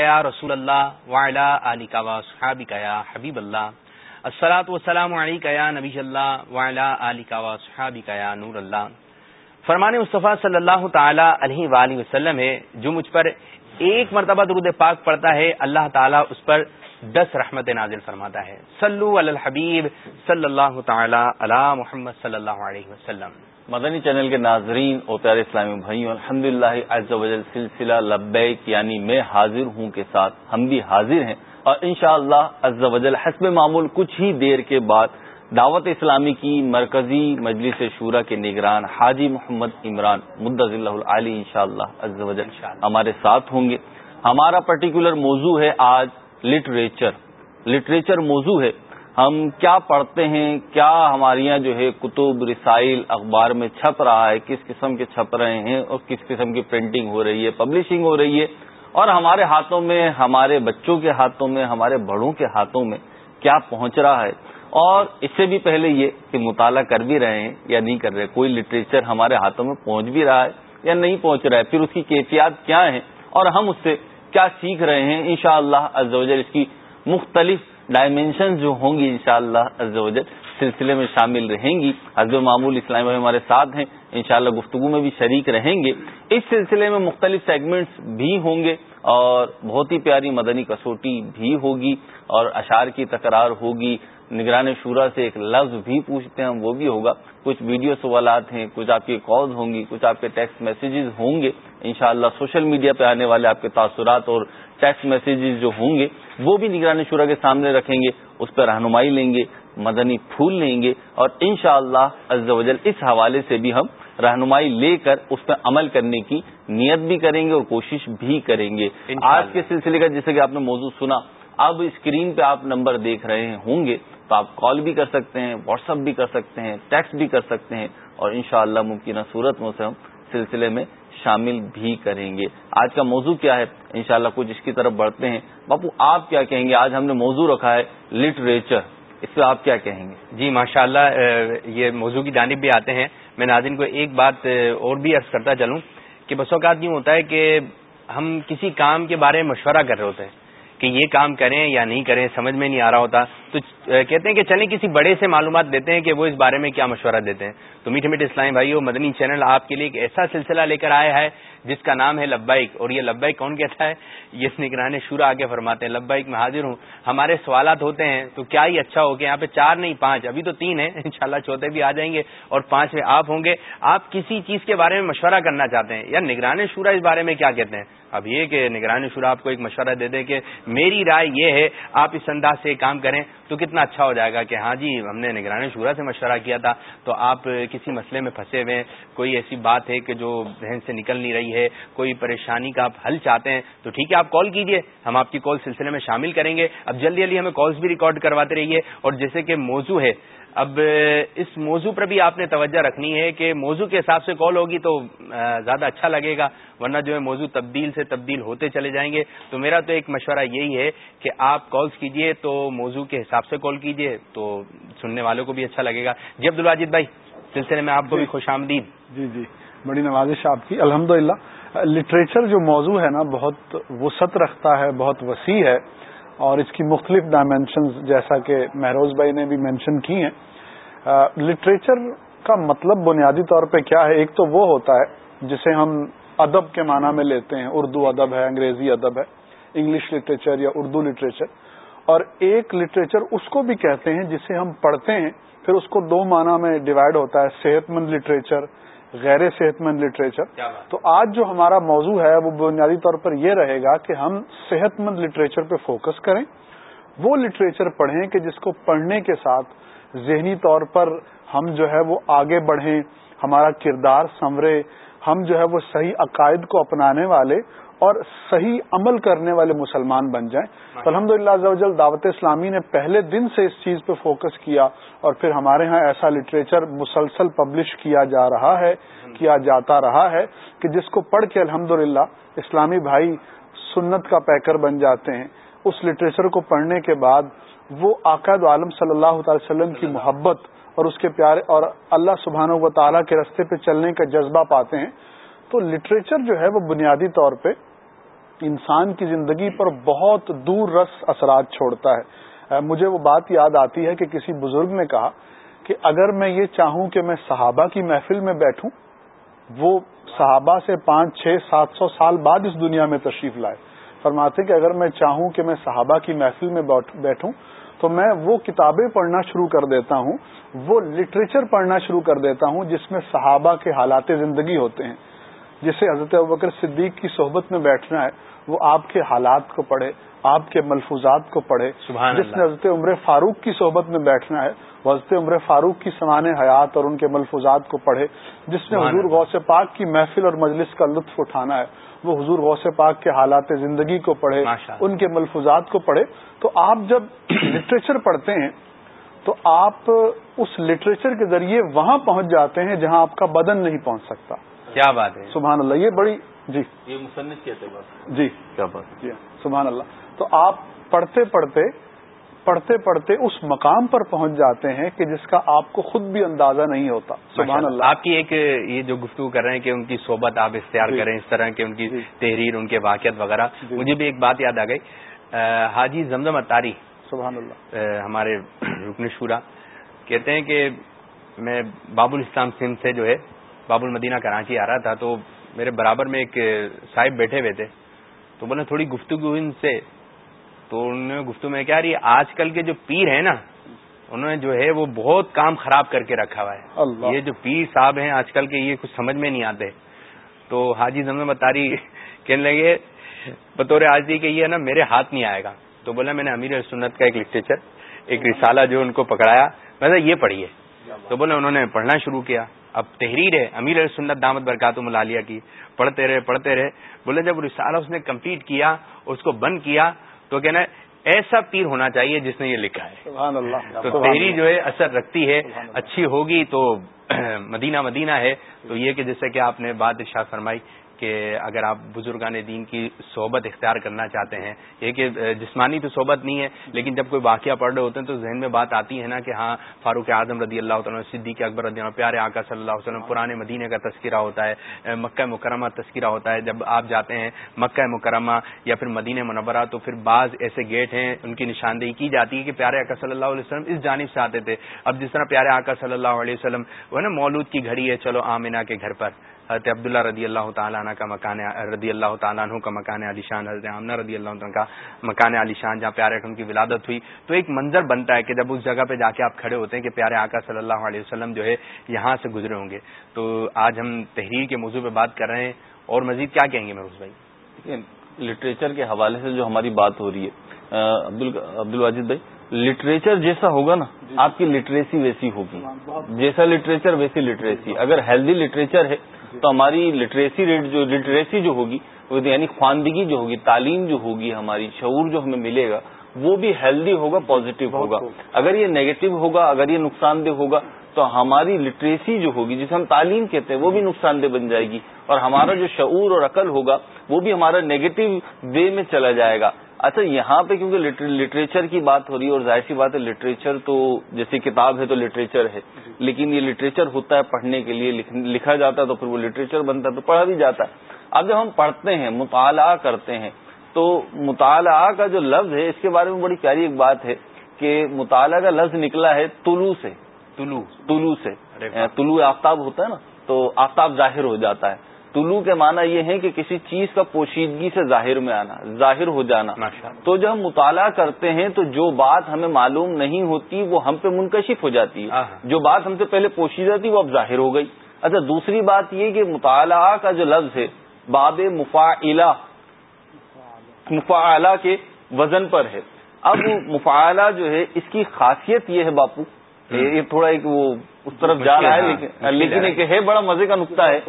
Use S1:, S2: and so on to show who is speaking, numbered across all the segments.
S1: یا رسول اللہ وعلا علی کا صحابی کا یا حبیب اللہ السلاۃ وسلام علی کا یا نبی اللہ وعلا علی کا صحابی کا یا نور اللہ۔ فرمان مصطفیٰ صلی اللہ تعالی علیہ وآلہ وسلم ہے، جو مجھ پر ایک مرتبہ درود پاک پڑتا ہے، اللہ تعالیٰ اس پر دس رحمت نازل فرماتا ہے۔ صلو علی الحبیب صلی اللہ تعالی علی محمد صلی اللہ علیہ وسلم۔
S2: مدنی چینل کے ناظرین اور پیارے اسلامی بھائیوں الحمد للہ سلسلہ لبیک یعنی میں حاضر ہوں کے ساتھ ہم بھی حاضر ہیں۔ اور انشاءاللہ شاء اللہ حسب معمول کچھ ہی دیر کے بعد دعوت اسلامی کی مرکزی مجلس شورا کے نگران حاجی محمد عمران مدض اللہ علی ان شاء اللہ ہمارے ساتھ ہوں گے۔ ہمارا پرٹیکولر موضوع ہے آج لٹریچر لٹریچر موضوع ہے ہم کیا پڑھتے ہیں؟ کیا ہمارے یہاں جو ہے کتب، رسائل، اخبار میں چھپ رہا ہے؟ کس قسم کے چھپ رہے ہیں اور کس قسم کی پرنٹنگ ہو رہی ہے؟ پبلشنگ ہو رہی ہے۔ اور ہمارے ہاتھوں میں، ہمارے بچوں کے ہاتھوں میں، ہمارے بڑوں کے ہاتھوں میں کیا پہنچ رہا ہے؟ اور اس سے بھی پہلے یہ کہ مطالعہ کر بھی رہے ہیں یا نہیں کر رہے، کوئی لٹریچر ہمارے ہاتھوں میں پہنچ بھی رہا ہے یا نہیں پہنچ رہا ہے، پھر اس کی کیفیات کیا ہیں؟ اور ہم اس سے کیا سیکھ رہے ہیں؟ انشاءاللہ شاء اللہ اس کی مختلف ڈائمینشن جو ہوں گی انشاءاللہ شاء اللہ سلسلے میں شامل رہیں گی۔ حضب معمول اسلام بھائی ہمارے ساتھ ہیں۔ انشاءاللہ گفتگو میں بھی شریک رہیں گے۔ اس سلسلے میں مختلف سیگمنٹس بھی ہوں گے اور بہت ہی پیاری مدنی کسوٹی بھی ہوگی اور اشار کی تکرار ہوگی۔ نگران شورا سے ایک لفظ بھی پوچھتے ہیں وہ بھی ہوگا۔ کچھ ویڈیو سوالات ہیں کچھ آپ کی کالز ہوں گی کچھ آپ کے ٹیکسٹ میسیجز ہوں گے۔ انشاءاللہ سوشل میڈیا پہ آنے والے آپ کے تاثرات اور ٹیکسٹ میسیجز جو ہوں گے وہ بھی نگران شورا کے سامنے رکھیں گے اس پہ رہنمائی لیں گے مدنی پھول لیں گے اور انشاءاللہ شاء اللہ اس حوالے سے بھی ہم رہنمائی لے کر اس پہ عمل کرنے کی نیت بھی کریں گے اور کوشش بھی کریں گے۔ آج کے سلسلے کا جیسے کہ آپ نے موضوع سنا اب اسکرین پہ آپ نمبر دیکھ رہے ہوں گے تو آپ کال بھی کر سکتے ہیں، واٹس اپ بھی کر سکتے ہیں، ٹیکسٹ بھی کر سکتے ہیں اور انشاءاللہ ممکنہ صورت میں سے ہم سلسلے میں شامل بھی کریں گے۔ آج کا موضوع کیا ہے؟ انشاءاللہ کچھ اس کی طرف بڑھتے ہیں۔ باپو، آپ کیا کہیں گے؟ آج ہم نے موضوع رکھا ہے لٹریچر اس پہ آپ کیا کہیں گے؟
S1: جی ماشاءاللہ یہ موضوع کی جانب بھی آتے ہیں۔ میں ناظرین کو ایک بات اور بھی عرض کرتا چلوں کہ بس اوقات یوں ہوتا ہے کہ ہم کسی کام کے بارے میں مشورہ کر رہے ہوتے ہیں۔ کہ یہ کام کریں یا نہیں کریں سمجھ میں نہیں آ رہا ہوتا۔ تو کہتے ہیں کہ چلیں کسی بڑے سے معلومات دیتے ہیں کہ وہ اس بارے میں کیا مشورہ دیتے ہیں۔ تو میٹھے میٹھے اسلامی بھائی مدنی چینل آپ کے لیے ایک ایسا سلسلہ لے کر آیا ہے جس کا نام ہے لبائک اور یہ لبائک کون کہتا ہے؟ یہ نگران شورا آگے فرماتے ہیں لبائک میں حاضر ہوں۔ ہمارے سوالات ہوتے ہیں تو کیا ہی اچھا ہو کہ یہاں پہ چار نہیں، پانچ۔ ابھی تو تین ہیں۔ انشاءاللہ چوتھے بھی آ جائیں گے اور پانچ میں آپ ہوں گے۔ آپ کسی چیز کے بارے میں مشورہ کرنا چاہتے ہیں یا نگران شورا اس بارے میں کیا کہتے ہیں؟ اب یہ کہ نگرانی شورا آپ کو ایک مشورہ دے دیں کہ میری رائے یہ ہے، آپ اس انداز سے کام کریں۔ تو کتنا اچھا ہو جائے گا کہ ہاں جی ہم نے نگرانی شورا سے مشورہ کیا تھا، تو آپ کسی مسئلے میں پھنسے ہوئے ہیں، کوئی ایسی بات ہے کہ جو ذہن سے نکل نہیں رہی ہے، کوئی پریشانی کا آپ حل چاہتے ہیں، تو ٹھیک ہے، آپ کال کیجیے، ہم آپ کی کال سلسلے میں شامل کریں گے۔ اب جلدی جلدی ہمیں کالز بھی ریکارڈ کرواتے رہیے، اور جیسے کہ موضوع ہے اب اس موضوع پر بھی آپ نے توجہ رکھنی ہے کہ موضوع کے حساب سے کال ہوگی تو زیادہ اچھا لگے گا ورنہ جو ہے موضوع تبدیل سے تبدیل ہوتے چلے جائیں گے۔ تو میرا تو ایک مشورہ یہی ہے کہ آپ کالز کیجیے تو موضوع کے حساب سے کال کیجیے تو سننے والوں کو بھی اچھا لگے گا۔ جی عبد الواجد بھائی سلسلے میں آپ کو بھی خوش آمدید۔
S3: جی جی بڑی نوازش آپ کی۔ الحمد لٹریچر جو موضوع ہے نا بہت وسعت رکھتا ہے بہت وسیع ہے۔ اور اس کی مختلف ڈائمینشنز جیسا کہ مہروز بھائی نے بھی مینشن کی ہیں۔ لٹریچر کا مطلب بنیادی طور پہ کیا ہے؟ ایک تو وہ ہوتا ہے جسے ہم ادب کے معنی میں لیتے ہیں۔ اردو ادب ہے، انگریزی ادب ہے، انگلش لٹریچر یا اردو لٹریچر اور ایک لٹریچر اس کو بھی کہتے ہیں جسے ہم پڑھتے ہیں، پھر اس کو دو معنی میں ڈیوائڈ ہوتا ہے، صحت مند لٹریچر غیر صحت مند لٹریچر تو آج جو ہمارا موضوع ہے وہ بنیادی طور پر یہ رہے گا کہ ہم صحت مند لٹریچر پہ فوکس کریں۔ وہ لٹریچر پڑھیں کہ جس کو پڑھنے کے ساتھ ذہنی طور پر ہم جو ہے وہ آگے بڑھیں ہمارا کردار سنورے ہم جو ہے وہ صحیح عقائد کو اپنانے والے اور صحیح عمل کرنے والے مسلمان بن جائیں۔ الحمد للہ دعوت اسلامی نے پہلے دن سے اس چیز پہ فوکس کیا۔ اور پھر ہمارے ہاں ایسا لٹریچر مسلسل پبلش کیا جا رہا ہے، کیا جاتا رہا ہے کہ جس کو پڑھ کے الحمد اسلامی بھائی سنت کا پیکر بن جاتے ہیں۔ اس لٹریچر کو پڑھنے کے بعد وہ آقاد عالم صلی اللہ تعالی وسلم کی محبت اور اس کے پیارے اور اللہ سبحانہ و تعالیٰ کے رستے پہ چلنے کا جذبہ پاتے ہیں۔ تو لٹریچر جو ہے وہ بنیادی طور پہ انسان کی زندگی پر بہت دور رس اثرات چھوڑتا ہے۔ مجھے وہ بات یاد آتی ہے کہ کسی بزرگ نے کہا کہ اگر میں یہ چاہوں کہ میں صحابہ کی محفل میں بیٹھوں، وہ صحابہ سے پانچ، چھ، سات سو سال بعد اس دنیا میں تشریف لائے۔ فرماتے کہ اگر میں چاہوں کہ میں صحابہ کی محفل میں بیٹھوں، تو میں وہ کتابیں پڑھنا شروع کر دیتا ہوں، وہ لٹریچر پڑھنا شروع کر دیتا ہوں، جس میں صحابہ کے حالات زندگی ہوتے ہیں۔ جسے حضرت ابکر صدیق کی صحبت میں بیٹھنا ہے، وہ آپ کے حالات کو پڑھے۔ آپ کے ملفوظات کو پڑھے جس نے حضرت عمر فاروق کی صحبت میں بیٹھنا ہے وہ حضرت عمر فاروق کی سمان حیات اور ان کے ملفوظات کو پڑھے جس نے حضور غوث پاک کی محفل اور مجلس کا لطف اٹھانا ہے وہ حضور غوث پاک کے حالات زندگی کو پڑھے ان کے ملفوظات کو پڑھے۔ تو آپ جب لٹریچر پڑھتے ہیں تو آپ اس لٹریچر کے ذریعے وہاں پہنچ جاتے ہیں جہاں آپ کا بدن نہیں پہنچ سکتا۔
S1: کیا بات ہے۔
S3: سبحان اللہ یہ بڑی جی۔
S2: یہ مصنف کہتے بات
S3: جی۔ کیا بات۔ جی سبحان اللہ۔ تو آپ پڑھتے پڑھتے پڑھتے پڑھتے اس مقام پر پہنچ جاتے ہیں کہ جس کا آپ کو خود بھی اندازہ نہیں ہوتا۔
S1: سبحان اللہ۔ آپ کی ایک یہ جو گفتگو کر رہے ہیں کہ ان کی صحبت آپ اختیار جی۔ کریں اس طرح کہ ان کی جی۔ تحریر ان کے واقعات وغیرہ۔ جی۔ مجھے بھی ایک بات یاد آ گئی۔ حاجی زمزم اتاری
S3: سبحان اللہ۔
S1: ہمارے رکن شورا۔ کہتے ہیں کہ میں باب الاسلام سندھ سے جو ہے باب المدینہ کراچی آ رہا تھا تو میرے برابر میں ایک صاحب بیٹھے ہوئے تھے۔ تو بولے تھوڑی گفتگو ان سے تو انہوں نے گفتگو میں کیا رہی آج کل کے جو پیر ہیں نا انہوں نے جو ہے وہ بہت کام خراب کر کے رکھا ہوا ہے۔ اللہ۔ یہ جو پیر صاحب ہیں آج کل کے یہ کچھ سمجھ میں نہیں آتے۔ تو حاجی زمین بتاری کہنے لگے بطور آج دی کہ یہ نا میرے ہاتھ نہیں آئے گا۔ تو بولا میں نے امیر سنت کا ایک لٹریچر ایک رسالہ جو ان کو پکڑایا۔ میں یہ پڑھیے۔ تو بولے انہوں نے پڑھنا شروع کیا۔ اب تحریر ہے امیر سنت دامت برکات ملالیہ کی۔ پڑھتے رہے پڑھتے رہے۔ بولے جب رسالہ اس نے کمپلیٹ کیا اس کو بند کیا تو کہنا ایسا پیر ہونا چاہیے جس نے یہ لکھا ہے۔
S3: سبحان اللہ
S1: تو تحریر جو ہے اثر رکھتی ہے اچھی ہوگی تو مدینہ مدینہ ہے۔ تو یہ کہ جیسے کہ آپ نے بات ارشاد فرمائی کہ اگر آپ بزرگان دین کی صحبت اختیار کرنا چاہتے ہیں، یہ کہ جسمانی تو صحبت نہیں ہے، لیکن جب کوئی واقعہ پڑھ رہے ہوتے ہیں تو ذہن میں بات آتی ہے نا کہ ہاں فاروق اعظم رضی اللہ تعالیٰ صدیق اکبر رضی اللہ پیارے آقا صلی اللہ علیہ وسلم، پرانے مدینے کا تذکرہ ہوتا ہے، مکہ مکرمہ تذکرہ ہوتا ہے۔ جب آپ جاتے ہیں مکہ مکرمہ یا پھر مدینہ منورہ، تو پھر بعض ایسے گیٹ ہیں، ان کی نشاندہی کی جاتی ہے کہ پیارے آقا صلی اللہ علیہ وسلم اس جانب سے آتے تھے۔ اب جس طرح پیارے آقا صلی اللہ علیہ وسلم، وہ نا مولود کی گھڑی ہے، چلو آمینہ کے گھر پر۔ حضرت عبداللہ رضی اللہ تعالیٰ عنہ کا مکان رضی اللہ تعالیٰ عنہ کا مکان علی شان حضرت عامنہ رضی اللہ عنہ کا مکان علی شان جہاں پیارے کی ولادت ہوئی۔ تو ایک منظر بنتا ہے کہ جب اس جگہ پہ جا کے آپ کھڑے ہوتے ہیں کہ پیارے آقا صلی اللہ علیہ وسلم جو ہے یہاں سے گزرے ہوں گے۔ تو آج ہم تحریر کے موضوع پہ بات کر رہے ہیں اور مزید کیا کہیں گے مروز بھائی؟
S2: لٹریچر کے حوالے سے جو ہماری بات ہو رہی ہے عبد الواجد بھائی لٹریچر جیسا ہوگا نا آپ کی لٹریسی ویسی ہوگی۔ جیسا لٹریچر ویسی لٹریسی۔ اگر ہیلدی لٹریچر ہے تو ہماری لٹریسی ریٹ جو لٹریسی جو ہوگی یعنی خواندگی جو ہوگی تعلیم جو ہوگی ہماری شعور جو ہمیں ملے گا وہ بھی ہیلدی ہوگا پازیٹو ہوگا۔ اگر یہ نیگیٹو ہوگا اگر یہ نقصان دہ ہوگا تو ہماری لٹریسی جو ہوگی جسے ہم تعلیم کہتے ہیں وہ بھی نقصان دہ بن جائے گی۔ اور ہمارا جو شعور اور عقل ہوگا وہ بھی ہمارا نیگیٹو وے میں چلا جائے گا۔ اچھا یہاں پہ کیونکہ لٹریچر کی بات ہو رہی ہے اور ظاہر سی بات ہے لٹریچر تو جیسی کتاب ہے تو لٹریچر ہے لیکن یہ لٹریچر ہوتا ہے پڑھنے کے لیے لکھا جاتا ہے تو پھر وہ لٹریچر بنتا ہے تو پڑھا بھی جاتا ہے۔ اب جب ہم پڑھتے ہیں مطالعہ کرتے ہیں تو مطالعہ کا جو لفظ ہے اس کے بارے میں بڑی پیاری ایک بات ہے کہ مطالعہ کا لفظ نکلا ہے طلوع سے۔ طلوع۔ طلوع سے۔ طلوع آفتاب ہوتا ہے نا تو آفتاب ظاہر ہو جاتا ہے۔ طلوع کے معنی یہ ہے کہ کسی چیز کا پوشیدگی سے ظاہر میں آنا ظاہر ہو جانا۔ تو جب ہم مطالعہ کرتے ہیں تو جو بات ہمیں معلوم نہیں ہوتی وہ ہم پہ منکشف ہو جاتی ہے۔ جو بات ہم سے پہلے پوشیدہ تھی وہ اب ظاہر ہو گئی۔ اچھا دوسری بات یہ کہ مطالعہ کا جو لفظ ہے باب مفاعلہ مفاعلہ کے وزن پر ہے۔ اب مفاعلہ جو ہے اس کی خاصیت یہ ہے باپو۔ یہ تھوڑا ایک وہ اس طرف جا رہا ہے لیکن ایک ہے بڑا مزے کا نقطہ ہے۔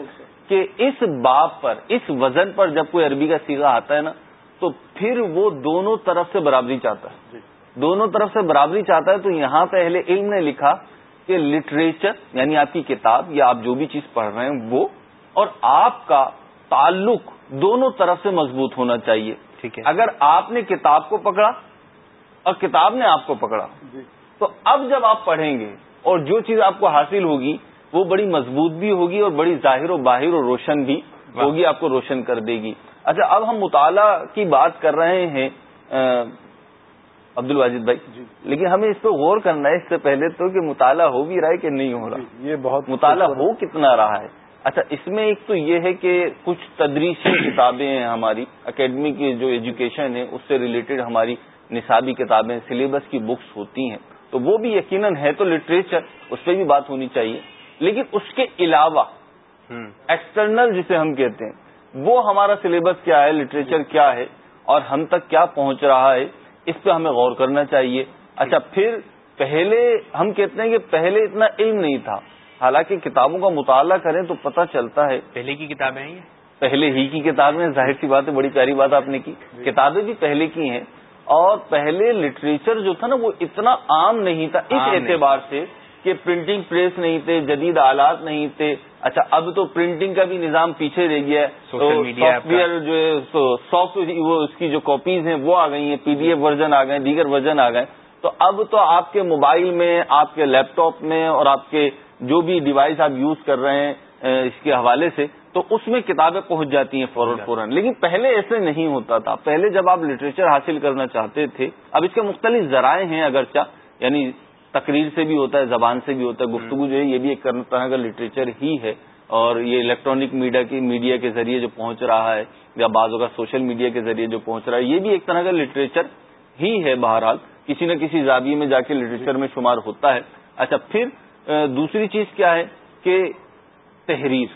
S2: کہ اس باپ پر اس وزن پر جب کوئی عربی کا سیگا آتا ہے نا تو پھر وہ دونوں طرف سے برابری چاہتا ہے جی۔ دونوں طرف سے برابری چاہتا ہے تو یہاں پہ اہل علم نے لکھا کہ لٹریچر یعنی آپ کی کتاب یا آپ جو بھی چیز پڑھ رہے ہیں وہ اور آپ کا تعلق دونوں طرف سے مضبوط ہونا چاہیے ٹھیک ہے اگر آپ نے کتاب کو پکڑا اور کتاب نے آپ کو پکڑا جی۔ تو اب جب آپ پڑھیں گے اور جو چیز آپ کو حاصل ہوگی وہ بڑی مضبوط بھی ہوگی اور بڑی ظاہر و باہر و روشن بھی ہوگی آپ کو روشن کر دے گی۔ اچھا اب ہم مطالعہ کی بات کر رہے ہیں عبد الواجد بھائی۔ جی۔ لیکن ہمیں اس پہ غور کرنا ہے اس سے پہلے تو کہ مطالعہ ہو بھی رہا ہے کہ نہیں ہو رہا۔
S3: جی، یہ بہت
S2: مطالعہ ہو کتنا رہا ہے؟ اچھا اس میں ایک تو یہ ہے کہ کچھ تدریسی کتابیں ہیں ہماری اکیڈمی کی جو ایجوکیشن ہے اس سے ریلیٹڈ ہماری نصابی کتابیں سلیبس کی بکس ہوتی ہیں۔ تو وہ بھی یقیناً ہے تو لٹریچر اس پہ بھی بات ہونی چاہیے۔ لیکن اس کے علاوہ ایکسٹرنل جسے ہم کہتے ہیں وہ ہمارا سلیبس کیا ہے لٹریچر کیا ہے اور ہم تک کیا پہنچ رہا ہے اس پہ ہمیں غور کرنا چاہیے۔ اچھا پھر پہلے ہم کہتے ہیں کہ پہلے اتنا علم نہیں تھا۔ حالانکہ کتابوں کا مطالعہ کریں تو پتہ چلتا ہے۔
S1: پہلے کی کتابیں ہیں
S2: پہلے ہی کی کتابیں ظاہر سی بات ہے بڑی پیاری بات آپ نے کی۔ کتابیں بھی پہلے کی ہیں۔ اور پہلے لٹریچر جو تھا نا وہ اتنا عام نہیں تھا۔ اس اعتبار سے کہ پرنٹنگ پریس نہیں تھے جدید آلات نہیں تھے۔ اچھا اب تو پرنٹنگ کا بھی نظام پیچھے رہ گیا ہے۔ سافٹ ویئر جو ہے سافٹ وہ اس کی جو کاپیز ہیں وہ آ گئی ہیں۔ پی ڈی ایف ورژن آ گئے دیگر ورژن آ گئے۔ تو اب تو آپ کے موبائل میں آپ کے لیپ ٹاپ میں اور آپ کے جو بھی ڈیوائس آپ یوز کر رہے ہیں اس کے حوالے سے تو اس میں کتابیں پہنچ جاتی ہیں فوراً فوراً۔ لیکن پہلے ایسے نہیں ہوتا تھا۔ پہلے جب آپ لٹریچر حاصل کرنا چاہتے تھے اب اس کے مختلف ذرائع ہیں اگرچہ یعنی تقریر سے بھی ہوتا ہے، زبان سے بھی ہوتا ہے، گفتگو جو ہے، یہ بھی ایک طرح کا لٹریچر ہی ہے۔ اور یہ الیکٹرانک میڈیا کی میڈیا کے ذریعے جو پہنچ رہا ہے، یا بعضوں کا سوشل میڈیا کے ذریعے جو پہنچ رہا ہے، یہ بھی ایک طرح کا لٹریچر ہی ہے بہرحال۔ کسی نہ کسی زاویے میں جا کے لٹریچر میں شمار ہوتا ہے۔ اچھا پھر دوسری چیز کیا ہے کہ تحریر۔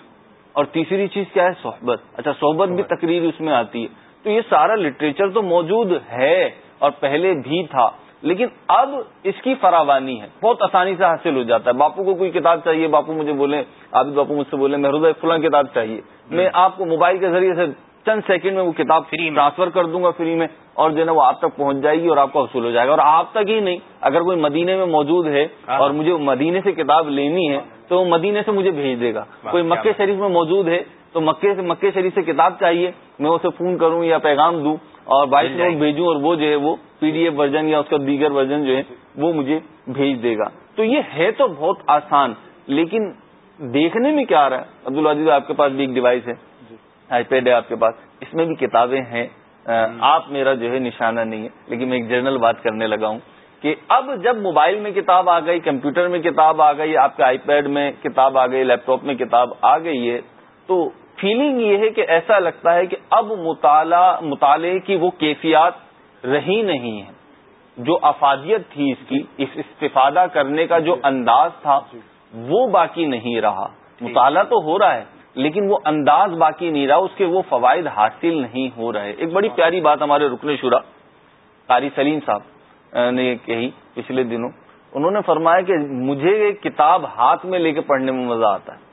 S2: اور تیسری چیز کیا ہے؟ صحبت۔ اچھا صحبت بھی تقریر اس میں آتی ہے۔ تو یہ سارا لٹریچر تو موجود ہے اور پہلے بھی تھا۔ لیکن اب اس کی فراوانی ہے۔ بہت آسانی سے حاصل ہو جاتا ہے۔ باپو کو کوئی کتاب چاہیے باپو مجھے بولے عابد باپو مجھ سے بولے محروضہ فلاں کتاب چاہیے۔ میں آپ کو موبائل کے ذریعے سے چند سیکنڈ میں وہ کتاب فری ٹرانسفر کر دوں گا فری میں اور جو ہے نا وہ آپ تک پہنچ جائے گی اور آپ کو حصول ہو جائے گا۔ اور آپ تک ہی نہیں اگر کوئی مدینے میں موجود ہے ہاں۔ اور مجھے مدینے سے کتاب لینی ہے تو وہ مدینے سے مجھے بھیج دے گا۔ کوئی مکے شریف میں موجود ہے تو مکے سے مکے شریف سے کتاب چاہیے میں اسے فون کروں یا پیغام دوں۔ اور بائیس لوگ بھیجوں اور وہ جو ہے وہ پی ڈی ایف ورژن یا اس کا دیگر ورژن جو ہے وہ مجھے بھیج دے گا۔ تو یہ ہے تو بہت آسان لیکن دیکھنے میں کیا آ رہا ہے؟ عبد العزیز آپ کے پاس بھی ایک ڈیوائس ہے۔ آئی پیڈ ہے آپ کے پاس۔ اس میں بھی کتابیں ہیں۔ آپ میرا جو ہے نشانہ نہیں ہے لیکن میں ایک جرنل بات کرنے لگا ہوں کہ اب جب موبائل میں کتاب آ گئی کمپیوٹر میں کتاب آ گئی آپ کے آئی پیڈ میں کتاب آ گئی لیپ ٹاپ میں کتاب آ گئی ہے تو فیلنگ یہ ہے کہ ایسا لگتا ہے کہ اب مطالعہ مطالعے کی وہ کیفیات رہی نہیں ہے جو افادیت تھی اس کی اس استفادہ کرنے کا جو انداز تھا وہ باقی نہیں رہا۔ مطالعہ تو ہو رہا ہے لیکن وہ انداز باقی نہیں رہا۔ اس کے وہ فوائد حاصل نہیں ہو رہے۔ ایک بڑی پیاری بات ہمارے رکن شورا قاری سلیم صاحب نے کہی پچھلے دنوں انہوں نے فرمایا کہ مجھے کتاب ہاتھ میں لے کے پڑھنے میں مزہ آتا ہے۔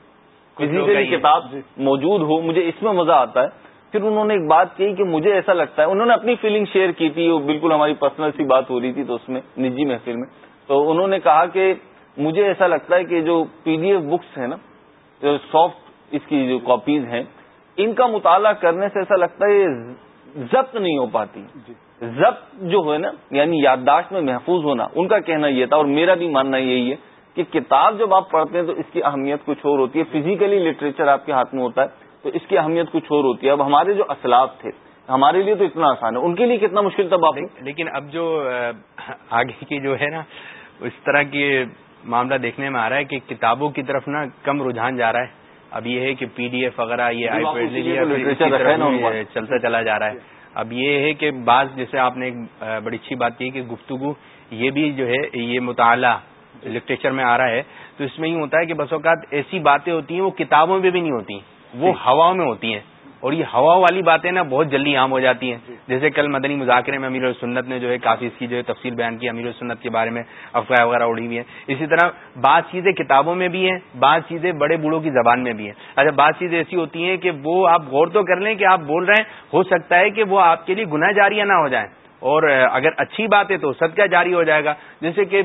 S2: کسی سے بھی کتاب۔ موجود ہو مجھے اس میں مزہ آتا ہے پھر انہوں نے ایک بات کہی کہ مجھے ایسا لگتا ہے انہوں نے اپنی فیلنگ شیئر کی تھی وہ بالکل ہماری پرسنل سی بات ہو رہی تھی تو اس میں نجی محفل میں تو انہوں نے کہا کہ مجھے ایسا لگتا ہے کہ جو پی ڈی ایف بکس ہیں نا جو سافٹ اس کی جو کاپیز ہیں ان کا مطالعہ کرنے سے ایسا لگتا ہے ضبط نہیں ہو پاتی جی۔ ضبط جو ہے نا یعنی یادداشت میں محفوظ ہونا ان کا کہنا یہ تھا اور میرا بھی ماننا یہی ہے کہ کتاب جب آپ پڑھتے ہیں تو اس کی اہمیت کچھ اور ہوتی ہے۔ فزیکلی لٹریچر آپ کے ہاتھ میں ہوتا ہے تو اس کی اہمیت کچھ اور ہوتی ہے۔ اب ہمارے جو اسلاف تھے ہمارے لیے تو اتنا آسان ہے۔ ان کے لیے کتنا مشکل تھا باپ
S1: لیکن اب جو آگے کی جو ہے نا اس طرح کی معاملہ دیکھنے میں آ رہا ہے کہ کتابوں کی طرف نا کم رجحان جا رہا ہے۔ اب یہ ہے کہ پی ڈی ایف وغیرہ یہ آئی پیڈ چلتا چلا جا رہا ہے۔ اب یہ ہے کہ بعض جیسے آپ نے ایک بڑی اچھی بات کی کہ گفتگو یہ بھی جو ہے یہ مطالعہ لٹریچر میں آ رہا ہے تو اس میں یہ ہوتا ہے کہ بس اوقات ایسی باتیں ہوتی ہیں وہ کتابوں میں بھی نہیں ہوتی وہ جی۔ ہوا میں ہوتی ہیں۔ اور یہ ہوا والی باتیں نا بہت جلدی عام ہو جاتی ہیں۔ جی۔ جیسے کل مدنی مذاکرے میں امیر السنت نے جو ہے کافی اس کی جو ہے تفصیل بیان کی امیر السنت کے بارے میں افواہ وغیرہ اڑی ہوئی ہیں۔ اسی طرح بعض چیزیں کتابوں میں بھی ہیں بعض چیزیں بڑے بوڑھوں کی زبان میں بھی ہیں۔ اچھا بعض چیزیں ایسی ہوتی ہیں کہ وہ آپ غور تو کر لیں کہ آپ بول رہے ہیں ہو سکتا ہے کہ وہ آپ کے لیے گناہ جاریہ نہ ہو جائیں۔ اور اگر اچھی بات ہے تو صدقہ جاری ہو جائے گا۔ جیسے کہ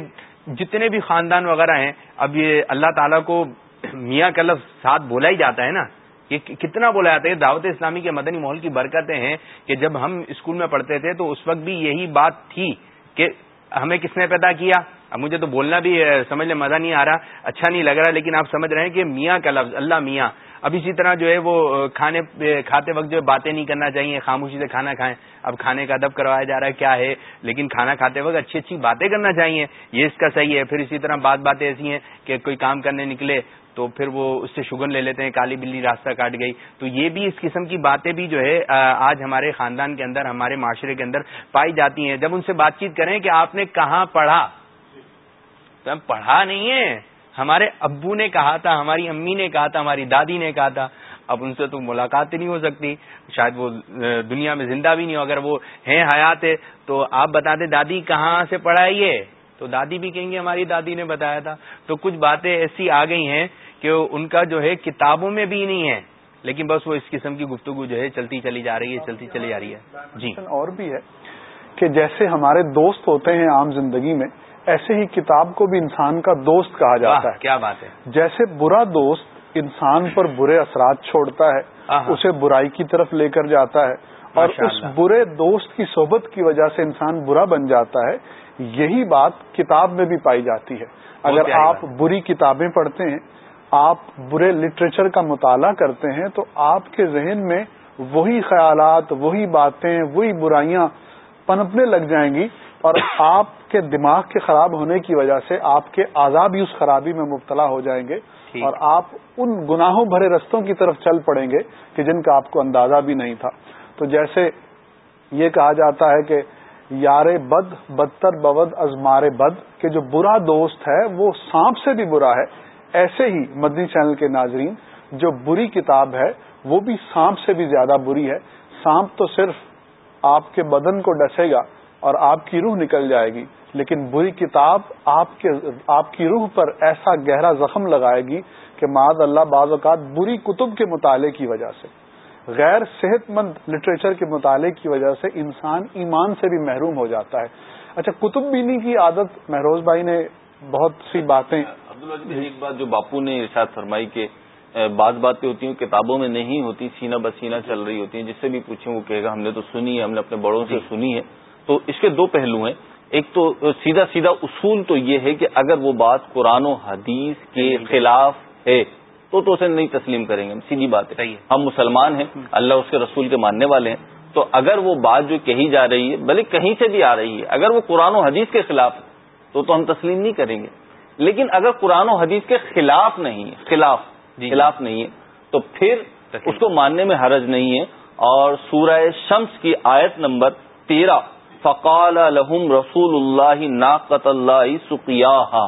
S1: جتنے بھی خاندان وغیرہ ہیں، اب یہ اللہ تعالیٰ کو میاں کا لفظ ساتھ بولا ہی جاتا ہے نا۔ یہ کتنا بولا جاتا ہے؟ دعوت اسلامی کے مدنی ماحول کی برکتیں ہیں کہ جب ہم اسکول میں پڑھتے تھے تو اس وقت بھی یہی بات تھی کہ ہمیں کس نے پیدا کیا؟ اب مجھے تو بولنا بھی سمجھ لیں مزہ نہیں آ رہا اچھا نہیں لگ رہا، لیکن آپ سمجھ رہے ہیں کہ میاں کا لفظ، اللہ میاں۔ اب اسی طرح جو ہے وہ کھانے کھاتے وقت جو باتیں نہیں کرنا چاہیے، خاموشی سے کھانا کھائیں۔ اب کھانے کا ادب کروایا جا رہا ہے، کیا ہے؟ لیکن کھانا کھاتے وقت اچھی اچھی باتیں کرنا چاہیے، یہ اس کا صحیح ہے۔ پھر اسی طرح بات باتیں ایسی ہیں کہ کوئی کام کرنے نکلے تو پھر وہ اس سے شگن لے لیتے ہیں، کالی بلی راستہ کاٹ گئی۔ تو یہ بھی اس قسم کی باتیں بھی جو ہے آج ہمارے خاندان کے اندر، ہمارے معاشرے کے اندر پائی جاتی ہیں۔ جب ان سے بات چیت کریں کہ آپ نے کہاں پڑھا؟ تو ہم پڑھا نہیں ہے ہمارے ابو نے کہا تھا، ہماری امی نے کہا تھا، ہماری دادی نے کہا تھا۔ اب ان سے تو ملاقات ہی نہیں ہو سکتی۔ شاید وہ دنیا میں زندہ بھی نہیں ہو۔ اگر وہ ہیں حیات ہے تو آپ بتا دیں دادی کہاں سے پڑھائیے؟ تو دادی بھی کہیں گے، ہماری دادی نے بتایا تھا۔ تو کچھ باتیں ایسی آ گئی ہیں کہ ان کا جو ہے کتابوں میں بھی نہیں ہے، لیکن بس وہ اس قسم کی گفتگو جو ہے چلتی چلی جا رہی ہے، چلتی چلی جا رہی ہے۔ جی۔
S3: اور بھی ہے کہ جیسے ہمارے دوست ہوتے ہیں عام زندگی میں ایسے ہی کتاب کو بھی انسان کا دوست کہا جاتا ہے۔
S1: کیا بات ہے۔
S3: جیسے برا دوست انسان پر برے اثرات چھوڑتا ہے اسے برائی کی طرف لے کر جاتا ہے اور اس برے دوست کی صحبت کی وجہ سے انسان برا بن جاتا ہے یہی بات کتاب میں بھی پائی جاتی ہے۔ اگر آپ بری کتابیں پڑھتے ہیں آپ برے لٹریچر کا مطالعہ کرتے ہیں تو آپ کے ذہن میں وہی خیالات وہی باتیں وہی برائیاں پنپنے لگ جائیں گی اور آپ کے دماغ کے خراب ہونے کی وجہ سے آپ کے آزاد اس خرابی میں مبتلا ہو جائیں گے اور آپ ان گناہوں بھرے رستوں کی طرف چل پڑیں گے کہ جن کا آپ کو اندازہ بھی نہیں تھا۔ تو جیسے یہ کہا جاتا ہے کہ یار بد بدتر بود ازمار بد کہ جو برا دوست ہے وہ سانپ سے بھی برا ہے۔ ایسے ہی مدنی چینل کے ناظرین جو بری کتاب ہے وہ بھی سانپ سے بھی زیادہ بری ہے۔ سانپ تو صرف آپ کے بدن کو ڈسے گا اور آپ کی روح نکل جائے گی لیکن بری کتاب آپ کے آپ کی روح پر ایسا گہرا زخم لگائے گی کہ معذ اللہ بعض اوقات بری کتب کے مطالعے کی وجہ سے غیر صحت مند لٹریچر کے مطالعے کی وجہ سے انسان ایمان سے بھی محروم ہو جاتا ہے اچھا کتب بینی کی عادت مہروز بھائی نے بہت سی باتیں
S2: ایک بات جو باپو نے ارشاد فرمائی کہ بعض باتیں ہوتی ہیں کتابوں میں نہیں ہوتی سینہ بسینہ چل رہی ہوتی ہیں جس سے بھی پوچھیں وہ کہے گا ہم نے تو سنی ہے ہم نے اپنے بڑوں سے جی۔ سنی ہے تو اس کے دو پہلو ہیں۔ ایک تو سیدھا سیدھا اصول تو یہ ہے کہ اگر وہ بات قرآن و حدیث کے خلاف ہے تو تو اسے نہیں تسلیم کریں گے۔ سیدھی بات ہے۔ ہم مسلمان ہیں اللہ اس کے رسول کے ماننے والے ہیں۔ تو اگر وہ بات جو کہی جا رہی ہے بھلے کہیں سے بھی آ رہی ہے اگر وہ قرآن و حدیث کے خلاف ہے تو تو ہم تسلیم نہیں کریں گے۔ لیکن اگر قرآن و حدیث کے خلاف نہیں ہے خلاف جی خلاف نہیں ہے تو پھر اس کو ماننے میں حرج نہیں ہے۔ اور سورہ شمس کی آیت نمبر تیرہ۔ فقال لہم رسول اللہ ناقت اللہ سقیا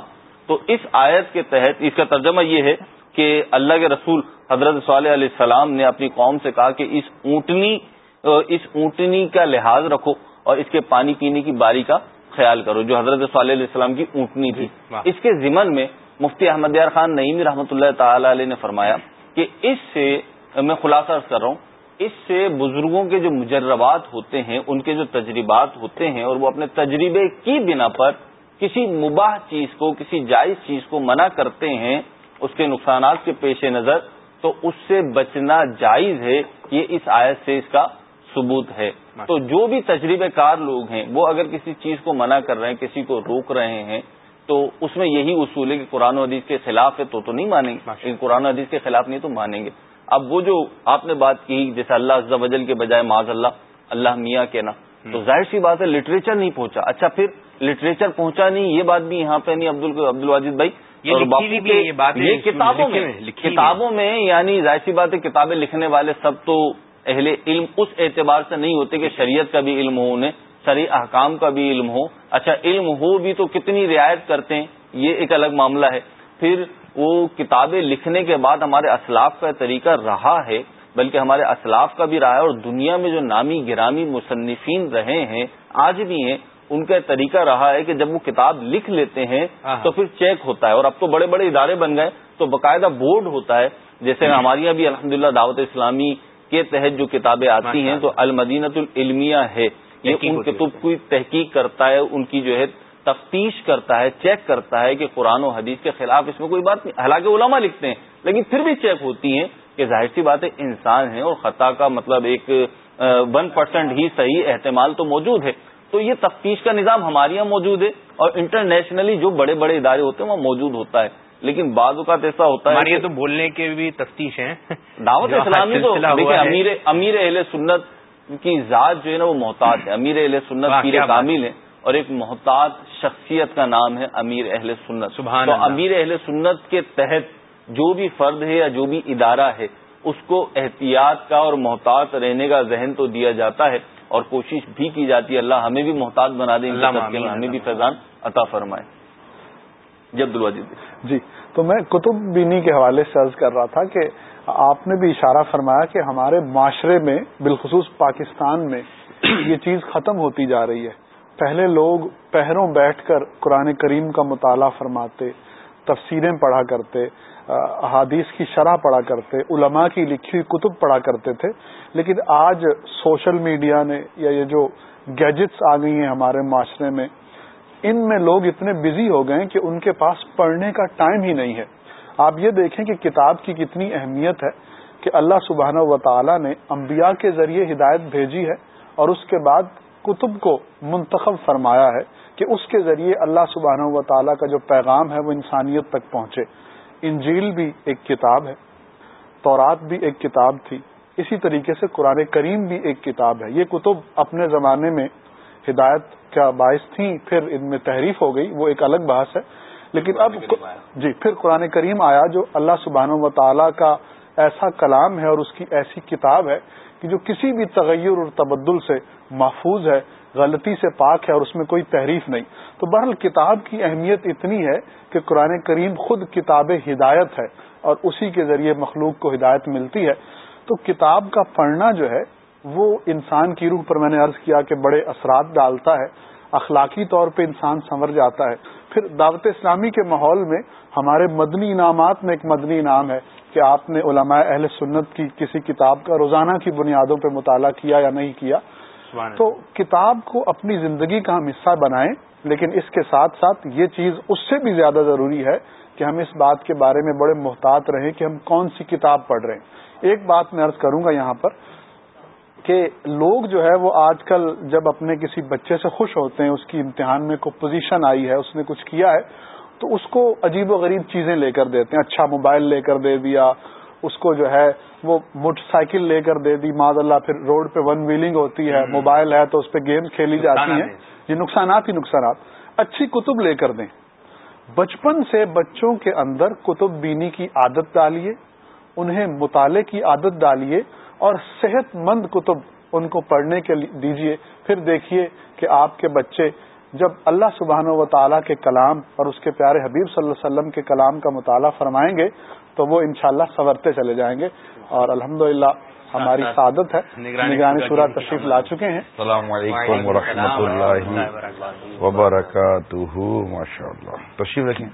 S2: تو اس آیت کے تحت اس کا ترجمہ یہ ہے کہ اللہ کے رسول حضرت صلی علیہ السلام نے اپنی قوم سے کہا کہ اس اونٹنی اس اونٹنی کا لحاظ رکھو اور اس کے پانی پینے کی باری کا خیال کرو جو حضرت صلی علیہ السلام کی اونٹنی تھی۔ جی، اس کے ضمن میں مفتی احمد یار خان نعیمی رحمۃ اللہ تعالی علیہ نے فرمایا کہ اس سے میں خلاصہ کر رہا ہوں اس سے بزرگوں کے جو مجربات ہوتے ہیں ان کے جو تجربات ہوتے ہیں اور وہ اپنے تجربے کی بنا پر کسی مباح چیز کو کسی جائز چیز کو منع کرتے ہیں اس کے نقصانات کے پیش نظر تو اس سے بچنا جائز ہے۔ یہ اس آیت سے اس کا ثبوت ہے۔ تو جو بھی تجربے کار لوگ ہیں وہ اگر کسی چیز کو منع کر رہے ہیں کسی کو روک رہے ہیں تو اس میں یہی اصول ہے کہ قرآن و حدیث کے خلاف ہے تو تو نہیں مانیں گے۔ قرآن و حدیث کے خلاف نہیں تو مانیں گے۔ اب وہ جو آپ نے بات کی جیسے اللہ عز و جل کے بجائے معاذ اللہ اللہ میاں کہنا تو ظاہر سی بات ہے لٹریچر نہیں پہنچا۔ اچھا پھر لٹریچر پہنچا نہیں یہ بات بھی یہاں پہ نہیں عبد عبد الواجد بھائی۔ یہ کتابوں میں کتابوں میں یعنی ظاہر سی بات ہے کتابیں لکھنے والے سب تو اہل علم اس اعتبار سے نہیں ہوتے کہ شریعت کا بھی علم ہو انہیں شرع احکام کا بھی علم ہو۔ اچھا علم ہو بھی تو کتنی رعایت کرتے ہیں یہ ایک الگ معاملہ ہے۔ پھر وہ کتابیں لکھنے کے بعد ہمارے اسلاف کا طریقہ رہا ہے بلکہ ہمارے اسلاف کا بھی رہا ہے اور دنیا میں جو نامی گرامی مصنفین رہے ہیں آج بھی ہیں ان کا طریقہ رہا ہے کہ جب وہ کتاب لکھ لیتے ہیں تو پھر چیک ہوتا ہے اور اب تو بڑے بڑے ادارے بن گئے تو باقاعدہ بورڈ ہوتا ہے۔ جیسے ہمارے یہاں بھی الحمد دعوت اسلامی کے تحت جو کتابیں آتی ہیں تو المدینت العلمیہ ہے۔ یہ ان کتب کی تحقیق کرتا ہے ان کی جو ہے تفتیش کرتا ہے چیک کرتا ہے کہ قرآن و حدیث کے خلاف اس میں کوئی بات نہیں۔ حالانکہ علماء لکھتے ہیں لیکن پھر بھی چیک ہوتی ہیں کہ ظاہر سی بات ہے انسان ہے اور خطا کا مطلب ایک ون پرسینٹ ہی صحیح احتمال تو موجود ہے۔ تو یہ تفتیش کا نظام ہمارے یہاں موجود ہے اور انٹرنیشنلی جو بڑے بڑے ادارے ہوتے ہیں وہ موجود ہوتا ہے۔ لیکن بعض اوقات ایسا ہوتا ہے
S1: ہماری تو بولنے کے بھی تفتیش ہیں۔
S2: دعوت اسلامی تو دیکھیں امیر امیر اہل سنت کی ذات جو ہے نا وہ محتاط ہے۔ امیر اہل سنت پیر کامل ہے اور ایک محتاط شخصیت کا نام ہے امیر اہل سنت۔
S1: سبحان
S2: تو امیر اہل سنت کے تحت جو بھی فرد ہے یا جو بھی ادارہ ہے اس کو احتیاط کا اور محتاط رہنے کا ذہن تو دیا جاتا ہے اور کوشش بھی کی جاتی ہے۔ اللہ ہمیں بھی محتاط بنا دیں ہمیں بھی فیضان عطا فرمائے۔ جب
S3: جی تو میں کتب بینی کے حوالے سے عرض کر رہا تھا کہ آپ نے بھی اشارہ فرمایا کہ ہمارے معاشرے میں بالخصوص پاکستان میں یہ چیز ختم ہوتی جا رہی ہے۔ پہلے لوگ پہروں بیٹھ کر قرآن کریم کا مطالعہ فرماتے، تفسیریں پڑھا کرتے احادیث کی شرح پڑھا کرتے، علماء کی لکھی ہوئی کتب پڑھا کرتے تھے۔ لیکن آج سوشل میڈیا نے یا یہ جو گیجٹس آ گئی ہیں ہمارے معاشرے میں، ان میں لوگ اتنے بزی ہو گئے کہ ان کے پاس پڑھنے کا ٹائم ہی نہیں ہے۔ آپ یہ دیکھیں کہ کتاب کی کتنی اہمیت ہے کہ اللہ سبحانہ و تعالی نے انبیاء کے ذریعے ہدایت بھیجی ہے اور اس کے بعد کتب کو منتخب فرمایا ہے کہ اس کے ذریعے اللہ سبحانہ و تعالیٰ کا جو پیغام ہے وہ انسانیت تک پہنچے۔ انجیل بھی ایک کتاب ہے تورات بھی ایک کتاب تھی اسی طریقے سے قرآن کریم بھی ایک کتاب ہے۔ یہ کتب اپنے زمانے میں ہدایت کا باعث تھیں پھر ان میں تحریف ہو گئی وہ ایک الگ بحث ہے۔ لیکن اب جی پھر قرآن کریم آیا جو اللہ سبحانہ و تعالیٰ کا ایسا کلام ہے اور اس کی ایسی کتاب ہے کہ جو کسی بھی تغیر اور تبدل سے محفوظ ہے، غلطی سے پاک ہے اور اس میں کوئی تحریف نہیں۔ تو بہرحال کتاب کی اہمیت اتنی ہے کہ قرآن کریم خود کتاب ہدایت ہے اور اسی کے ذریعے مخلوق کو ہدایت ملتی ہے۔ تو کتاب کا پڑھنا جو ہے، وہ انسان کی روح پر میں نے عرض کیا کہ بڑے اثرات ڈالتا ہے۔ اخلاقی طور پہ انسان سنور جاتا ہے۔ پھر دعوت اسلامی کے ماحول میں ہمارے مدنی انعامات میں ایک مدنی انعام ہے۔ کہ آپ نے علماء اہل سنت کی کسی کتاب کا روزانہ کی بنیادوں پہ مطالعہ کیا یا نہیں کیا تو کتاب کو اپنی زندگی کا ہم حصہ بنائیں لیکن اس کے ساتھ ساتھ یہ چیز اس سے بھی زیادہ ضروری ہے کہ ہم اس بات کے بارے میں بڑے محتاط رہیں کہ ہم کون سی کتاب پڑھ رہے ہیں۔ ایک بات میں عرض کروں گا یہاں پر کہ لوگ جو ہے وہ آج کل جب اپنے کسی بچے سے خوش ہوتے ہیں اس کی امتحان میں کوئی پوزیشن آئی ہے اس نے کچھ کیا ہے تو اس کو عجیب و غریب چیزیں لے کر دیتے ہیں۔ اچھا موبائل لے کر دے دیا اس کو جو ہے وہ موٹر سائیکل لے کر دے دی۔ ماد اللہ پھر روڈ پہ ون ویلنگ ہوتی ہے موبائل ہے تو اس پہ گیمز کھیلی جاتی ہیں۔ یہ نقصانات ہی نقصانات۔ اچھی کتب لے کر دیں۔ بچپن سے بچوں کے اندر کتب بینی کی عادت ڈالیے انہیں مطالعے کی عادت ڈالیے اور صحت مند کتب ان کو پڑھنے کے دیجیے۔ پھر دیکھیے کہ آپ کے بچے جب اللہ سبحانہ و تعالیٰ کے کلام اور اس کے پیارے حبیب صلی اللہ علیہ وسلم کے کلام کا مطالعہ فرمائیں گے تو وہ انشاءاللہ اللہ سنورتے چلے جائیں گے اور الحمد ہماری سعادت ہے۔ نگرانی سورا تشریف لا چکے ہیں۔
S4: السلام علیکم و اللہ وبرکاتہ۔ ماشاء اللہ تشریف رکھیں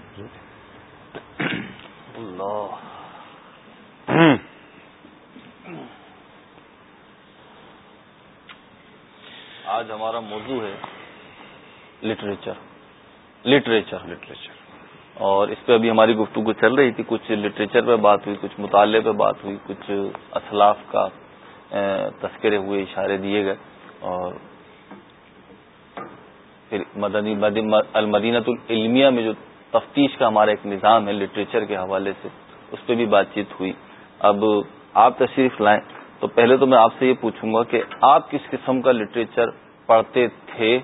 S2: آج ہمارا موضوع ہے لٹریچر لٹریچر لٹریچر اور اس پہ ابھی ہماری گفتگو چل رہی تھی، کچھ لٹریچر پہ بات ہوئی، کچھ مطالعے پہ بات ہوئی، کچھ اسلاف کا تذکرے ہوئے، اشارے دیے گئے اور پھر مدنی المدینت العلمیہ میں جو تفتیش کا ہمارا ایک نظام ہے لٹریچر کے حوالے سے، اس پہ بھی بات چیت ہوئی۔ اب آپ تشریف لائیں۔ تو پہلے تو میں آپ سے یہ پوچھوں گا کہ آپ کس قسم کا لٹریچر پڑھتے تھے؟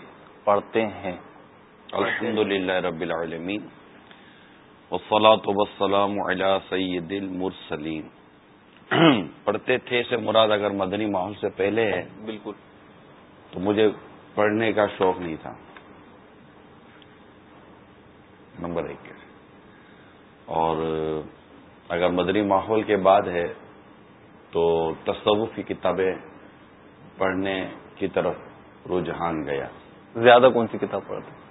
S2: پڑھتے ہیں۔
S4: الحمد للہ رب العالمین۔ وسلاۃ وسلام علی سید المرسلین۔ پڑھتے تھے سے مراد اگر مدنی ماحول سے پہلے ہے
S2: بالکل۔
S4: تو مجھے پڑھنے کا شوق نہیں تھا۔ نمبر ایک۔ اور اگر مدنی ماحول کے بعد ہے تو تصوف کی کتابیں پڑھنے کی طرف رجحان گیا۔
S2: زیادہ کون سی کتاب پڑھتے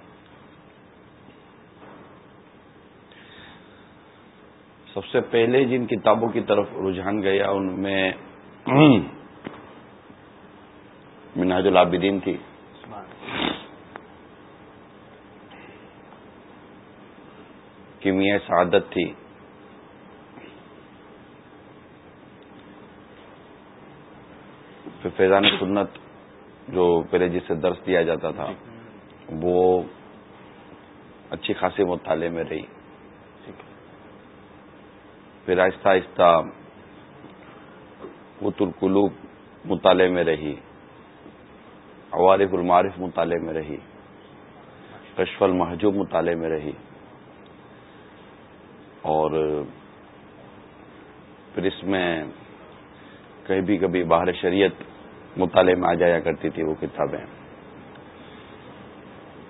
S4: سب سے پہلے جن کتابوں کی طرف رجحان گیا، ان میں مناج العابدین تھی کیمیا سعادت تھی۔ فیضان سنت۔ جو پہلے جس سے درس دیا جاتا تھا وہ اچھی خاصی مطالعے میں رہی۔ پھر آہستہ آہستہ قط القلوب مطالعے میں رہی۔ عوارف المعارف مطالعے میں رہی۔ کشف المحجوب مطالعے میں رہی۔ اور پھر اس میں کہیں بھی کبھی باہر شریعت مطالعے میں آ جایا کرتی تھی وہ کتابیں۔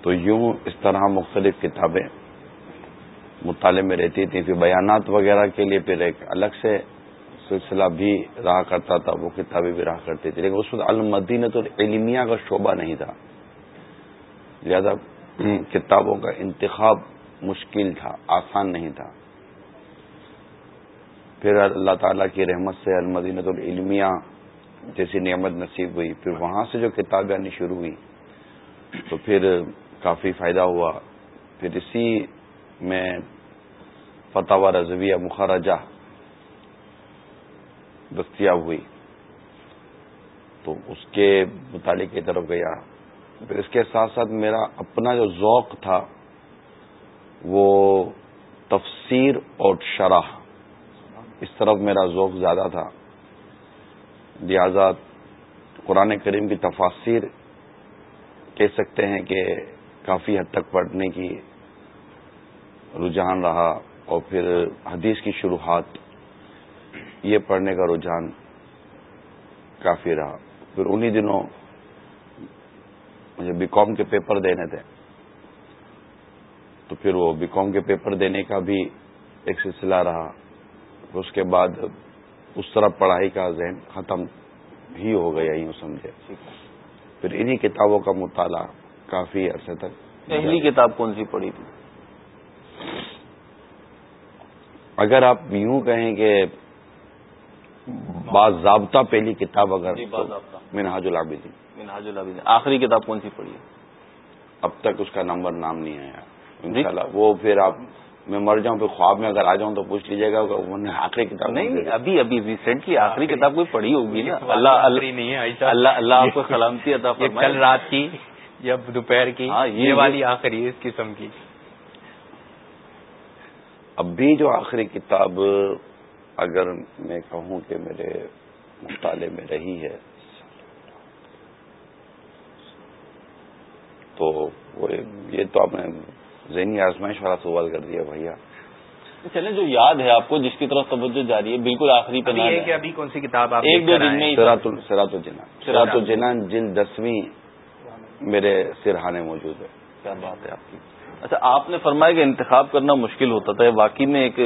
S4: تو یوں اس طرح مختلف کتابیں مطالعے میں رہتی تھیں پھر بیانات وغیرہ کے لیے پھر ایک الگ سے سلسلہ بھی رہا کرتا تھا، وہ کتابیں بھی رہا کرتی تھی۔ لیکن اس وقت المدینہ تو علمیہ کا شعبہ نہیں تھا۔ لہذا کتابوں کا انتخاب مشکل تھا، آسان نہیں تھا۔ پھر اللہ تعالیٰ کی رحمت سے المدینت العلمیہ جیسی نعمت نصیب ہوئی، پھر وہاں سے جو کتابیں آنی شروع ہوئی، تو پھر کافی فائدہ ہوا۔ پھر اسی میں فتح و رضویہ مخرجہ دستیاب ہوئی۔ تو اس کے متعلق کی طرف گیا۔ پھر اس کے ساتھ ساتھ میرا اپنا جو ذوق تھا، وہ تفسیر اور شرح، اس طرف میرا ذوق زیادہ تھا۔ لہذا قرآن کریم کی تفاصیر کہہ سکتے ہیں کہ کافی حد تک پڑھنے کی رجحان رہا اور پھر حدیث کی شروحات یہ پڑھنے کا رجحان کافی رہا۔ پھر انہی دنوں مجھے بی کام کے پیپر دینے تھے۔ تو پھر وہ بی کام کے پیپر دینے کا بھی ایک سلسلہ رہا۔ اس کے بعد اس طرح پڑھائی کا ذہن ختم ہی ہو گیا یوں سمجھے۔ پھر انہی کتابوں کا مطالعہ کافی عرصے تک
S2: پہلی کتاب کون سی پڑھی تھی؟
S4: اگر آپ یوں کہیں کہ باضابطہ پہلی کتاب اگر
S2: جی،
S4: منہاج العابدین۔
S2: منہاج العابدین۔ آخری کتاب کون سی پڑھی؟ ہے
S4: اب تک اس کا نمبر نام نہیں آیا۔ انشاءاللہ وہ پھر آپ میں مر جاؤں پھر خواب میں اگر آ جاؤں تو پوچھ لیجیے گا نے آخری کتاب
S2: نہیں ابھی ابھی ریسنٹلی آخری کتاب کوئی پڑھی ہوگی نا؟ اللہ اللہ اللہ آپ کو سلامتی عطا
S1: کل رات کی جب دوپہر کی
S2: ہاں،
S1: یہ والی آخری اس قسم کی۔
S4: اب بھی جو آخری کتاب اگر میں کہوں کہ میرے مطالعے میں رہی ہے تو یہ تو آپ نے ذہنی آزمائش والا سوال کر دیا بھیا۔
S2: چلیں جو یاد ہے آپ کو جس کی طرف توجہ جاری ہے بالکل آخری
S1: پہ کہ ابھی کون سی کتاب
S2: ایک دو دن میں
S4: سرات الجنان سرات الجنان جلد دسویں میرے سرحانے موجود ہے
S2: کیا بات ہے آپ کی۔ اچھا آپ نے فرمایا کہ انتخاب کرنا مشکل ہوتا تھا واقعی میں ایک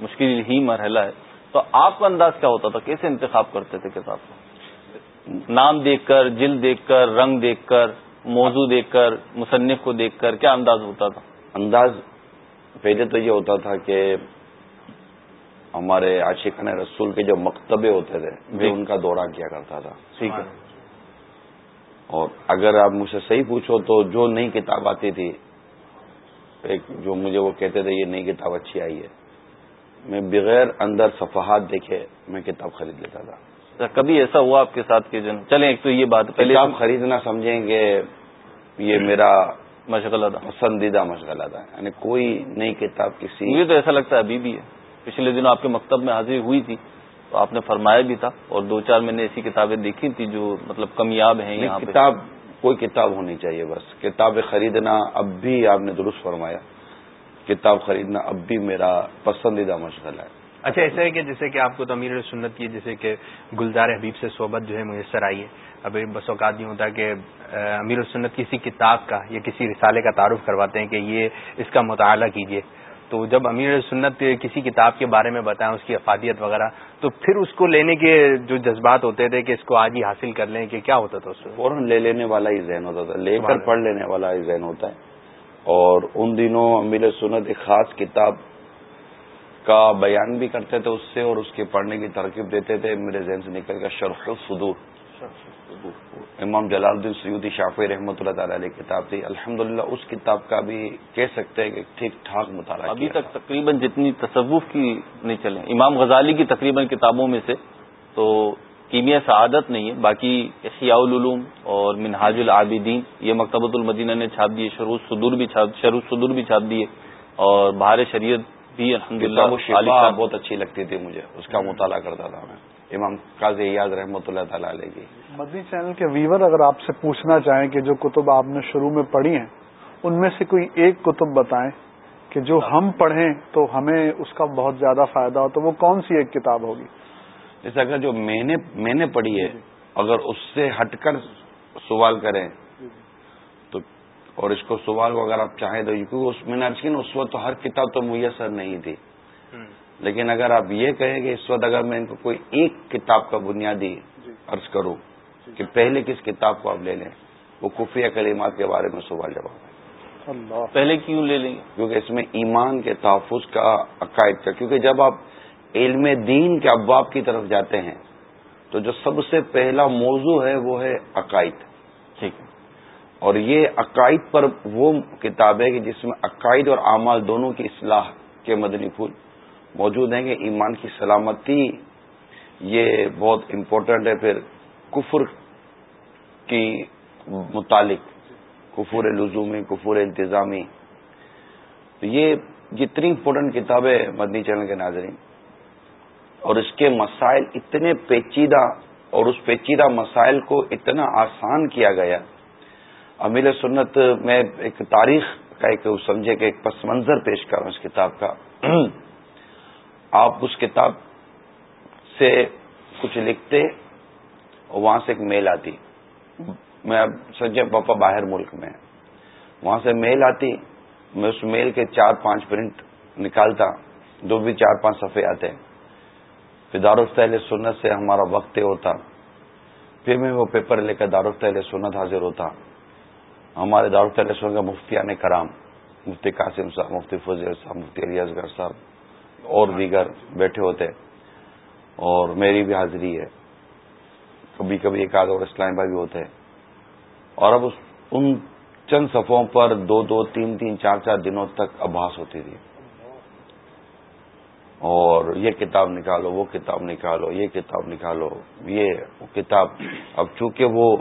S2: مشکل ہی مرحلہ ہے۔ تو آپ کا انداز کیا ہوتا تھا؟ کیسے انتخاب کرتے تھے کتاب کو؟ نام دیکھ کر جلد دیکھ کر رنگ دیکھ کر۔ موضوع دیکھ کر مصنف کو دیکھ کر کیا انداز ہوتا تھا؟
S4: انداز پہلے تو یہ ہوتا تھا کہ ہمارے عاشقان رسول کے جو مکتبے ہوتے تھے میں جی۔ ان کا دورہ کیا کرتا تھا۔
S2: ٹھیک ہے۔
S4: اور اگر آپ مجھ سے صحیح پوچھو تو جو نئی کتاب آتی تھی ایک جو مجھے وہ کہتے تھے یہ نئی کتاب اچھی آئی ہے۔ میں بغیر اندر صفحات دیکھے میں کتاب خرید لیتا تھا۔
S2: کبھی ایسا ہوا آپ کے ساتھ کہ جن چلیں ایک تو یہ بات
S4: پہلے آپ خریدنا سمجھیں کہ یہ میرا
S2: مشغلہ تھا
S4: پسندیدہ مشغلہ تھا یعنی کوئی نئی کتاب کسی
S2: مجھے تو ایسا لگتا ہے ابھی بھی ہے۔ پچھلے دنوں آپ کے مکتب میں حاضر ہوئی تھی تو آپ نے فرمایا بھی تھا اور دو چار میں نے ایسی کتابیں دیکھی تھی جو مطلب کمیاب ہیں یہاں
S4: کتاب کوئی کتاب ہونی چاہیے بس۔ کتاب خریدنا اب بھی آپ نے درست فرمایا۔ کتاب خریدنا اب بھی میرا پسندیدہ مشغلہ ہے۔
S1: اچھا ایسا ہے کہ جیسے کہ آپ کو تو امیر سنت کی جیسے کہ گلزار حبیب سے صحبت جو ہے میسر آئی ہے۔ ابھی بس اوقات یہ ہوتا کہ امیر السنت کسی کتاب کا یا کسی رسالے کا تعارف کرواتے ہیں کہ یہ اس کا مطالعہ کیجیے۔ تو جب امیر سنت کسی کتاب کے بارے میں بتائیں اس کی افادیت وغیرہ تو پھر اس کو لینے کے جو جذبات ہوتے تھے کہ اس کو آج ہی حاصل کر لیں کہ کیا ہوتا تھا اس
S4: فوراً لے لینے والا ہی ذہن ہوتا تھا۔ لے کر پڑھ لینے والا ہی ذہن ہوتا ہے۔ اور ان دنوں امیر سنت ایک خاص کتاب کا بیان بھی کرتے تھے اس سے اور اس کے پڑھنے کی ترکیب دیتے تھے میرے ذہن سے نکل کر شرف صدور امام جلال الدین سیودی شافی رحمۃ اللہ تعالی علیہ کتاب تھی۔ الحمد اس کتاب کا بھی کہہ سکتے ہیں کہ ٹھیک ٹھاک مطالعہ
S2: ابھی تک تقریباً جتنی تصوف کی نہیں چلے امام غزالی کی تقریباً کتابوں میں سے تو کیمیا سعادت نہیں ہے باقی احیاء العلوم اور منہاج العابدین یہ مکتبۃ المدینہ نے چھاپ دیے شروع صدور بھی چھاپ شروع صدور بھی چھاپ دیے اور بہار شریعت بھی
S4: شفا بہت اچھی لگتی تھی مجھے اس کا مطالعہ کرتا تھا میں۔ امام قاضی یاد رحمۃ اللہ تعالی علیہ کی۔
S3: مدنی چینل کے ویور اگر آپ سے پوچھنا چاہیں کہ جو کتب آپ نے شروع میں پڑھی ہیں ان میں سے کوئی ایک کتب بتائیں کہ جو ہم پڑھیں تو ہمیں اس کا بہت زیادہ فائدہ ہو تو وہ کون سی ایک کتاب ہوگی؟
S4: جیسے اگر جو میں نے میں نے پڑھی ہے اگر اس سے ہٹ کر سوال کریں اور اس کو سوال کو اگر آپ چاہیں تو کیونکہ اس میں نے اس وقت تو ہر کتاب تو میسر نہیں تھی۔ لیکن اگر آپ یہ کہیں کہ اس وقت اگر میں ان کو کوئی ایک کتاب کا بنیادی جی۔ عرض کروں جی۔ کہ پہلے کس کتاب کو آپ لے لیں؟ وہ کفیہ کلمات کے بارے میں سوال جواب
S2: ہے۔ پہلے کیوں لے لیں؟
S4: کیونکہ اس میں ایمان کے تحفظ کا عقائد کا کیونکہ جب آپ علم دین کے ابواب کی طرف جاتے ہیں تو جو سب سے پہلا موضوع ہے وہ ہے عقائد۔ ٹھیک۔ ہے اور یہ عقائد پر وہ کتاب ہے کہ جس میں عقائد اور اعمال دونوں کی اصلاح کے مدنی پھول موجود ہیں کہ ایمان کی سلامتی یہ بہت امپورٹنٹ ہے، پھر کفر کی متعلق کفور لزومی کفور انتظامی۔ تو یہ جتنی امپورٹنٹ کتابیں مدنی چینل کے ناظرین، اور اس کے مسائل اتنے پیچیدہ اور اس پیچیدہ مسائل کو اتنا آسان کیا گیا امیل سنت میں ایک تاریخ کا ایک سمجھے کہ ایک پس منظر پیش کروں اس کتاب کا۔ آپ اس کتاب سے کچھ لکھتے اور وہاں سے ایک میل آتی۔ میں اب سجے پاپا باہر ملک میں وہاں سے میل آتی، میں اس میل کے چار پانچ پرنٹ نکالتا جو بھی چار پانچ صفحے آتے۔ پھر دارالفتہ سنت سے ہمارا وقت ہوتا۔ پھر میں وہ پیپر لے کر دارالفتہ سنت حاضر ہوتا۔ ہمارے دارالفتہ سنت کا مفتیان کرام، مفتی قاسم صاحب، مفتی فضیر صاحب، مفتی علی گڑھ صاحب، اور دیگر بیٹھے ہوتے اور میری بھی حاضری ہے۔ کبھی کبھی ایک آدھ اور اسلام بھائی بھی ہوتے اور اب ان چند صفوں پر دو دو، تین تین، چار چار دنوں تک اباس ہوتی تھی اور یہ کتاب نکالو، وہ کتاب نکالو، یہ کتاب نکالو، یہ کتاب۔ اب چونکہ وہ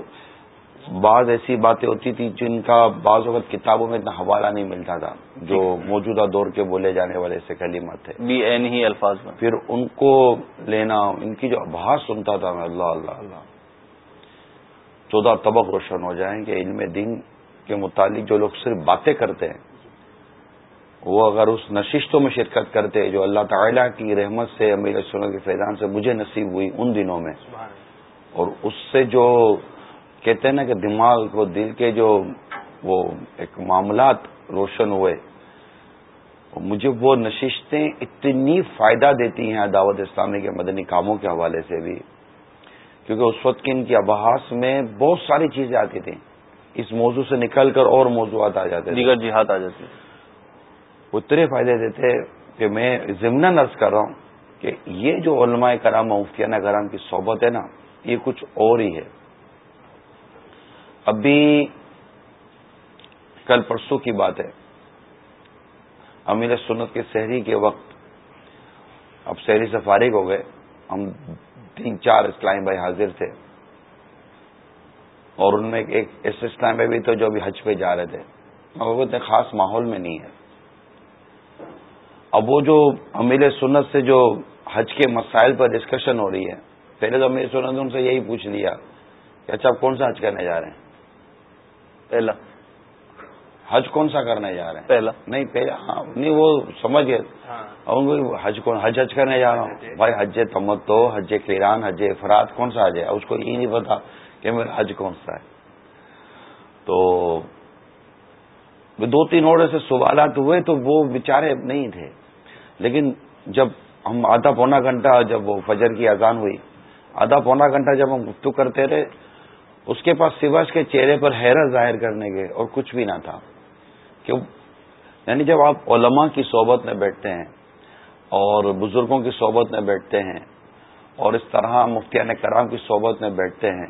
S4: بعض ایسی باتیں ہوتی تھی جن کا بعض وقت کتابوں میں اتنا حوالہ نہیں ملتا تھا جو موجودہ دور کے بولے جانے والے ایسے کلمات تھے۔
S2: بھی این ہی الفاظ میں۔
S4: پھر ان کو لینا ان کی جو آباس سنتا تھا میں اللہ اللہ اللہ۔ چودہ طبق روشن ہو جائیں کہ علم دین کے متعلق جو لوگ صرف باتیں کرتے ہیں وہ اگر اس نشستوں میں شرکت کرتے جو اللہ تعالیٰ کی رحمت سے امیر سنت کے فیضان سے مجھے نصیب ہوئی ان دنوں میں اور اس سے جو کہتے ہیں نا کہ دماغ کو دل کے جو وہ ایک معاملات روشن ہوئے مجھے وہ نشستیں اتنی فائدہ دیتی ہیں دعوت اسلامی کے مدنی کاموں کے حوالے سے بھی کیونکہ اس وقت کی ان کی ابحاس میں بہت ساری چیزیں آتی تھیں۔ اس موضوع سے نکل کر اور موضوعات آ جاتے
S2: دیگر جہاد آ جاتی
S4: اتنے فائدے دیتے کہ میں ضمن نرس کر رہا ہوں کہ یہ جو علماء کرام مفتیانہ کرام کی صحبت ہے نا یہ کچھ اور ہی ہے۔ ابھی کل پرسوں کی بات ہے۔ امیر سنت کے شہری کے وقت اب شہری سے فارغ ہو گئے۔ ہم تین چار اسلام بھائی حاضر تھے۔ اور ان میں ایک ایسے اسلام بھائی بھی تھے جو ابھی حج پہ جا رہے تھے۔ مگر اتنے خاص ماحول میں نہیں ہے۔ اب وہ جو امیر سنت سے جو حج کے مسائل پر ڈسکشن ہو رہی ہے۔ پہلے تو امیر سنت نے ان سے یہی پوچھ لیا کہ اچھا آپ کون سا حج کرنے جا رہے ہیں؟
S2: پہلا۔
S4: حج کون سا کرنے جا رہے ہیں؟
S2: پہلا۔
S4: نہیں پہلا ہاں نہیں وہ سمجھ گئے۔ ہاں۔ حج کون حج حج کرنے جا رہا ہوں۔ بھائی حج تمتو حج کیران حج افراد کون سا حج ہے؟ اس کو یہ نہیں پتا کہ میرا حج کون سا ہے۔ تو دو تین اور ایسے سوالات ہوئے تو وہ بےچارے نہیں تھے۔ لیکن جب ہم آدھا پونا گھنٹہ جب وہ فجر کی اذان ہوئی آدھا پونا گھنٹہ جب ہم گفتگو کرتے رہے اس کے پاس سوا اس کے چہرے پر حیرت ظاہر کرنے کے اور کچھ بھی نہ تھا۔ کہ یعنی جب آپ علماء کی صحبت میں بیٹھتے ہیں اور بزرگوں کی صحبت میں بیٹھتے ہیں اور اس طرح مفتیان کرام کی صحبت میں بیٹھتے ہیں،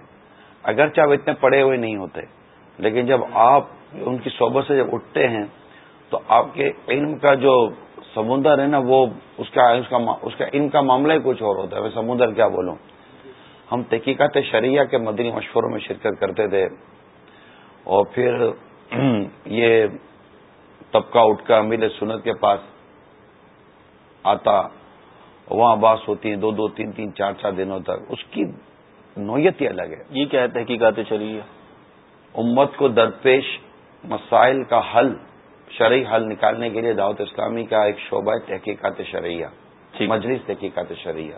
S4: اگرچہ آپ اتنے پڑے ہوئے نہیں ہوتے، لیکن جب آپ ان کی صحبت سے جب اٹھتے ہیں تو آپ کے علم کا جو سمندر ہے نا، وہ اس کا اس کا علم کا معاملہ ہی کچھ اور ہوتا ہے۔ میں سمندر کیا بولوں؟ ہم تحقیقات شریعہ کے مدنی مشوروں میں شرکت کرتے تھے اور پھر یہ طبقہ اٹھ کر امیر سنت کے پاس آتا وہاں باس ہوتی ہیں دو دو تین تین چار چار دنوں تک۔ اس کی نوعیت ہی الگ ہے۔
S2: یہ کیا تحقیقات شرعی
S4: امت کو درپیش مسائل کا حل شرعی حل نکالنے کے لیے دعوت اسلامی کا ایک شعبہ تحقیقات شرعیہ مجلس تحقیقات شرعیہ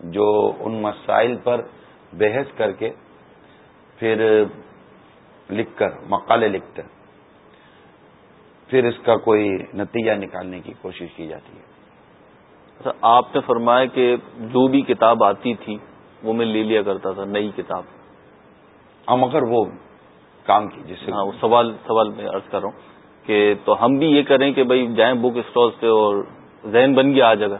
S4: جو ان مسائل پر بحث کر کے پھر لکھ کر مقالے لکھتے پھر اس کا کوئی نتیجہ نکالنے کی کوشش کی جاتی ہے۔
S2: اچھا آپ نے فرمایا کہ جو بھی کتاب آتی تھی وہ میں لے لیا کرتا تھا نئی کتاب۔
S4: ہم اگر وہ کام کی جس سے
S2: ہاں سوال سوال میں عرض کر رہا ہوں کہ تو ہم بھی یہ کریں کہ بھائی جائیں بک اسٹال سے اور ذہن بن گیا آ جگہ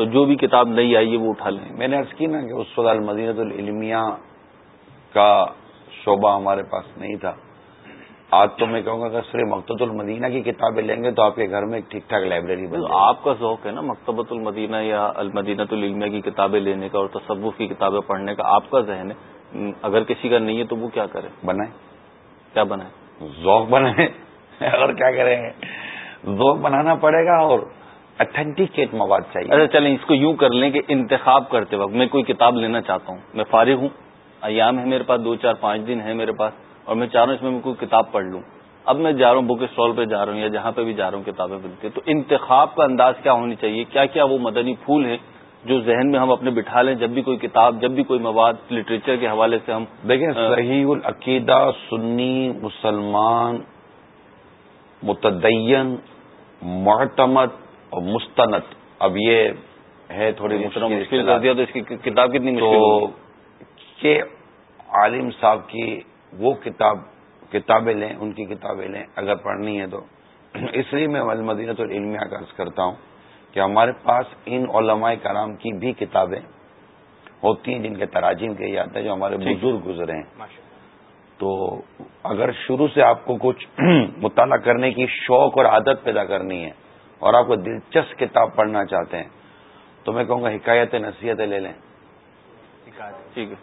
S2: تو جو بھی کتاب نئی آئی ہے وہ اٹھا لیں۔
S4: میں نے عرض کی نا کہ اس وقت المدینت العلمیہ کا شعبہ ہمارے پاس نہیں تھا۔ آج تو میں کہوں گا کہ صرف مکتب المدینہ کی کتابیں لیں گے تو آپ کے گھر میں ایک ٹھیک ٹھاک لائبریری بن
S2: آپ کا ذوق ہے نا مکتبۃ المدینہ یا المدینت العلمیہ کی کتابیں لینے کا اور تصوف کی کتابیں پڑھنے کا۔ آپ کا ذہن ہے۔ اگر کسی کا نہیں ہے تو وہ کیا کرے؟
S4: بنائے
S2: کیا بنائے
S4: ذوق بنائے اور کیا کریں گے؟ ذوق بنانا پڑے گا اور اتھینٹیکیٹ مواد چاہیے۔
S2: اچھا چلیں اس کو یوں کر لیں کہ انتخاب کرتے وقت میں کوئی کتاب لینا چاہتا ہوں۔ میں فارغ ہوں ایام ہے میرے پاس دو چار پانچ دن ہے میرے پاس اور میں چاہ رہا ہوں اس میں کوئی کتاب پڑھ لوں۔ اب میں جا رہا ہوں بک اسٹال پہ جا رہا ہوں یا جہاں پہ بھی جا رہا ہوں کتابیں ملتی ہیں تو انتخاب کا انداز کیا ہونی چاہیے؟ کیا کیا وہ مدنی پھول ہیں جو ذہن میں ہم اپنے بٹھا لیں؟ جب بھی کوئی کتاب جب بھی کوئی مواد لٹریچر کے حوالے سے ہم
S4: دیکھیں صحیح العقیدہ سنی مسلمان متدین معتمد اور مستند. اب یہ ہے تھوڑی
S2: مشکل کر دیا تو اس کی کتاب کتنی مشکل
S4: کہ عالم صاحب کی وہ کتاب کتابیں لیں ان کی کتابیں لیں اگر پڑھنی ہے تو. اس لیے میں المدینت العلمیہ کا عرض کرتا ہوں کہ ہمارے پاس ان علماء کرام کی بھی کتابیں ہوتی ہیں جن کے تراجیم کے جاتے ہیں جو ہمارے بزرگ گزرے ہیں. تو اگر شروع سے آپ کو کچھ مطالعہ کرنے کی شوق اور عادت پیدا کرنی ہے اور آپ کو دلچسپ کتاب پڑھنا چاہتے ہیں تو میں کہوں گا حکایت نصیحتیں لے لیں۔
S2: ٹھیک ہے۔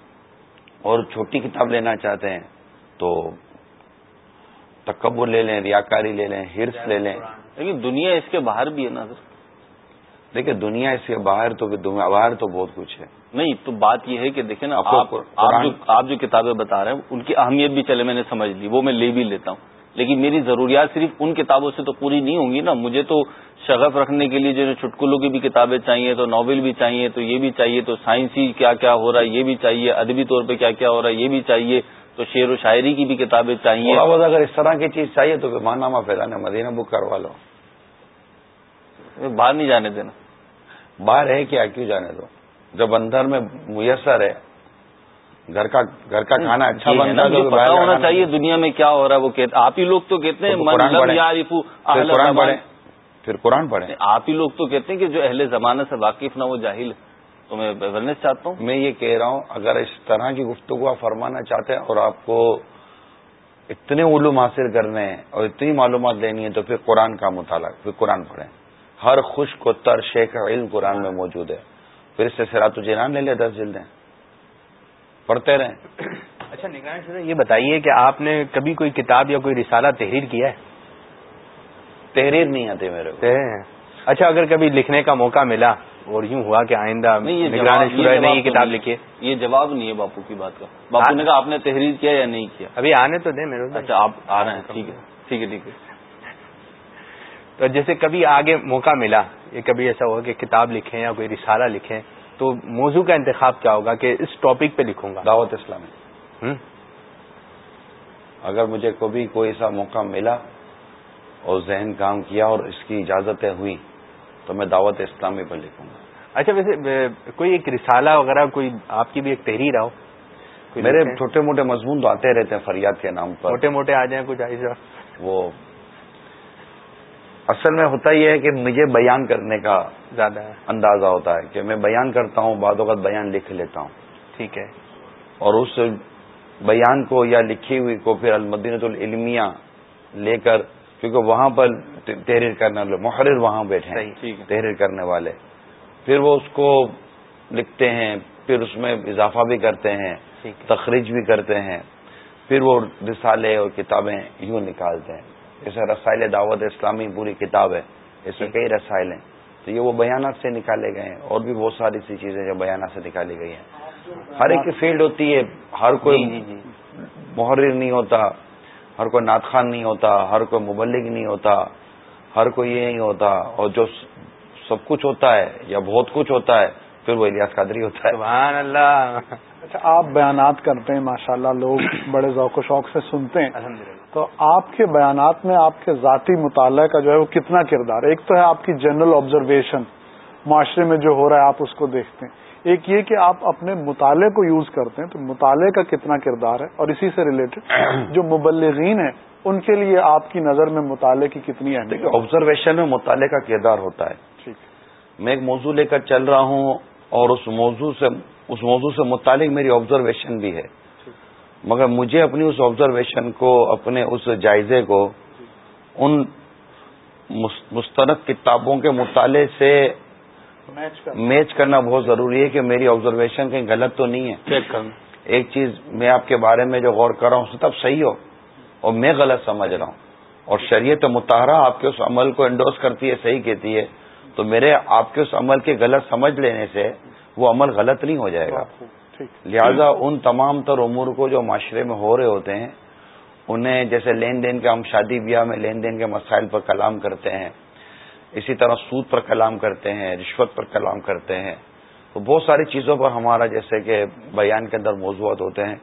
S4: اور چھوٹی کتاب لینا چاہتے ہیں تو تکبر لے لیں ریاکاری لے لیں ہرس لے لیں۔
S2: لیکن دنیا اس کے باہر بھی ہے نا سر۔
S4: دیکھیں دنیا اس کے باہر تو باہر تو بہت کچھ ہے۔
S2: نہیں تو بات یہ ہے کہ دیکھیں نا آپ جو کتابیں بتا رہے ہیں ان کی اہمیت بھی چلے میں نے سمجھ لی وہ میں لے بھی لیتا ہوں۔ لیکن میری ضروریات صرف ان کتابوں سے تو پوری نہیں ہوں گی نا۔ مجھے تو شغف رکھنے کے لیے جو چٹکلوں کی بھی کتابیں چاہیے تو ناول بھی چاہیے تو یہ بھی چاہیے تو سائنسی کیا کیا ہو رہا ہے یہ بھی چاہیے ادبی طور پہ کیا کیا ہو رہا ہے یہ بھی چاہیے تو شعر و شاعری کی بھی کتابیں چاہیے۔
S4: اگر اس طرح کی چیز چاہیے تو ماہ نامہ پھیلانا مدینہ بک کروا لو۔
S2: باہر نہیں جانے دینا۔
S4: باہر ہے کیا؟ کیوں جانے دو؟ جب اندر میں میسر ہے گھر کا گھر کا کھانا اچھا بنتا
S2: ہے پتا ہونا چاہیے دنیا میں کیا ہو رہا ہے وہ کہتے آپ ہی لوگ تو کہتے ہیں
S4: قرآن پڑھیں۔ پھر قرآن پڑھیں۔
S2: آپ ہی لوگ تو کہتے ہیں کہ جو اہل زمانہ سے واقف نہ وہ جاہل۔ تو میں اویئرنیس چاہتا ہوں۔
S4: میں یہ کہہ رہا ہوں اگر اس طرح کی گفتگو آپ فرمانا چاہتے ہیں اور آپ کو اتنے علوم حاصل کرنے ہیں اور اتنی معلومات لینی ہے تو پھر قرآن کا مطالعہ پھر قرآن پڑھیں۔ ہر خشک و تر شیخ علم قرآن میں موجود ہے۔ پھر اس سے سرات جینان لے لے دس جلدیں۔ پڑھتے رہیں۔
S1: اچھا نگران یہ بتائیے کہ آپ نے کبھی کوئی کتاب یا کوئی رسالہ تحریر کیا ہے؟
S4: تحریر نہیں آتی میرے کو۔
S1: اچھا اگر کبھی لکھنے کا موقع ملا اور یوں ہوا کہ آئندہ نگران شورا نے یہ کتاب لکھی ہے۔
S2: یہ جواب نہیں ہے باپو کی بات کا۔ باپو نے کہا آپ نے تحریر کیا یا نہیں کیا؟
S1: ابھی آنے تو دیں میرے
S2: اچھا آپ آ رہے ہیں ٹھیک ہے ٹھیک ہے ٹھیک ہے۔
S1: تو جیسے کبھی آگے موقع ملا یہ کبھی ایسا ہوا کہ کتاب لکھیں یا کوئی رسالہ لکھیں تو موضوع کا انتخاب کیا ہوگا کہ اس ٹاپک پہ لکھوں گا۔
S4: دعوت اسلامی۔ اگر مجھے کبھی کوئی ایسا موقع ملا اور ذہن کام کیا اور اس کی اجازتیں ہوئی تو میں دعوت اسلامی پر لکھوں گا۔
S1: اچھا ویسے کوئی ایک رسالہ وغیرہ کوئی آپ کی بھی ایک تحریر آؤ؟
S4: میرے چھوٹے موٹے مضمون تو آتے رہتے ہیں فریاد کے نام پر۔
S1: چھوٹے موٹے آ جائیں کچھ ایسا
S4: وہ اصل میں ہوتا یہ ہے کہ مجھے بیان کرنے کا
S1: زیادہ
S4: اندازہ ہوتا ہے کہ میں بیان کرتا ہوں بعد اوقات بیان لکھ لیتا ہوں۔
S1: ٹھیک ہے۔
S4: اور اس بیان کو یا لکھی ہوئی کو پھر المدینت العلمیہ لے کر کیونکہ وہاں پر تحریر کرنے والے محرر وہاں بیٹھے ہیں تحریر کرنے والے۔ پھر وہ اس کو لکھتے ہیں پھر اس میں اضافہ بھی کرتے ہیں تخریج بھی کرتے ہیں۔ پھر وہ رسالے اور کتابیں یوں نکالتے ہیں۔ جیسے رسائل دعوت اسلامی پوری کتاب ہے۔ اس میں کئی رسائل ہیں۔ تو یہ وہ بیانات سے نکالے گئے ہیں۔ اور بھی بہت ساری سی چیزیں جو بیانات سے نکالی گئی ہیں۔ ہر ایک کی فیلڈ ہوتی ہے۔ ہر کوئی جی، جی، جی۔ محرر نہیں ہوتا۔ ہر کوئی نعت نہیں ہوتا۔ ہر کوئی مبلغ نہیں ہوتا۔ ہر کوئی یہ نہیں ہوتا۔ اور جو سب کچھ ہوتا ہے یا بہت کچھ ہوتا ہے پھر وہ الیاس قادری ہوتا ہے۔
S1: سبحان اللہ۔
S3: اچھا آپ بیانات کرتے ہیں ماشاءاللہ لوگ بڑے ذوق و شوق سے سنتے ہیں۔ تو آپ کے بیانات میں آپ کے ذاتی مطالعہ کا جو ہے وہ کتنا کردار ہے؟ ایک تو ہے آپ کی جنرل آبزرویشن معاشرے میں جو ہو رہا ہے آپ اس کو دیکھتے ہیں۔ ایک یہ کہ آپ اپنے مطالعے کو یوز کرتے ہیں تو مطالعے کا کتنا کردار ہے؟ اور اسی سے ریلیٹڈ جو مبلغین ہیں ان کے لیے آپ کی نظر میں مطالعے کی کتنی
S4: اہمیت آبزرویشن میں مطالعے کا کردار ہوتا ہے۔ میں ایک موضوع لے کر چل رہا ہوں اور اس موضوع سے اس موضوع سے متعلق میری آبزرویشن بھی ہے۔ مگر مجھے اپنی اس آبزرویشن کو اپنے اس جائزے کو ان مستند کتابوں کے مطالعے سے میچ کرنا۔ بہت ضروری ہے کہ میری آبزرویشن کہیں غلط تو نہیں ہے۔ ایک چیز میں آپ کے بارے میں جو غور کر رہا ہوں تب صحیح ہو اور میں غلط سمجھ رہا ہوں۔ اور شریعت متحرہ آپ کے اس عمل کو انڈوس کرتی ہے صحیح کہتی ہے۔ تو میرے آپ کے اس عمل کے غلط سمجھ لینے سے وہ عمل غلط نہیں ہو جائے گا۔ لہذا ان تمام تر امور کو جو معاشرے میں ہو رہے ہوتے ہیں انہیں جیسے لین دین کے ہم شادی بیاہ میں لین دین کے مسائل پر کلام کرتے ہیں اسی طرح سود پر کلام کرتے ہیں رشوت پر کلام کرتے ہیں۔ تو بہت ساری چیزوں پر ہمارا جیسے کہ بیان کے اندر موضوعات ہوتے ہیں۔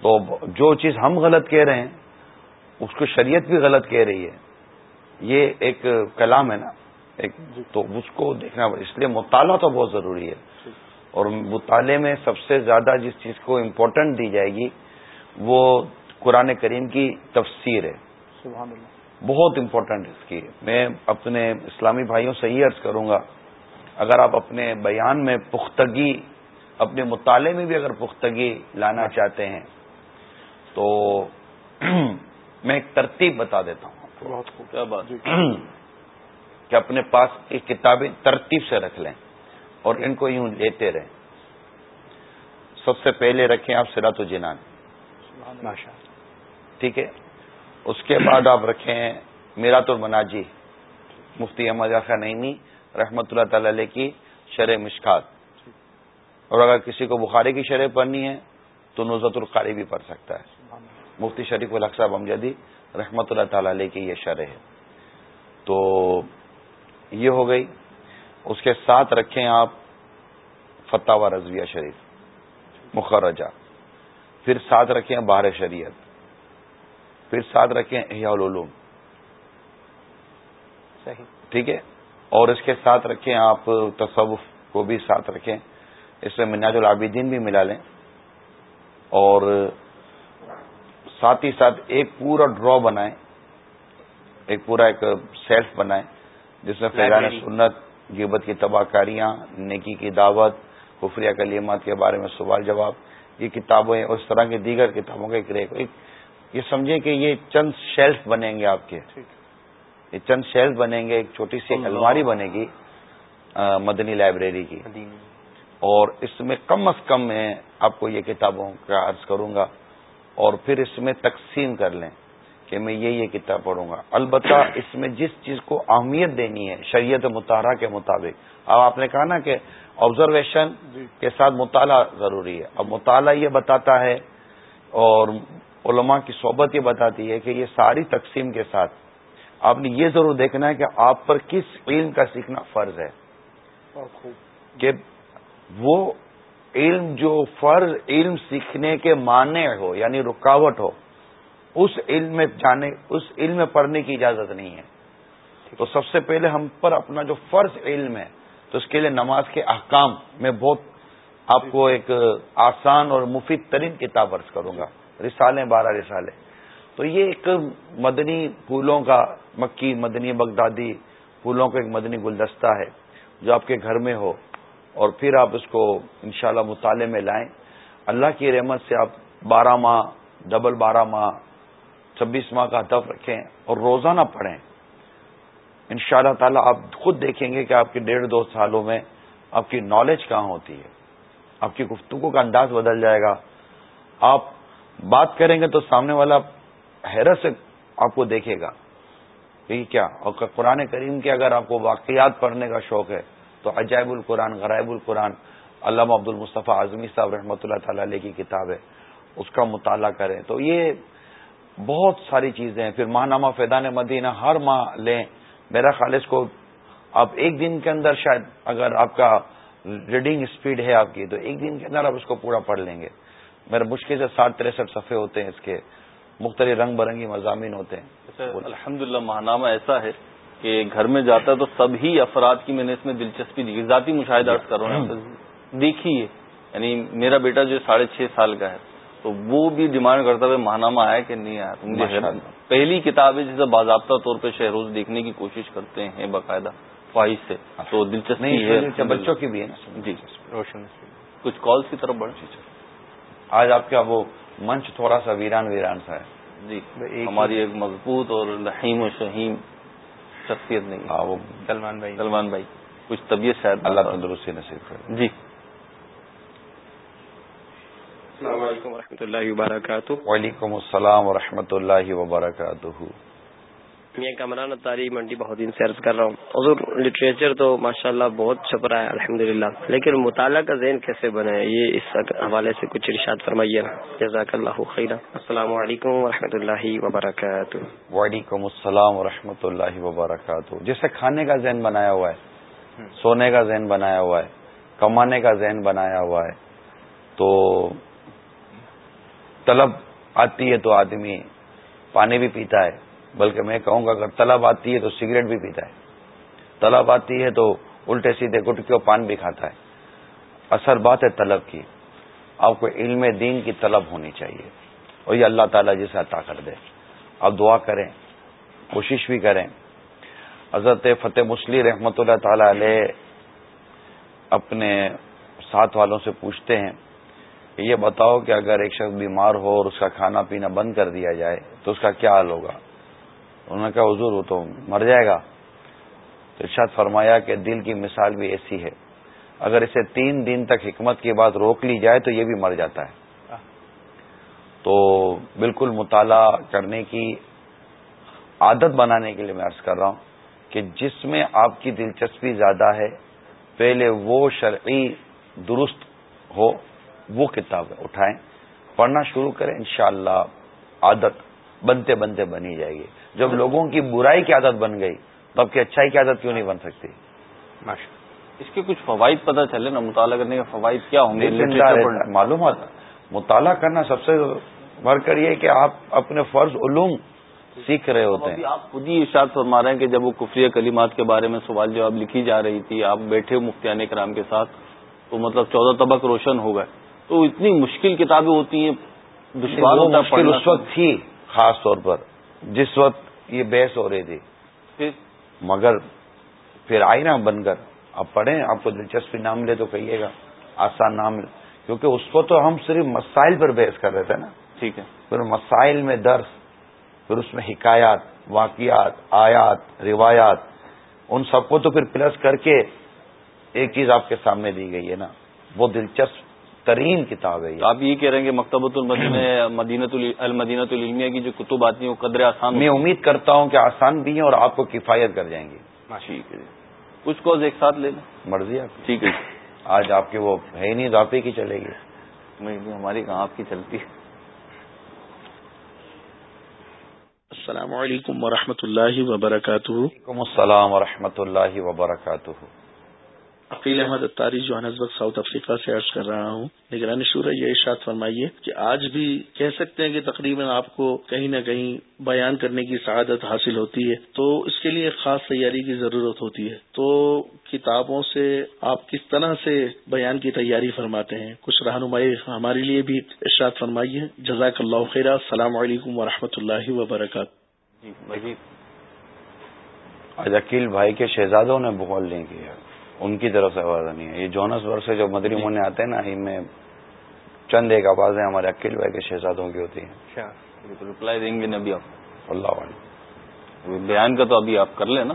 S4: تو جو چیز ہم غلط کہہ رہے ہیں اس کو شریعت بھی غلط کہہ رہی ہے۔ یہ ایک کلام ہے نا ایک تو اس کو دیکھنا اس لیے مطالعہ تو بہت ضروری ہے۔ اور مطالعے میں سب سے زیادہ جس چیز کو امپورٹنٹ دی جائے گی وہ قرآن کریم کی تفسیر ہے۔ سبحان اللہ۔ بہت امپورٹنٹ اس کی۔ میں اپنے اسلامی بھائیوں سے یہ عرض کروں گا اگر آپ اپنے بیان میں پختگی اپنے مطالعے میں بھی اگر پختگی لانا چاہتے ہیں تو میں ایک ترتیب بتا دیتا ہوں۔ جی۔ کہ اپنے پاس یہ کتابیں ترتیب سے رکھ لیں۔ اور ان کو یوں لیتے رہیں۔ سب سے پہلے رکھیں آپ سرات و جنان ٹھیک ہے؟ اس کے بعد آپ رکھیں میرات المناجی۔ مفتی احمد خان نئی رحمت اللہ تعالی علیہ کی شرح مشکات۔ اور اگر کسی کو بخاری کی شرح پڑھنی ہے تو نوزت القاری بھی پڑھ سکتا ہے۔ مفتی شریف الحق صاحب امجدی رحمت اللہ تعالی علیہ کی یہ شرح ہے۔ تو یہ ہو گئی۔ اس کے ساتھ رکھیں آپ فتح و رضویہ شریف مخرجہ پھر ساتھ رکھیں بار شریعت پھر ساتھ رکھیں احیاء العلوم۔ صحیح۔ ٹھیک ہے؟ اور اس کے ساتھ رکھیں آپ تصوف کو بھی ساتھ رکھیں۔ اس میں مناج العابدین بھی ملا لیں۔ اور ساتھ ہی ساتھ ایک پورا ڈرا بنائیں ایک پورا ایک سیلف بنائیں جس میں فیضان سنت غیبت کی تباہ کاریاں نیکی کی دعوت خفریہ کلیمات کے بارے میں سوال جواب یہ کتابیں اور اس طرح کی دیگر کتابوں کا ایک یہ سمجھیں کہ یہ چند شیلف بنیں گے آپ کے۔ یہ چند شیلف بنیں گے ایک چھوٹی سی ایک الماری بنے گی مدنی لائبریری کی۔ اور اس میں کم از کم میں آپ کو یہ کتابوں کا عرض کروں گا اور پھر اس میں تقسیم کر لیں۔ کہ میں یہ یہ کتاب پڑھوں گا۔ البتہ اس میں جس چیز کو اہمیت دینی ہے شریعت مطالعہ کے مطابق۔ اب آپ نے کہا نا کہ آبزرویشن جی۔ کے ساتھ مطالعہ ضروری ہے۔ اب مطالعہ یہ بتاتا ہے اور علماء کی صحبت یہ بتاتی ہے کہ یہ ساری تقسیم کے ساتھ آپ نے یہ ضرور دیکھنا ہے کہ آپ پر کس علم کا سیکھنا فرض ہے۔ کہ وہ علم جو فرض علم سیکھنے کے معنی ہو یعنی رکاوٹ ہو اس علم میں جانے اس علم میں پڑھنے کی اجازت نہیں ہے۔ تو سب سے پہلے ہم پر اپنا جو فرض علم ہے تو اس کے لیے نماز کے احکام میں بہت آپ کو ایک آسان اور مفید ترین کتاب عرض کروں گا رسالے بارہ رسالے۔ تو یہ ایک مدنی پھولوں کا مکی مدنی بغدادی پھولوں کا ایک مدنی گلدستہ ہے جو آپ کے گھر میں ہو۔ اور پھر آپ اس کو انشاءاللہ مطالعے میں لائیں۔ اللہ کی رحمت سے آپ بارہ ماہ ڈبل بارہ ماہ چھبیس ماہ کا ہدف رکھیں اور روزانہ پڑھیں۔ ان شاء اللہ تعالی آپ خود دیکھیں گے کہ آپ کے ڈیڑھ دو سالوں میں آپ کی نالج کہاں ہوتی ہے۔ آپ کی گفتگو کا انداز بدل جائے گا۔ آپ بات کریں گے تو سامنے والا حیرت سے آپ کو دیکھے گا یہ کیا، اور قرآن کریم کے اگر آپ کو واقعات پڑھنے کا شوق ہے تو عجائب القرآن، غرائب القرآن، علامہ عبد المصطفیٰ اعظمی صاحب رحمۃ اللہ تعالی علیہ کی کتاب ہے، اس کا مطالعہ کریں۔ تو یہ بہت ساری چیزیں ہیں۔ پھر ماہنامہ فیدان مدینہ ہر ماہ لیں۔ میرا خیال اس کو آپ ایک دن کے اندر شاید اگر آپ کا ریڈنگ اسپیڈ ہے آپ کی تو ایک دن کے اندر آپ اس کو پورا پڑھ لیں گے۔ میرا مشکل سے ساٹھ تریسٹھ صفحے ہوتے ہیں اس کے۔ مختلف رنگ برنگی مضامین ہوتے ہیں۔
S2: الحمد للہ ماہنامہ ایسا ہے کہ گھر میں جاتا ہے تو سبھی افراد کی میں نے اس میں دلچسپی دی۔ ذاتی مشاہدہ کر رہا ہوں۔ دیکھیے یعنی میرا بیٹا جو ساڑھے چھ سال کا ہے۔ تو وہ بھی ڈیمانڈ کرتا ہے ماہنامہ آیا کہ نہیں آیا۔ مجھے پہلی کتاب ہے جسے باضابطہ طور پہ شہروز دیکھنے کی کوشش کرتے ہیں باقاعدہ خواہش سے۔ تو دلچسپی
S4: ہے۔ بچوں کی بھی ہے نا۔
S2: جی۔ روشن کچھ کالس کی طرف بڑھ
S4: آج آپ کا وہ منچ تھوڑا سا ویران ویران سا ہے۔
S2: جی ہماری ایک مضبوط اور لحیم و شہیم شخصیت نہیں
S4: ہاں وہ
S2: سلمان بھائی۔ سلمان بھائی کچھ طبیعت شاید
S4: اللہ تندرستی نصیب کرے۔
S2: جی۔
S5: السلام علیکم و اللہ وبرکاتہ۔
S4: وعلیکم السلام و اللہ وبرکاتہ۔
S5: میں کمران تاری منڈی بہت دن سے عرض کر رہا ہوں۔ حضور لٹریچر تو ماشاء اللہ بہت چھپ رہا ہے الحمد لیکن مطالعہ کا ذہن کیسے بنے یہ اس حوالے سے کچھ ارشاد فرمائیے نا۔ جزاک اللہ خیر السلام علیکم و اللہ وبرکاتہ۔
S4: وعلیکم السلام و اللہ وبرکاتہ۔ جیسے کھانے کا ذہن بنایا ہوا ہے سونے کا ذہن بنایا ہوا ہے کمانے کا ذہن بنایا ہوا ہے تو طلب آتی ہے تو آدمی پانی بھی پیتا ہے۔ بلکہ میں کہوں گا اگر طلب آتی ہے تو سگریٹ بھی پیتا ہے۔ طلب آتی ہے تو الٹے سیدھے گٹکے پان بھی کھاتا ہے۔ اثر بات ہے طلب کی۔ آپ کو علم دین کی طلب ہونی چاہیے۔ اور یہ اللہ تعالیٰ جسے عطا کر دے۔ آپ دعا کریں، کوشش بھی کریں۔ حضرت فتح مسلی رحمۃ اللہ تعالی علیہ اپنے ساتھ والوں سے پوچھتے ہیں یہ بتاؤ کہ اگر ایک شخص بیمار ہو اور اس کا کھانا پینا بند کر دیا جائے تو اس کا کیا حال ہوگا؟ انہوں نے کہا، حضور، وہ تو مر جائے گا. تو ارشاد فرمایا کہ دل کی مثال بھی ایسی ہے۔ اگر اسے تین دن تک حکمت کی بات روک لی جائے تو یہ بھی مر جاتا ہے۔ تو بالکل مطالعہ کرنے کی عادت بنانے کے لیے میں عرض کر رہا ہوں کہ جس میں آپ کی دلچسپی زیادہ ہے، پہلے وہ شرعی درست ہو وہ کتاب اٹھائیں پڑھنا شروع کریں انشاءاللہ عادت بنتے بنتے بنی جائے گی۔ جب لوگوں کی برائی کی عادت بن گئی تو اب کی اچھائی کی عادت کیوں نہیں بن سکتی؟
S2: اس کے کچھ فوائد پتہ چلے نا مطالعہ کرنے کے فوائد کیا ہوں گے؟
S4: معلومات مطالعہ کرنا سب سے بڑھ کر یہ کہ آپ اپنے فرض علوم سیکھ رہے ہوتے ہیں۔
S2: آپ خود ہی ارشاد فرما رہے ہیں کہ جب وہ کفری کلیمات کے بارے میں سوال جواب لکھی جا رہی تھی آپ بیٹھے مفتیان کرام کے ساتھ تو مطلب چودہ طبق روشن ہو گئے۔ تو اتنی مشکل کتابیں ہوتی ہیں
S4: دشوار مشکل اس وقت تھی خاص طور پر جس وقت یہ بحث ہو رہی تھی۔ مگر پھر آئی نا بن کر آپ پڑھیں آپ کو دلچسپی نام لے تو کہیے گا آسان نام لے کیونکہ اس کو تو ہم صرف مسائل پر بحث کر رہے تھے نا۔
S2: ٹھیک ہے۔
S4: پھر مسائل میں درس پھر اس میں حکایات واقعات آیات روایات ان سب کو تو پھر پلس کر کے ایک چیز آپ کے سامنے دی گئی ہے نا۔ وہ دلچسپ ترین کتاب ہے
S2: آپ یہ کہہ رہے ہیں کہ مکتبۃ مدینت المدینت العلمیہ کی جو کتب آتی ہیں وہ قدر آسان
S4: میں امید کرتا ہوں کہ آسان بھی ہیں اور آپ کو کفایت کر جائیں گے۔
S2: ٹھیک ہے کچھ کوز ایک ساتھ لے لیں۔
S4: مرضی آپ
S2: ٹھیک ہے
S4: آج آپ کی وہ ہے نہیں آپ کی چلے گی۔
S2: نہیں ہماری کہاں آپ کی چلتی ہے۔
S6: السلام علیکم ورحمۃ اللہ وبرکاتہ۔
S4: وعلیکم السلام ورحمۃ اللہ وبرکاتہ۔
S6: عقیل احمد اتاری جو وقت ساؤتھ افریقہ سے عرض کر رہا ہوں، نگرانی شورہ یہ ارشاد فرمائیے کہ آج بھی کہہ سکتے ہیں کہ تقریباً آپ کو کہیں نہ کہیں بیان کرنے کی سعادت حاصل ہوتی ہے۔ تو اس کے لیے خاص تیاری کی ضرورت ہوتی ہے۔ تو کتابوں سے آپ کس طرح سے بیان کی تیاری فرماتے ہیں؟ کچھ رہنمائی ہمارے لیے بھی ارشاد فرمائیے۔ جزاک اللہ خیر۔ السلام علیکم و اللہ وبرکاتہ۔
S2: جی
S4: آج عقیل بھائی کے شہزادوں نے بغول نہیں کیا۔ ان کی طرف سے آواز نہیں ہے۔ یہ جونس ور سے جو مدری جی۔ ہونے آتے ہیں نا ان میں چند ایک آوازیں ہمارے عقیل بھائی کے شہزادوں کی ہوتی ہیں۔
S2: اچھا، رپلائی دیں گے ابھی آپ۔
S4: اللہ علیہ۔
S2: بیان کا تو ابھی آپ کر لیں نا۔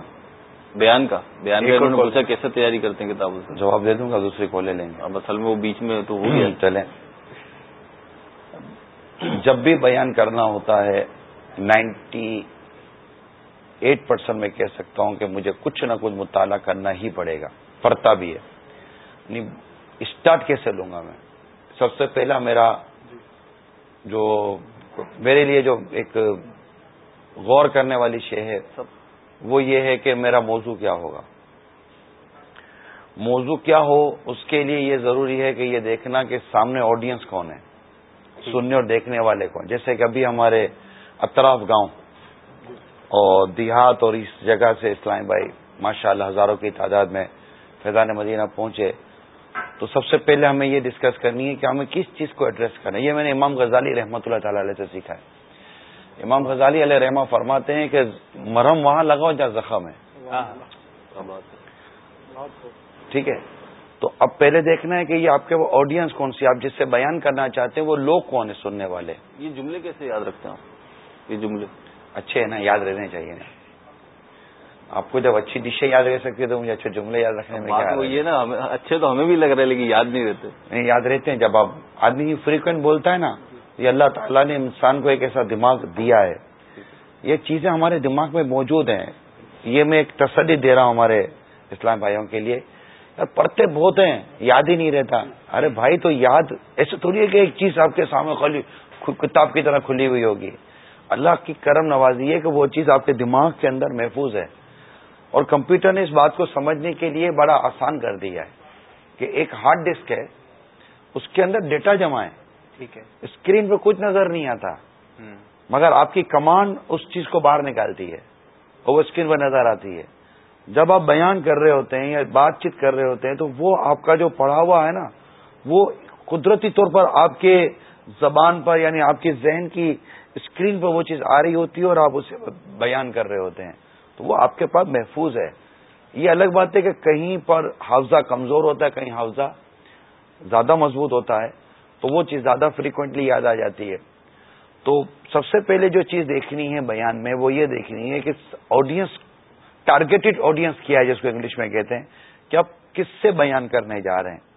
S2: بیان کا۔ بیان کا پوچھا کیسے تیاری کرتے ہیں کتابوں سے؟
S4: جواب دے دوں گا دوسری کھولے لیں گے۔
S2: اب اصل میں وہ بیچ میں تو ہو گیا
S4: چلیں۔ جب بھی بیان کرنا ہوتا ہے نائنٹی ایٹ پرسینٹ میں کہہ سکتا ہوں کہ مجھے کچھ نہ کچھ مطالعہ کرنا ہی پڑے گا۔ پڑتا بھی ہے۔ یعنی اسٹارٹ کیسے لوں گا میں؟ سب سے پہلا میرا جو میرے لیے جو ایک غور کرنے والی شے ہے وہ یہ ہے کہ میرا موضوع کیا ہوگا۔ موضوع کیا ہو اس کے لیے یہ ضروری ہے کہ یہ دیکھنا کہ سامنے آڈینس کون ہے سننے اور دیکھنے والے کون۔ جیسے کہ ابھی ہمارے اطراف گاؤں اور دیہات اور اس جگہ سے اسلام بھائی ماشاء اللہ ہزاروں کی تعداد میں فیضان مدینہ پہنچے تو سب سے پہلے ہمیں یہ ڈسکس کرنی ہے کہ ہمیں کس چیز کو ایڈریس کرنا ہے؟ یہ میں نے امام غزالی رحمۃ اللہ تعالی علیہ سے سیکھا ہے۔ امام غزالی علیہ رحمہ فرماتے ہیں کہ مرم وہاں لگاؤ جہاں زخم ہے۔ ٹھیک ہے؟ تو اب پہلے دیکھنا ہے کہ یہ آپ کے وہ آڈینس کون سی آپ جس سے بیان کرنا چاہتے ہیں وہ لوگ کون ہیں؟ سننے والے۔
S2: یہ جملے کیسے یاد رکھتے ہیں یہ جملے۔
S4: اچھے ہیں نا؟ یاد رہنے چاہیے۔ نا آپ کو جب اچھی ڈشیں یاد رہ سکتی ہے تو مجھے اچھے جملے یاد رکھنے میں کیا
S2: یہ نا اچھے تو ہمیں بھی لگ رہے لیکن یاد نہیں رہتے۔
S4: نہیں یاد رہتے ہیں۔ جب آپ آدمی فریکوینٹ بولتا ہے نا یہ اللہ تعالیٰ نے انسان کو ایک ایسا دماغ دیا ہے۔ یہ چیزیں ہمارے دماغ میں موجود ہیں۔ یہ میں ایک تسلی دے رہا ہوں ہمارے اسلام بھائیوں کے لیے۔ پڑھتے بہت ہیں یاد ہی نہیں رہتا۔ ارے بھائی تو یاد ایسے تھوڑی ہے کہ ایک چیز آپ کے سامنے خالی کتاب کی طرح کھلی ہوئی ہوگی۔ اللہ کی کرم نوازی ہے کہ وہ چیز آپ کے دماغ کے اندر محفوظ ہے۔ اور کمپیوٹر نے اس بات کو سمجھنے کے لیے بڑا آسان کر دیا ہے کہ ایک ہارڈ ڈسک ہے اس کے اندر ڈیٹا جمع ہے۔ ٹھیک ہے۔ اسکرین پہ کچھ نظر نہیں آتا۔ مگر آپ کی کمانڈ اس چیز کو باہر نکالتی ہے اور وہ اسکرین پہ نظر آتی ہے۔ جب آپ بیان کر رہے ہوتے ہیں یا بات چیت کر رہے ہوتے ہیں تو وہ آپ کا جو پڑھا ہوا ہے نا وہ قدرتی طور پر آپ کے زبان پر یعنی آپ کے ذہن کی اسکرین پر وہ چیز آ رہی ہوتی ہے اور آپ اسے بیان کر رہے ہوتے ہیں۔ تو وہ آپ کے پاس محفوظ ہے۔ یہ الگ بات ہے کہ کہیں پر حافظہ کمزور ہوتا ہے، کہیں حافظہ زیادہ مضبوط ہوتا ہے، تو وہ چیز زیادہ فریکوینٹلی یاد آ جاتی ہے۔ تو سب سے پہلے جو چیز دیکھنی ہے بیان میں، وہ یہ دیکھنی ہے کہ آڈینس ٹارگیٹڈ آڈینس کیا ہے، جس کو انگلش میں کہتے ہیں، کہ آپ کس سے بیان کرنے جا رہے ہیں۔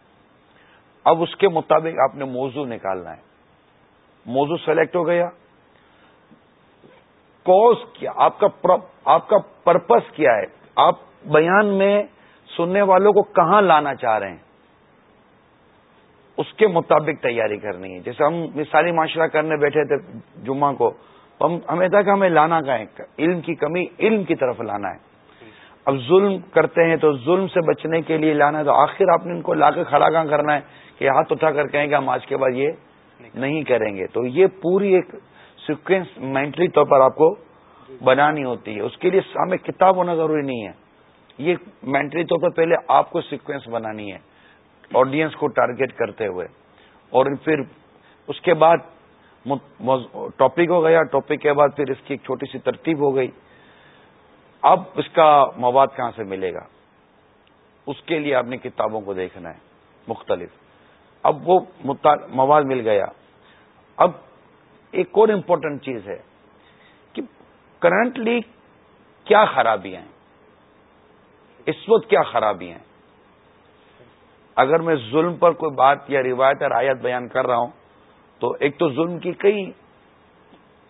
S4: اب اس کے مطابق آپ نے موضوع نکالنا ہے۔ موضوع سلیکٹ ہو گیا۔ کوز کیا آپ کا آپ کا پرپز کیا ہے؟ آپ بیان میں سننے والوں کو کہاں لانا چاہ رہے ہیں؟ اس کے مطابق تیاری کرنی ہے۔ جیسے ہم مثالی معاشرہ کرنے بیٹھے تھے جمعہ کو ہمیں تھا کہ ہمیں لانا کا ہے؟ علم کی کمی علم کی طرف لانا ہے۔ اب ظلم کرتے ہیں تو ظلم سے بچنے کے لیے لانا ہے تو آخر آپ نے ان کو لا کے کھڑا کہاں کرنا ہے؟ کہ ہاتھ اٹھا کر کہیں گے ہم آج کے بعد یہ نہیں کریں گے۔ تو یہ پوری ایک سیکوینس مینٹلی طور پر آپ کو بنانی ہوتی ہے۔ اس کے لیے ہمیں کتاب ہونا ضروری نہیں ہے۔ یہ مینٹلی طور پر پہلے آپ کو سیکوینس بنانی ہے، آڈینس کو ٹارگیٹ کرتے ہوئے۔ اور پھر اس کے بعد ٹاپک ہو گیا، ٹاپک کے بعد پھر اس کی ایک چھوٹی سی ترتیب ہو گئی۔ اب اس کا مواد کہاں سے ملے گا؟ اس کے لیے آپ نے کتابوں کو دیکھنا ہے، مختلف۔ اب وہ مواد مل گیا۔ اب ایک اور امپورٹنٹ چیز ہے کہ کرنٹلی کیا خرابیاں ہیں؟ اس وقت کیا خرابی ہیں؟ اگر میں ظلم پر کوئی بات یا روایت اور آیت بیان کر رہا ہوں، تو ایک تو ظلم کی کئی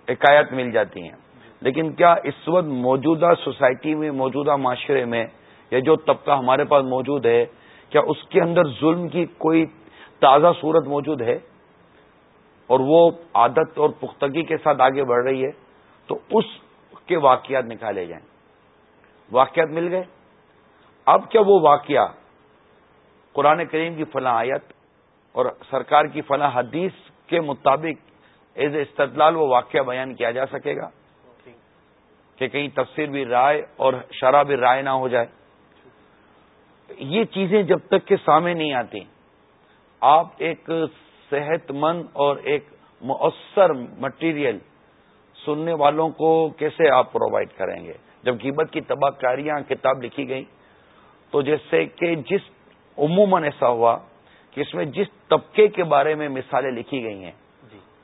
S4: حکایت مل جاتی ہیں۔ لیکن کیا اس وقت موجودہ سوسائٹی میں، موجودہ معاشرے میں یا جو طبقہ ہمارے پاس موجود ہے، کیا اس کے اندر ظلم کی کوئی تازہ صورت موجود ہے؟ اور وہ عادت اور پختگی کے ساتھ آگے بڑھ رہی ہے، تو اس کے واقعات نکالے جائیں۔ واقعات مل گئے۔ اب کیا وہ واقعہ قرآن کریم کی فلاں آیت اور سرکار کی فلاں حدیث کے مطابق ایز اے استدلال وہ واقعہ بیان کیا جا سکے گا؟ کہ کہیں تفسیر بھی رائے اور شرح بھی رائے نہ ہو جائے۔ یہ چیزیں جب تک کہ سامنے نہیں آتی، آپ ایک صحت مند اور ایک مؤثر مٹیریل سننے والوں کو کیسے آپ پرووائڈ کریں گے؟ جب قیمت کی تباہ کاریاں کتاب لکھی گئی تو جیسے کہ جس عموماً ایسا ہوا کہ اس میں جس طبقے کے بارے میں مثالیں لکھی گئی ہیں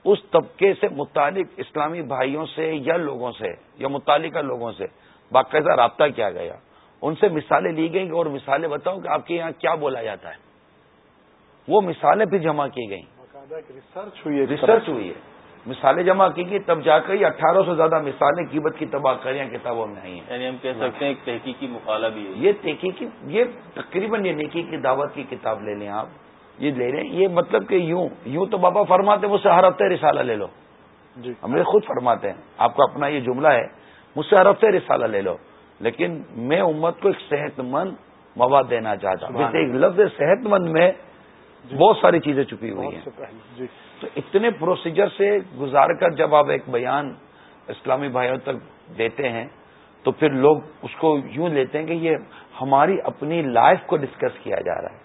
S4: اس طبقے سے متعلق اسلامی بھائیوں سے یا لوگوں سے یا متعلقہ لوگوں سے باقاعدہ رابطہ کیا گیا۔ ان سے مثالیں لی گئیں اور مثالیں بتاؤ کہ آپ کے یہاں کیا بولا جاتا ہے۔ وہ مثالیں بھی جمع کی گئیں۔
S3: ریسرچ ہوئی ہے
S4: ریسرچ ہوئی ہے۔ مثالیں جمع کی گئی تب جا کر یہ اٹھارہ سو زیادہ مثالیں قیمت کی تباہ کریاں کتابوں میں آئی ہیں۔
S2: یعنی ہم کہہ سکتے ہیں ایک تحقیقی مقالہ بھی ہے۔
S4: یہ تحقیقی یہ تقریباً یہ نیکی کی دعوت کی کتاب لے لیں آپ۔ یہ لے رہے ہیں یہ مطلب کہ یوں یوں تو بابا فرماتے مجھ سے ہر ہفتے رسالہ لے لو۔
S3: جی۔
S4: ہم یہ خود فرماتے ہیں۔ آپ کا اپنا یہ جملہ ہے مجھ سے ہر ہفتے رسالہ لے لو۔ لیکن میں امت کو ایک صحت مند مواد دینا چاہتا ہوں۔ ایک لفظ صحت مند میں بہت ساری چیزیں چھپی ہوئی ہیں۔
S3: جی۔
S4: تو اتنے پروسیجر سے گزار کر جب آپ ایک بیان اسلامی بھائیوں تک دیتے ہیں تو پھر لوگ اس کو یوں لیتے ہیں کہ یہ ہماری اپنی لائف کو ڈسکس کیا جا رہا ہے۔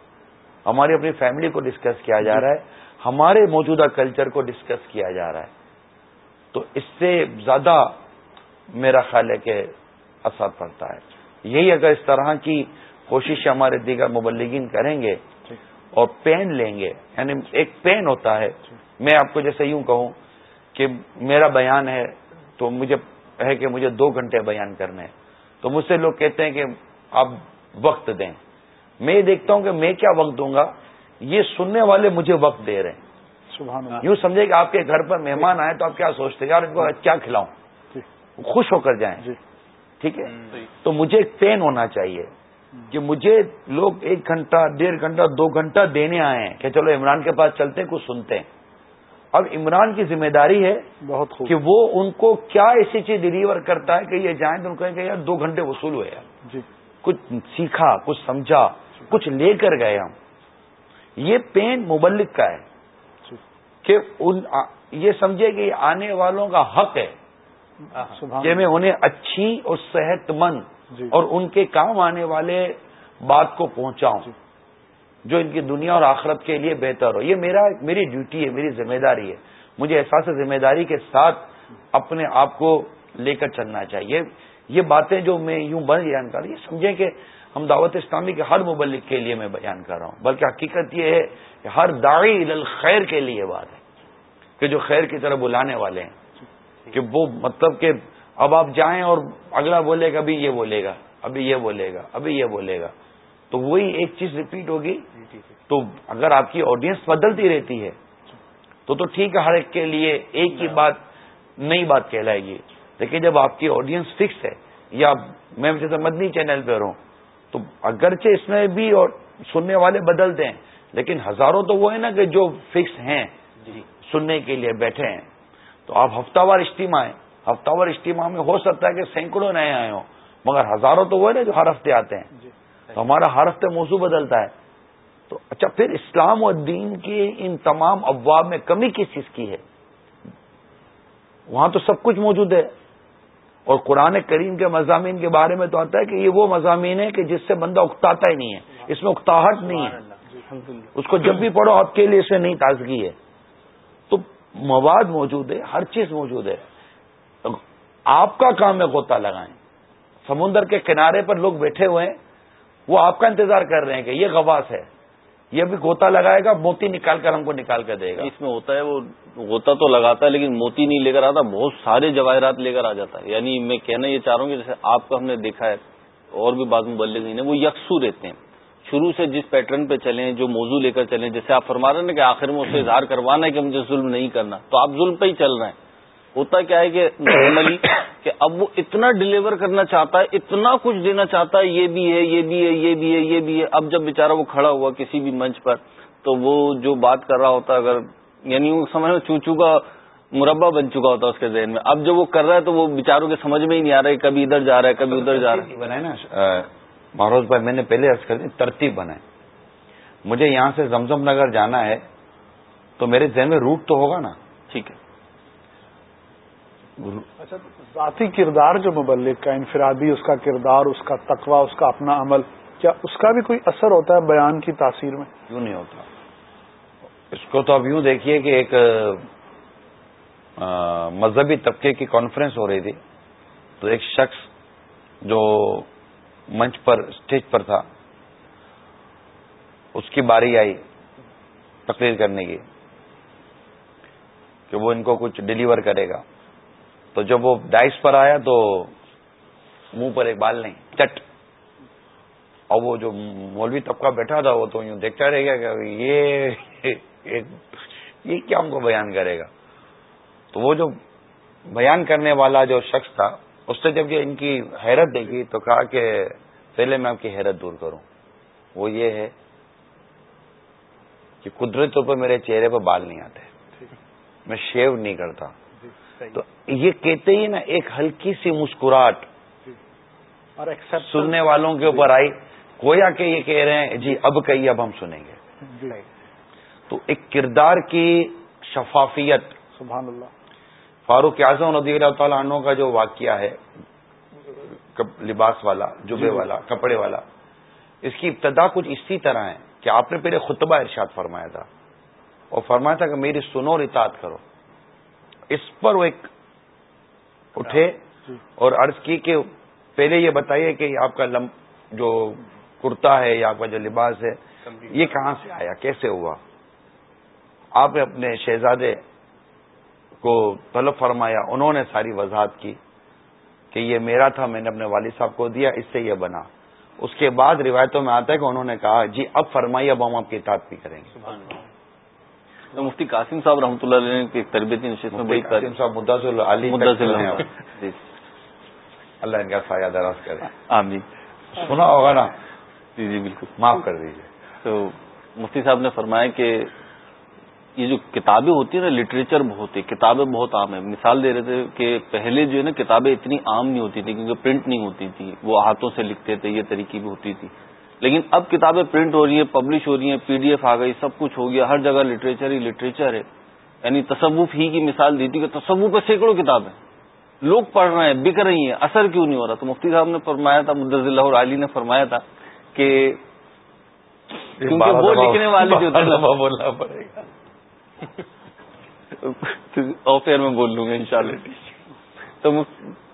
S4: ہماری اپنی فیملی کو ڈسکس کیا جا رہا ہے۔ ہمارے موجودہ کلچر کو ڈسکس کیا جا رہا ہے۔ تو اس سے زیادہ میرا خیال ہے کہ اثر پڑتا ہے۔ یہی اگر اس طرح کی کوشش ہمارے دیگر مبلگین کریں گے اور پین لیں گے. یعنی ایک پین ہوتا ہے. میں آپ کو جیسے یوں کہوں کہ میرا بیان ہے تو مجھے ہے کہ مجھے دو گھنٹے بیان کرنے ہیں. تو مجھ سے لوگ کہتے ہیں کہ آپ وقت دیں. میں یہ دیکھتا ہوں کہ میں کیا وقت دوں گا؟ یہ سننے والے مجھے وقت دے رہے ہیں.
S3: سبحان اللہ.
S4: یوں سمجھے کہ آپ کے گھر پر مہمان آئے تو آپ کیا سوچتے ہیں؟ یار ان کو کیا کھلاؤں؟
S3: جی.
S4: خوش ہو کر جائیں.
S3: جی.
S4: ٹھیک ہے؟ تو مجھے ایک پین ہونا چاہیے. کہ مجھے لوگ ایک گھنٹہ ڈیڑھ گھنٹہ دو گھنٹہ دینے آئے ہیں کہ چلو عمران کے پاس چلتے ہیں کچھ سنتے ہیں۔ اب عمران کی ذمہ داری ہے
S3: بہت خوب۔
S4: کہ وہ ان کو کیا ایسی چیز ڈلیور کرتا ہے کہ یہ جائیں تو ان کو کہیں کہ یار دو گھنٹے وصول ہوئے یار
S3: جی۔
S4: کچھ سیکھا کچھ سمجھا کچھ لے کر گئے ہم۔ یہ پین مبلک کا ہے
S3: جی۔
S4: کہ ان یہ سمجھے کہ یہ آنے والوں کا حق ہے۔ کہ میں انہیں اچھی اور صحت مند
S3: جی
S4: اور ان کے کام آنے والے بات کو پہنچاؤں
S3: جی۔
S4: جو ان کی دنیا اور آخرت کے لیے بہتر ہو. یہ میرا میری ڈیوٹی ہے میری ذمہ داری ہے. مجھے احساس ذمہ داری کے ساتھ اپنے آپ کو لے کر چلنا چاہیے. یہ باتیں جو میں یوں بن بیان کر یہ سمجھیں کہ ہم دعوت اسلامی کے ہر مبلک کے لیے میں بیان کر رہا ہوں بلکہ حقیقت یہ ہے کہ ہر داعی خیر کے لیے بات ہے کہ جو خیر کی طرف بلانے والے ہیں کہ وہ مطلب کہ اب آپ جائیں اور اگلا بولے گا ابھی یہ بولے گا ابھی یہ بولے گا ابھی یہ بولے گا۔ تو وہی ایک چیز ریپیٹ ہوگی۔ تو اگر آپ کی آڈینس بدلتی رہتی ہے تو تو ٹھیک ہے ہر ایک کے لیے ایک ہی بات نئی بات کہلائے گی۔ لیکن جب آپ کی آڈینس فکس ہے یا میں جیسے مدنی چینل پہ رہوں تو اگرچہ اس میں بھی اور سننے والے بدلتے ہیں لیکن ہزاروں تو وہ ہے نا کہ جو فکس ہیں سننے کے لیے بیٹھے ہیں۔ تو آپ ہفتہ وار اجتماع ہفتہ وار اجتماع میں ہو سکتا ہے کہ سینکڑوں نئے آئے ہوں مگر ہزاروں تو وہ ہے نا جو ہر ہفتے آتے ہیں۔ تو ہمارا ہر ہفتے موضوع بدلتا ہے۔ تو اچھا پھر اسلام و دین کی ان تمام ابواب میں کمی کس چیز کی ہے؟ وہاں تو سب کچھ موجود ہے۔ اور قرآن کریم کے مضامین کے بارے میں تو آتا ہے کہ یہ وہ مضامین ہے کہ جس سے بندہ اکتاتا ہی نہیں ہے۔ اس میں اکتاہٹ نہیں ہے۔ اس کو جب بھی پڑھو آپ کے لیے اس میں نہیں تازگی ہے۔ تو مواد موجود ہے ہر چیز موجود ہے۔ آپ کا کام ہے غوطہ لگائیں۔ سمندر کے کنارے پر لوگ بیٹھے ہوئے ہیں، وہ آپ کا انتظار کر رہے ہیں کہ یہ غواس ہے۔ یہ بھی گوتا لگائے گا، موتی نکال کر ہم کو نکال کر دے گا۔
S2: اس میں ہوتا ہے، وہ غوطہ تو لگاتا ہے، لیکن موتی نہیں لے کر آتا، بہت سارے جواہرات لے کر آ جاتا ہے۔ یعنی میں کہنا یہ چاہ رہا ہوں کہ جیسے آپ کا ہم نے دیکھا ہے، اور بھی بعض مبلغین ہیں، وہ یکسو رہتے ہیں۔ شروع سے جس پیٹرن پہ چلیں، جو موضوع لے کر چلیں، جیسے آپ فرما رہے ہیں نا کہ آخر میں اسے اظہار کروانا ہے کہ مجھے ظلم نہیں کرنا، تو آپ ظلم پہ ہی چل رہے ہیں۔ ہوتا کیا ہے کہ نارملی کہ اب وہ اتنا ڈلیور کرنا چاہتا ہے اتنا کچھ دینا چاہتا ہے یہ بھی ہے یہ بھی ہے یہ بھی ہے یہ بھی ہے۔ اب جب بےچارا وہ کھڑا ہوا کسی بھی منچ پر تو وہ جو بات کر رہا ہوتا اگر یعنی وہ سمجھ میں چوچو کا مربع بن چکا ہوتا اس کے ذہن میں۔ اب جب وہ کر رہا ہے تو وہ بےچاروں کے سمجھ میں ہی نہیں آ رہا ہے کبھی ادھر جا رہا ہے کبھی ادھر جا رہا ہے۔
S4: نا مہاروز بھائی میں نے پہلے عرض کر دی ترتیب بنائے مجھے یہاں سے زمزم نگر جانا ہے تو میرے ذہن میں روٹ تو ہوگا نا۔
S2: ٹھیک ہے۔
S3: اچھا ذاتی کردار جو مبلک کا، انفرادی اس کا کردار، اس کا تقوی، اس کا اپنا عمل، کیا اس کا بھی کوئی اثر ہوتا ہے بیان کی تاثیر میں؟
S4: کیوں نہیں ہوتا؟ اس کو تو اب یوں دیکھیے کہ ایک مذہبی طبقے کی کانفرنس ہو رہی تھی، تو ایک شخص جو منچ پر اسٹیج پر تھا، اس کی باری آئی تقریر کرنے کی، کہ وہ ان کو کچھ ڈلیور کرے گا۔ تو جب وہ ڈائس پر آیا تو منہ پر ایک بال نہیں چٹ۔ اور وہ جو مولوی طبقہ بیٹھا تھا وہ تو یوں دیکھتا رہ گیا کہ یہ یہ کیا ہم کو بیان کرے گا؟ تو وہ جو بیان کرنے والا جو شخص تھا اس نے جب یہ ان کی حیرت دیکھی تو کہا کہ پہلے میں آپ کی حیرت دور کروں۔ وہ یہ ہے کہ قدرتی طور پر میرے چہرے پہ بال نہیں آتے۔ میں شیو نہیں کرتا۔ تو یہ کہتے ہی نا ایک ہلکی سی مسکراہٹ۔
S3: اور
S4: سننے والوں کے اوپر آئی۔ گویا کہ یہ کہہ رہے ہیں جی اب کہیے اب ہم سنیں گے۔ تو ایک کردار کی شفافیت۔
S3: سبحان اللہ۔
S4: فاروق اعظم رضی اللہ تعالیٰ عنہ کا جو واقعہ ہے لباس والا جبے والا کپڑے والا اس کی ابتدا کچھ اسی طرح ہے کہ آپ نے پہلے خطبہ ارشاد فرمایا تھا۔ اور فرمایا تھا کہ میری سنو اور اطاعت کرو۔ اس پر وہ ایک اٹھے اور عرض کی کہ پہلے یہ بتائیے کہ آپ کا لم جو کرتا ہے یا آپ کا جو لباس ہے یہ کہاں سے آیا؟ کیسے ہوا؟ آپ نے اپنے شہزادے کو طلب فرمایا انہوں نے ساری وضاحت کی کہ یہ میرا تھا میں نے اپنے والد صاحب کو دیا اس سے یہ بنا۔ اس کے بعد روایتوں میں آتا ہے کہ انہوں نے کہا جی اب فرمائیے اب ہم آپ کی اطاعت بھی کریں گے۔
S2: مفتی قاسم صاحب رحمۃ اللہ علیہ کی تربیتی نشست میں بڑی
S4: قاسم صاحب مداثر علی
S2: جی۔
S4: اللہ ان کا سایہ دراز کرے۔
S2: آمین۔
S4: سنا ہوگا نا؟
S2: جی جی بالکل۔
S4: معاف کر دیجیے
S2: تو مفتی صاحب نے فرمایا کہ یہ جو کتابیں ہوتی ہیں نا لٹریچر بہت ہے کتابیں بہت عام ہیں۔ مثال دے رہے تھے کہ پہلے جو ہے نا کتابیں اتنی عام نہیں ہوتی تھی کیونکہ پرنٹ نہیں ہوتی تھی۔ وہ ہاتھوں سے لکھتے تھے یہ طریقے بھی ہوتی تھی۔ لیکن اب کتابیں پرنٹ ہو رہی ہیں پبلش ہو رہی ہیں پی ڈی ایف آ گئی سب کچھ ہو گیا ہر جگہ لٹریچر ہی لٹریچر ہے۔ یعنی تصوف ہی کی مثال دی تھی کہ تصوف پہ سینکڑوں کتابیں لوگ پڑھ رہے ہیں بک رہی ہیں اثر کیوں نہیں ہو رہا؟ تو مفتی صاحب نے فرمایا تھا مدض اللہ علی نے فرمایا تھا کہ کیونکہ وہ لکھنے والے جو
S4: بولنا پڑے گا۔
S2: آفیئر میں بول لوں گا ان شاء اللہ تو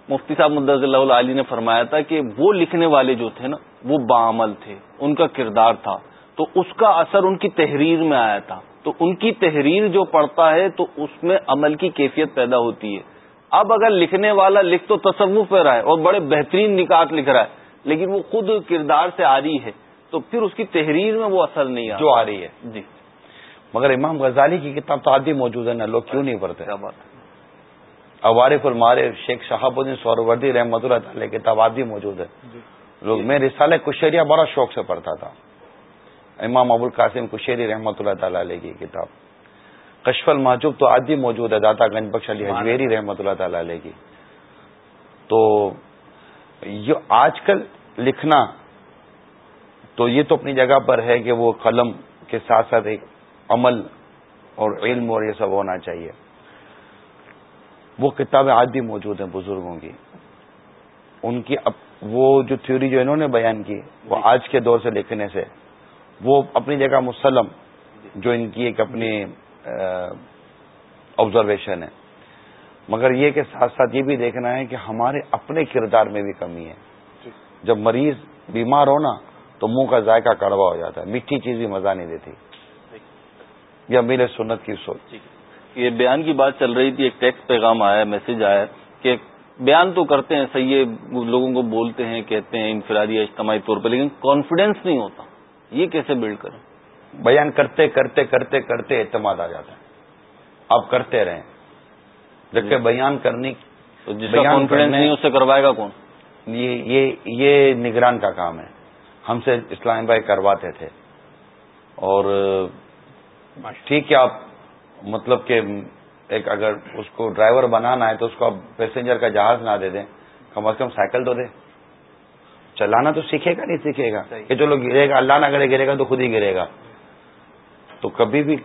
S2: مفتی صاحب مدض اللہ علی نے فرمایا تھا کہ وہ لکھنے والے جو تھے نا وہ بعمل تھے ان کا کردار تھا۔ تو اس کا اثر ان کی تحریر میں آیا تھا۔ تو ان کی تحریر جو پڑھتا ہے تو اس میں عمل کی کیفیت پیدا ہوتی ہے۔ اب اگر لکھنے والا لکھ تو تصوف پہ رہا ہے اور بڑے بہترین نکات لکھ رہا ہے لیکن وہ خود کردار سے آ رہی ہے تو پھر اس کی تحریر میں وہ اثر نہیں
S4: جو آ رہی ہے۔
S2: جی۔
S4: مگر امام غزالی کی کتاب تو آدھی موجود ہے نا لوگ کیوں نہیں پڑھتے؟ اوارف المارے شیخ شہاب الدین سوروردی رحمۃ اللہ تعالی کتاب آدھی موجود ہے۔
S3: جی۔
S4: لوگ میں رسالہ کشیریا بڑا شوق سے پڑھتا تھا۔ امام ابو القاسم کشیری رحمۃ اللہ تعالی علیہ کی کتاب۔ کشف المحجوب تو آدھی موجود ہے داتا گنج بخش علی حجویری رحمۃ اللہ تعالی علیہ کی۔ تو یہ آج کل لکھنا تو یہ تو اپنی جگہ پر ہے کہ وہ قلم کے ساتھ ساتھ ایک عمل اور علم اور یہ سب ہونا چاہیے۔ وہ کتابیں آج بھی موجود ہیں بزرگوں کی۔ ان کی وہ جو تھیوری جو انہوں نے بیان کی وہ آج کے دور سے لکھنے سے وہ اپنی جگہ مسلم جو ان کی ایک اپنی آبزرویشن ہے۔ مگر یہ کہ ساتھ ساتھ یہ بھی دیکھنا ہے کہ ہمارے اپنے کردار میں بھی کمی ہے۔ جب مریض بیمار ہو نا تو منہ کا ذائقہ کڑوا ہو جاتا ہے۔ میٹھی چیز بھی مزہ نہیں دیتی۔ یا میرے سنت کی سوچ۔
S2: یہ بیان کی بات چل رہی تھی ایک ٹیکسٹ پیغام آیا میسج آیا کہ بیان تو کرتے ہیں صحیح لوگوں کو بولتے ہیں کہتے ہیں انفرادی اجتماعی طور پہ لیکن کانفیڈینس نہیں ہوتا۔ یہ کیسے بلڈ کریں؟
S4: بیان کرتے کرتے کرتے کرتے اعتماد آ جاتا ہے۔ آپ کرتے رہیں۔ جبکہ بیان کرنے
S2: جس کا کانفیڈینس نہیں اس سے کروائے گا کون؟
S4: یہ یہ نگران کا کام ہے۔ ہم سے اسلام بھائی کرواتے تھے۔ اور ٹھیک ہے آپ مطلب کہ ایک اگر اس کو ڈرائیور بنانا ہے تو اس کو آپ پیسنجر کا جہاز نہ دے دیں کم از کم سائیکل تو دے۔ چلانا تو سیکھے گا نہیں سیکھے گا۔ کہ چلو گرے گا اللہ نہ کرے گرے گا تو خود ہی گرے گا۔ تو کبھی بھی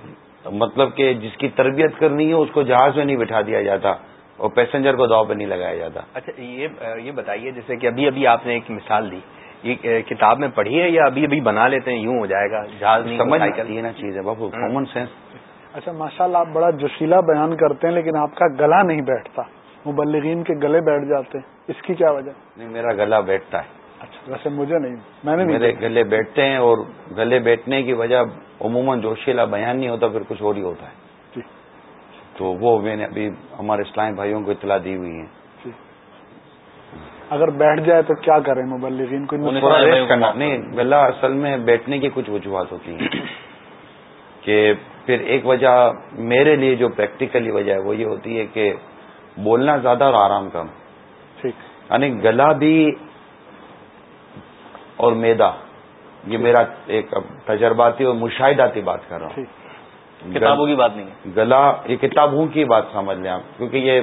S4: مطلب کہ جس کی تربیت کرنی ہے اس کو جہاز میں نہیں بٹھا دیا جاتا اور پیسنجر کو داؤ پہ نہیں لگایا جاتا۔
S1: اچھا یہ بتائیے جیسے کہ ابھی ابھی آپ نے ایک مثال دی۔ یہ کتاب میں پڑھی ہے یا ابھی ابھی بنا لیتے ہیں یوں ہو جائے گا جہاز نہیں
S4: سمجھ یہ نا چیز ہے بابو کامن سینس
S3: اچھا ماشاء اللہ آپ بڑا جوشیلا بیان کرتے ہیں لیکن آپ کا گلا نہیں بیٹھتا۔ مبلغین کے گلے بیٹھ جاتے ہیں۔ اس کی کیا وجہ؟
S4: نہیں میرا گلا بیٹھتا ہے۔
S3: اچھا ویسے مجھے نہیں میں نے
S4: میرے گلے بیٹھتے ہیں اور گلے بیٹھنے کی وجہ عموماً جوشیلا بیان نہیں ہوتا پھر کچھ اور ہی ہوتا ہے۔
S3: جی۔
S4: تو وہ میں نے ابھی ہمارے اسلام بھائیوں کو اطلاع دی ہوئی ہے
S3: جی۔ اگر بیٹھ جائے تو کیا کریں مبلغین؟ کو
S4: نہیں گلا اصل میں بیٹھنے کی کچھ وجوہات ہوتی ہیں۔ کہ پھر ایک وجہ میرے لیے جو پریکٹیکلی وجہ ہے وہ یہ ہوتی ہے کہ بولنا زیادہ اور آرام کم۔
S3: ٹھیک۔
S4: یعنی گلا بھی اور میدا یہ میرا ایک تجرباتی اور مشاہداتی بات کر رہا ہوں۔
S2: کتابوں کی بات نہیں
S4: گلا یہ کتابوں کی بات سمجھ لیں آپ کیونکہ یہ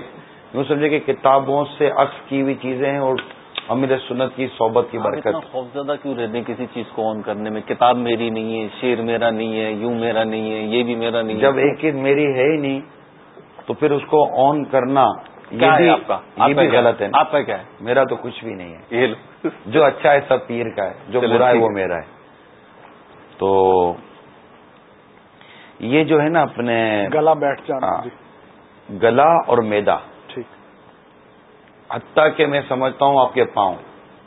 S4: یوں سمجھے کہ کتابوں سے عکس کی ہوئی چیزیں ہیں اور امیر سنت کی صحبت کی برکت۔
S2: خوف زیادہ کیوں رہتے ہیں کسی چیز کو آن کرنے میں؟ کتاب میری نہیں ہے شیر میرا نہیں ہے یوں میرا نہیں ہے یہ بھی میرا نہیں
S4: جب ایک چیز میری ہے ہی نہیں تو پھر اس کو آن کرنا
S2: یہ بھی آپ کا؟
S4: یہ بھی غلط ہے
S2: آپ کا کیا ہے؟
S4: میرا تو کچھ بھی نہیں ہے۔ جو اچھا ہے سب پیر کا ہے جو برا ہے وہ میرا ہے۔ تو یہ جو ہے نا اپنے
S3: گلا بیٹھ جانا
S4: ہاں۔ گلا اور میدا۔ حتیٰ کہ میں سمجھتا ہوں آپ کے پاؤں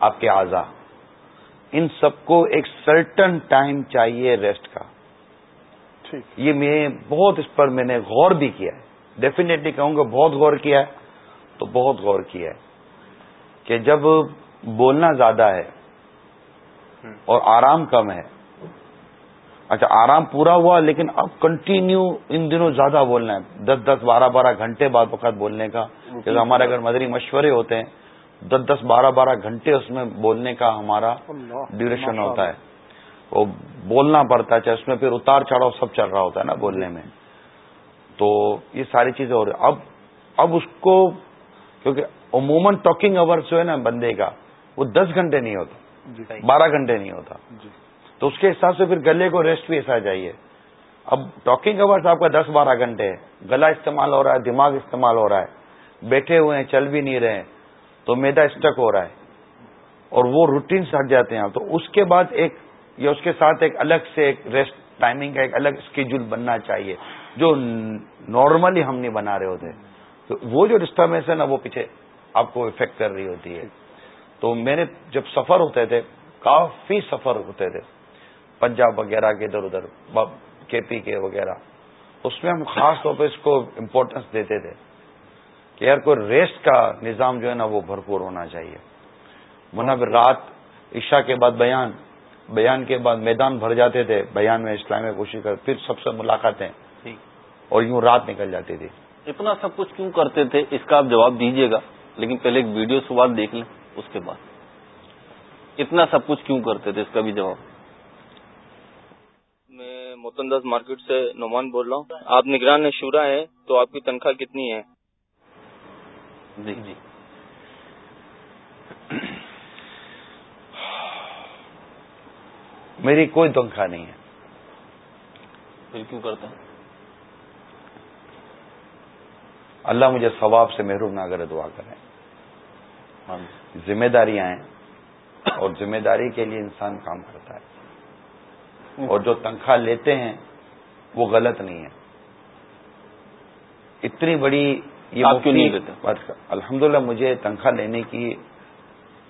S4: آپ کے اعضا ان سب کو ایک سرٹن ٹائم چاہیے ریسٹ کا۔ یہ میں بہت اس پر میں نے غور بھی کیا ہے۔ ڈیفینیٹلی کہوں گا بہت غور کیا ہے تو بہت غور کیا ہے کہ جب بولنا زیادہ ہے اور آرام کم ہے اچھا آرام پورا ہوا لیکن اب کنٹینیو ان دنوں زیادہ بولنا ہے۔ دس دس بارہ بارہ گھنٹے بعد وقت بولنے کا جیسے ہمارے اگر مدری مشورے ہوتے ہیں دس دس بارہ بارہ گھنٹے اس میں بولنے کا ہمارا ڈیوریشن ہوتا ہے۔ وہ بولنا پڑتا ہے چاہے اس میں پھر اتار چڑھاؤ سب چل رہا ہوتا ہے نا بولنے میں۔ تو یہ ساری چیزیں ہو رہی اب اب اس کو کیونکہ عموماً ٹاکنگ اوورس جو ہے نا بندے کا وہ دس گھنٹے نہیں ہوتا بارہ گھنٹے نہیں ہوتا۔ تو اس کے حساب سے پھر گلے کو ریسٹ بھی ایسا چاہیے اب ٹاکنگ اوورس آپ کا دس بارہ گھنٹے ہے گلا استعمال ہو رہا ہے، دماغ استعمال ہو رہا ہے۔ بیٹھے ہوئے ہیں، چل بھی نہیں رہے تو میدا اسٹک ہو رہا ہے۔ اور وہ روٹین سے ہٹ جاتے ہیں تو اس کے بعد ایک یا اس کے ساتھ ایک الگ سے ایک ریسٹ ٹائمنگ کا ایک الگ اسکیڈول بننا چاہیے، جو نارملی ہم نہیں بنا رہے ہوتے۔ تو وہ جو ڈسٹربینس ہے نا، وہ پیچھے آپ کو افیکٹ کر رہی ہوتی ہے۔ تو میں نے جب سفر ہوتے تھے، کافی سفر ہوتے تھے۔ پنجاب وغیرہ کے ادھر ادھر کے پی کے وغیرہ۔ اس میں ہم خاص طور پہ اس کو امپورٹنس دیتے تھے کہ یار کوئی ریسٹ کا نظام جو ہے نا وہ بھرپور ہونا چاہیے۔ ورنہ رات عشاء کے بعد بیان بیان کے بعد میدان بھر جاتے تھے بیان میں اسلام میں کوشش کر پھر سب سے ملاقاتیں۔ اور یوں رات نکل جاتی تھی۔
S2: اتنا سب کچھ کیوں کرتے تھے؟ اس کا آپ جواب دیجیے گا لیکن پہلے ایک ویڈیو سوال دیکھ لیں اس کے بعد۔ اتنا سب کچھ کیوں کرتے تھے؟ اس کا بھی جواب۔
S7: موتنداز مارکیٹ سے نعمان بول رہا ہوں۔ آپ نگران شورا ہیں تو آپ کی تنخواہ کتنی ہے؟
S2: جی جی۔
S4: میری کوئی تنخواہ نہیں ہے۔
S2: پھر کیوں کرتے ہیں؟
S4: اللہ مجھے ثواب سے محروم نہ کرے دعا کریں۔
S2: ہاں
S4: ذمہ داریاں ہیں اور ذمہ داری کے لیے انسان کام کرتا ہے۔ اور جو تنخواہ لیتے ہیں وہ غلط نہیں ہے۔ اتنی بڑی یہ
S2: آپ کیوں نہیں لیتے؟
S4: الحمدللہ مجھے تنخواہ لینے کی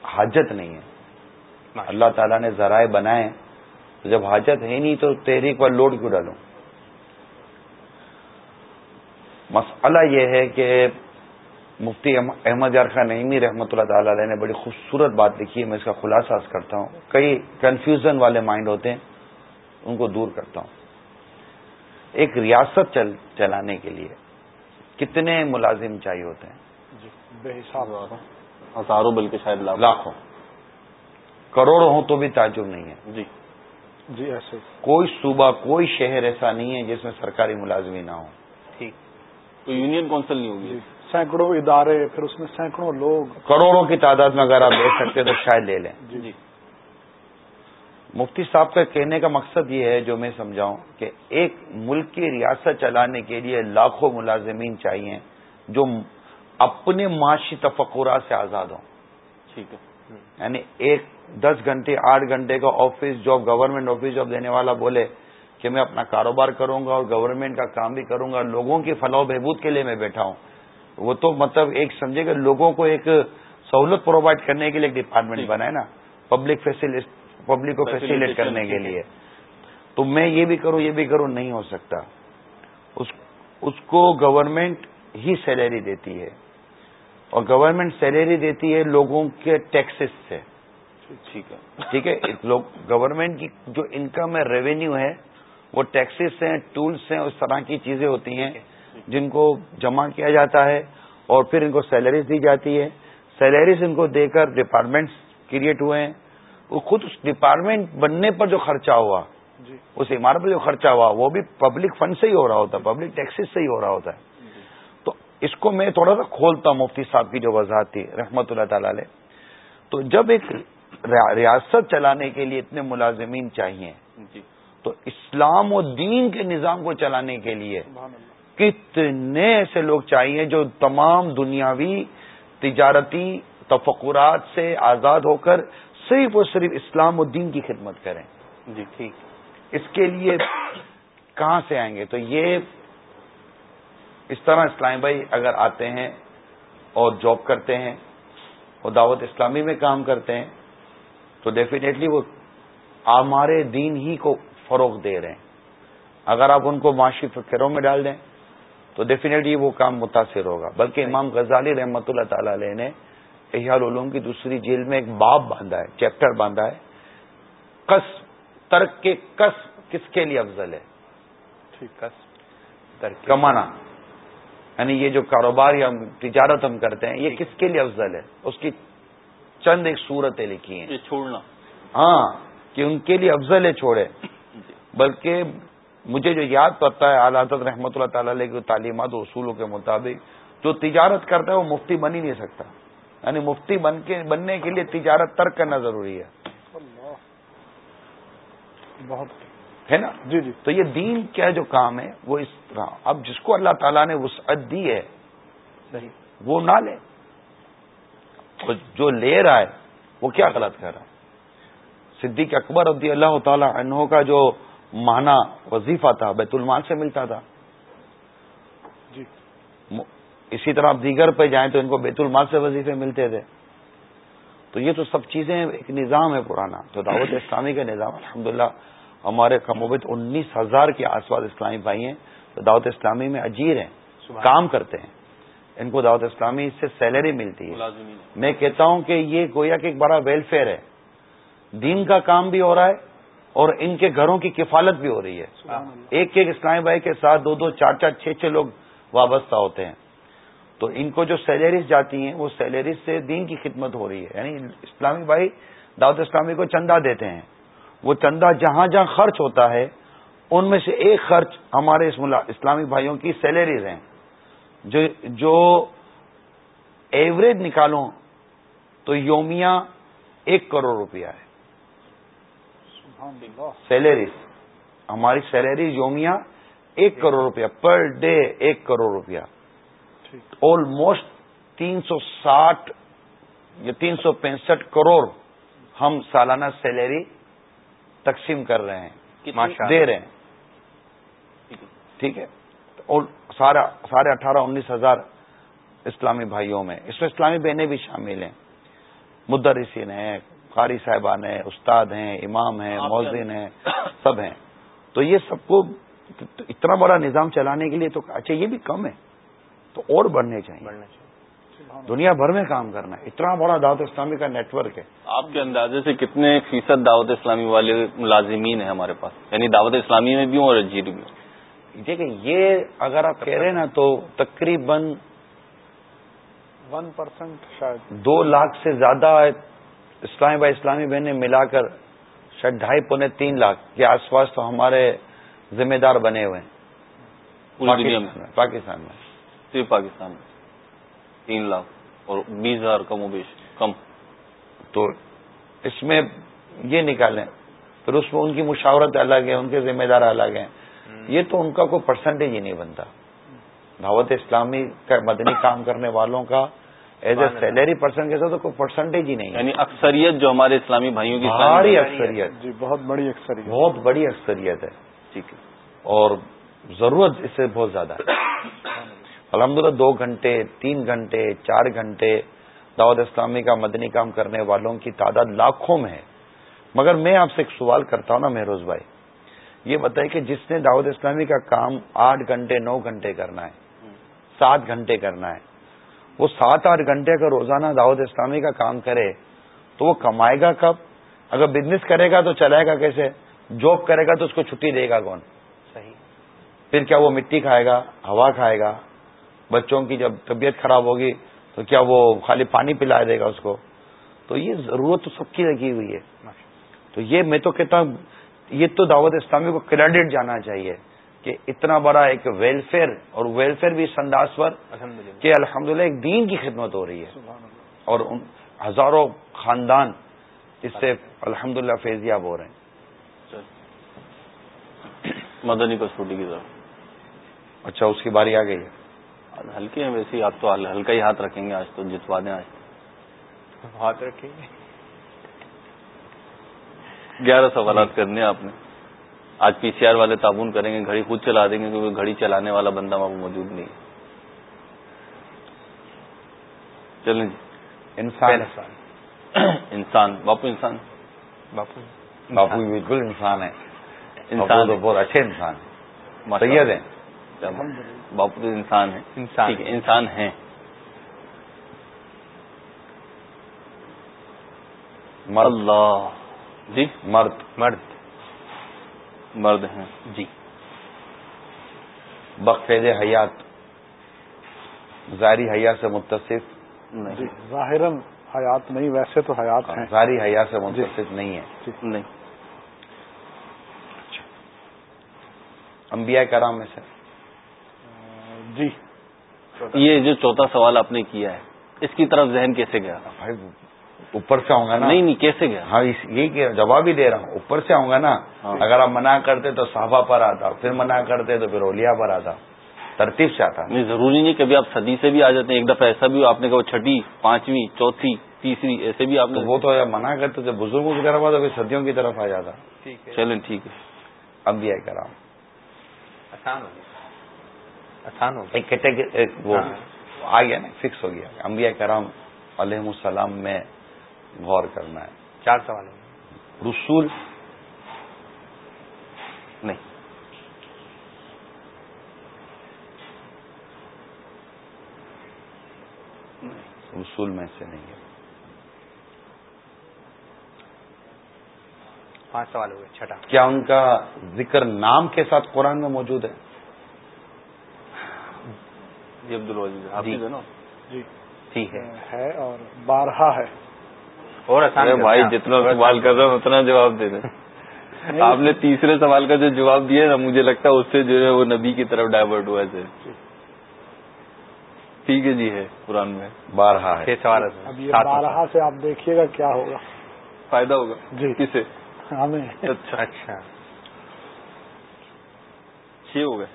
S4: حاجت نہیں ہے۔ اللہ۔ تعالیٰ نے ذرائع بنائے۔ جب حاجت ہے نہیں تو تحریک پر لوڈ کیوں ڈالوں؟ مسئلہ یہ ہے کہ مفتی احمد یار خان نعیمی رحمۃ اللہ تعالی علیہ نے بڑی خوبصورت بات لکھی ہے۔ میں اس کا خلاصہ کرتا ہوں۔ کئی کنفیوژن والے مائنڈ ہوتے ہیں۔ ان کو دور کرتا ہوں۔ ایک ریاست چل چلانے کے لیے کتنے ملازم چاہیے ہوتے ہیں؟
S3: جی بے حساب۔
S2: ہزاروں بلکہ شاید
S4: لاکھوں۔ کروڑوں ہوں تو بھی تعجب نہیں ہے۔
S2: جی۔
S3: جی ایسے۔
S4: کوئی صوبہ کوئی شہر ایسا نہیں ہے جس میں سرکاری ملازمی نہ ہو
S2: ٹھیک۔ تو یونین کونسل نہیں ہوگی؟
S3: سینکڑوں ادارے پھر اس میں سینکڑوں لوگ۔
S4: کروڑوں کی تعداد میں اگر آپ لے سکتے تو شاید لے لیں۔
S2: جی جی۔
S4: مفتی صاحب کا کہنے کا مقصد یہ ہے جو میں سمجھاؤں کہ ایک ملک کی ریاست چلانے کے لیے لاکھوں ملازمین چاہیے جو اپنے معاشی تفکرات سے آزاد ہوں۔
S2: ٹھیک ہے۔
S4: یعنی ایک دس گھنٹے آٹھ گھنٹے کا office job government office job دینے والا بولے کہ میں اپنا کاروبار کروں گا اور گورنمنٹ کا کام بھی کروں گا لوگوں کی فلاح و بہبود کے لیے میں بیٹھا ہوں۔ وہ تو مطلب ایک سمجھے کہ لوگوں کو ایک سہولت پرووائڈ کرنے کے لیے ایک ڈپارٹمنٹ بنا ہے نا۔ پبلک پبلک کو فیسیلیٹ کرنے کے لیے۔ تو میں یہ بھی کروں یہ بھی کروں نہیں ہو سکتا۔ اس کو گورنمنٹ ہی سیلری دیتی ہے۔ اور گورنمنٹ سیلری دیتی ہے لوگوں کے ٹیکسز سے۔
S2: ٹھیک ہے۔
S4: ٹھیک ہے؟ لوگ گورنمنٹ کی جو انکم ہے ریونیو ہے وہ ٹیکسیز ہیں ٹولس ہیں اس طرح کی چیزیں ہوتی ہیں جن کو جمع کیا جاتا ہے اور پھر ان کو سیلریز دی جاتی ہے سیلریز ان کو دے کر ڈپارٹمنٹس کریٹ ہوئے ہیں۔ وہ خود اس ڈپارٹمنٹ بننے پر جو خرچہ ہوا جی۔ اس عمارت پر جو خرچہ ہوا وہ بھی پبلک فنڈ سے ہی ہو رہا ہوتا ہے پبلک ٹیکسز سے ہی ہو رہا ہوتا ہے۔ تو اس کو میں تھوڑا سا کھولتا مفتی صاحب کی جو وضاحت تھی رحمت اللہ تعالی علیہ۔ تو جب ایک ریاست چلانے کے لیے اتنے ملازمین چاہیے جی۔ تو اسلام و دین کے نظام کو چلانے کے لیے کتنے ایسے لوگ چاہیے جو تمام دنیاوی تجارتی تفقرات سے آزاد ہو کر صرف اور صرف اسلام و دین کی خدمت کریں۔
S1: جی ٹھیک۔
S4: اس کے لیے کہاں سے آئیں گے؟ تو یہ اس طرح اسلام بھائی اگر آتے ہیں اور جاب کرتے ہیں اور دعوت اسلامی میں کام کرتے ہیں تو ڈیفینیٹلی وہ ہمارے دین ہی کو فروغ دے رہے ہیں۔ اگر آپ ان کو معاشی فکروں میں ڈال دیں تو ڈیفینیٹلی وہ کام متاثر ہوگا۔ بلکہ امام غزالی رحمۃ اللہ تعالی علیہ نے احیال علوم کی دوسری جیل میں ایک باب باندھا ہے چیپٹر باندھا ہے۔ کس ترک کے کس کس کے لیے افضل ہے؟ کمانا۔ یعنی یہ جو کاروبار یا تجارت ہم کرتے ہیں یہ کس کے لیے افضل ہے؟ اس کی چند ایک صورتیں لکھی ہیں۔
S2: چھوڑنا۔
S4: ہاں کہ ان کے لیے افضل ہے چھوڑے۔ بلکہ مجھے جو یاد پڑتا ہے حضرت رحمۃ اللہ تعالی علیہ کی تعلیمات و اصولوں کے مطابق جو تجارت کرتا ہے وہ مفتی بن ہی نہیں سکتا۔ یعنی مفتی بن کے بننے کے لیے تجارت ترک کرنا ضروری ہے۔
S3: بہت۔
S4: ہے نا؟
S3: جی جی۔
S4: تو یہ دین کیا جو کام ہے وہ اس طرح۔ اب جس کو اللہ تعالیٰ نے وسعت دی ہے وہ نہ لے۔ جو لے رہا ہے وہ کیا غلط کر رہا ہے؟ صدیق اکبر رضی اللہ تعالی عنہ کا جو مانا وظیفہ تھا بیت المال سے ملتا تھا۔ جی۔ اسی طرح آپ دیگر پہ جائیں تو ان کو بیت المال سے وظیفے ملتے تھے۔ تو یہ تو سب چیزیں ایک نظام ہے پرانا۔ تو دعوت اسلامی کا نظام الحمدللہ ہمارے کموبت انیس ہزار کے آس پاس اسلامی بھائی ہیں۔ تو دعوت اسلامی میں اجیر ہیں کام کرتے ہیں۔ ان کو دعوت اسلامی سے سیلری ملتی ہے۔ میں کہتا ہوں کہ یہ گویا کہ ایک بڑا ویلفیئر ہے۔ دین کا کام بھی ہو رہا ہے اور ان کے گھروں کی کفالت بھی ہو رہی ہے۔ ایک ایک اسلامی بھائی کے ساتھ دو دو چار چار چھ چھ لوگ وابستہ ہوتے ہیں۔ تو ان کو جو سیلریز جاتی ہیں وہ سیلریز سے دین کی خدمت ہو رہی ہے۔ یعنی اسلامی بھائی دعوت اسلامی کو چندہ دیتے ہیں۔ وہ چندہ جہاں جہاں خرچ ہوتا ہے ان میں سے ایک خرچ ہمارے اسلامی بھائیوں کی سیلریز ہیں۔ جو جو ایوریج نکالوں تو یومیہ ایک کروڑ روپیہ ہے۔ سیلریز ہماری سیلری یومیہ ایک کروڑ روپیہ پر ڈے ایک کروڑ روپیہ۔ آلموسٹ تین سو ساٹھ یا تین سو پینسٹھ کروڑ ہم سالانہ سیلری تقسیم کر رہے ہیں دے رہے ہیں۔ ٹھیک ہے؟ اور سارا ساڑھے اٹھارہ انیس ہزار اسلامی بھائیوں میں اس میں اسلامی بہنیں بھی شامل ہیں۔ مدرسین ہیں قاری صاحبان ہیں استاد ہیں امام ہیں مؤذن ہیں سب ہیں۔ تو یہ سب کو اتنا بڑا نظام چلانے کے لیے تو اچھا یہ بھی کم ہے۔ تو اور بڑھنے چاہیے۔ دنیا بھر میں کام کرنا ہے۔ اتنا بڑا دعوت اسلامی کا نیٹ ورک ہے۔
S2: آپ کے اندازے سے کتنے فیصد دعوت اسلامی والے ملازمین ہیں ہمارے پاس؟ یعنی دعوت اسلامی میں بھی ہوں اور اجیر بھی ہوں۔
S4: دیکھیں یہ اگر آپ کہہ رہے ہیں نا تو تقریباً
S3: ون پرسینٹ شاید۔
S4: دو لاکھ سے زیادہ اسلامی بھائی اسلامی بہنیں ملا کر شاید ڈھائی پونے تین لاکھ کے آس پاس تو ہمارے ذمہ دار بنے ہوئے ہیں۔ پاکستان میں۔
S2: صرف پاکستان میں تین لاکھ اور بیس ہزار کم و بیش کم۔
S4: تو اس میں یہ نکالیں پھر اس میں ان کی مشاورت الگ ہے ان کے ذمہ دار الگ ہیں۔ یہ تو ان کا کوئی پرسنٹیج ہی نہیں بنتا۔ دعوت اسلامی کا مدنی کام کرنے والوں کا ایز اے سیلری پرسن کے ساتھ کوئی پرسنٹیج ہی نہیں
S2: یعنی اکثریت جو ہمارے اسلامی بھائیوں کی
S4: ساری اکثریت۔
S3: جی بہت بڑی اکثریت۔
S4: بہت بڑی اکثریت ہے۔ ٹھیک ہے۔ اور ضرورت اس سے بہت زیادہ ہے۔ الحمد للہ دو گھنٹے تین گھنٹے چار گھنٹے دعوت اسلامی کا مدنی کام کرنے والوں کی تعداد لاکھوں میں ہے۔ مگر میں آپ سے ایک سوال کرتا ہوں نا مہروز بھائی۔ یہ بتائیں کہ جس نے دعوت اسلامی کا کام آٹھ گھنٹے نو گھنٹے کرنا ہے سات گھنٹے کرنا ہے وہ سات آٹھ گھنٹے کا روزانہ دعوت اسلامی کا کام کرے تو وہ کمائے گا کب؟ اگر بزنس کرے گا تو چلائے گا کیسے؟ جاب کرے گا تو اس کو چھٹی دے گا کون؟
S1: صحیح۔
S4: پھر کیا وہ مٹی کھائے گا ہوا کھائے گا؟ بچوں کی جب طبیعت خراب ہوگی تو کیا وہ خالی پانی پلا دے گا اس کو؟ تو یہ ضرورت تو سب کی لگی ہوئی ہے۔ تو یہ میں تو کہتا ہوں یہ تو دعوت اسلامی کو کریڈٹ جانا چاہیے کہ اتنا بڑا ایک ویلفیئر اور ویلفیئر بھی اس انداز پر کہ الحمد ایک دین کی خدمت ہو رہی ہے۔ اور ان ہزاروں خاندان اس سے الحمد للہ فیضیاب ہو رہے ہیں۔
S2: مدنی کسوٹی کی طرف۔
S4: اچھا اس کی باری آ گئی ہے۔
S2: ہلکے ہیں ویسے ہی آپ تو ہلکا ہی ہاتھ رکھیں گے آج تو جتوا دیں آج۔
S1: ہاتھ رکھیں گے۔
S2: گیارہ سوالات کرنے ہیں آپ نے۔ آج پی سی آر والے تعاون کریں گے گھڑی خود چلا دیں گے کیونکہ گھڑی چلانے والا بندہ وہاں موجود نہیں چلیں جی۔
S4: انسان۔
S2: انسان باپو انسان۔
S4: باپو۔ باپو بالکل انسان ہے
S2: انسان
S4: تو بہت اچھے انسان ہیں۔ سید ہیں۔
S2: باپو تو انسان ہے
S1: انسان.
S2: انسان ہیں. اللہ. جی
S4: مرد.
S1: مرد.
S2: مرد ہیں.
S1: جی.
S4: بقید حیات. ظاہری حیا سے متصف
S3: جی ظاہر حیات نہیں ویسے تو حیات ہیں.
S4: ظاہری حیا سے متصف نہیں ہے
S2: نہیں.
S4: انبیاء کرام میں سے
S3: جی۔
S2: یہ جو چوتھا سوال آپ نے کیا ہے اس کی طرف ذہن کیسے گیا؟
S4: اوپر سے آؤں گا نا۔
S2: نہیں نہیں کیسے گیا؟
S4: ہاں یہی جواب ہی دے رہا ہوں۔ اوپر سے آؤں گا نا۔
S2: ہاں۔
S4: اگر آپ منع کرتے تو صحابہ پر آتا پھر منع کرتے تو پھر اولیا پر آتا۔ ترتیب سے آتا۔
S2: نہیں ضروری نہیں کبھی آپ صدی سے بھی آ جاتے ہیں۔ ایک دفعہ ایسا بھی آپ نے کہا چھٹی پانچویں چوتھی تیسری ایسے بھی آپ نے
S4: وہ تو منع کرتے تھے بزرگوں کی طرف آتا پھر صدیوں کی طرف آ جاتا۔
S2: چلیں ٹھیک ہے۔
S4: اب بھی آئی کرا
S1: آسان ہو گیا۔ آسان ہو
S4: ایک کیٹیگری وہ آ گیا نا فکس ہو گیا۔ انبیاء کرام علیہ السلام میں غور کرنا ہے۔
S1: چار سوال ہو
S4: رسول
S2: نہیں۔
S4: رسول میں سے نہیں۔ ہے
S1: پانچ سوال ہو گئے چھٹا۔
S4: کیا ان کا ذکر نام کے ساتھ قرآن میں موجود ہے؟
S2: جی عبد الوزیر آپ
S1: جی۔
S2: نا
S3: جی۔
S1: ٹھیک ہے۔
S3: ہے اور بارہا ہے۔
S1: اور
S2: بھائی۔ جتنا سوال کر رہا ہوں اتنا جواب دے دیں۔ آپ نے تیسرے سوال کا جو جواب دیا نا مجھے لگتا ہے اس سے جو ہے وہ نبی کی طرف ڈائیورٹ ہوا ہے۔ ٹھیک ہے جی ہے قرآن میں
S4: بارہا ہے۔
S1: سوال
S3: اب یہ
S1: سات
S3: بارہا سے آپ دیکھیے گا کیا ہوگا۔
S2: فائدہ ہوگا؟
S3: جی۔
S2: کسے؟
S3: ہمیں۔
S2: اچھا۔
S1: اچھا۔
S2: چھ ہو گئے۔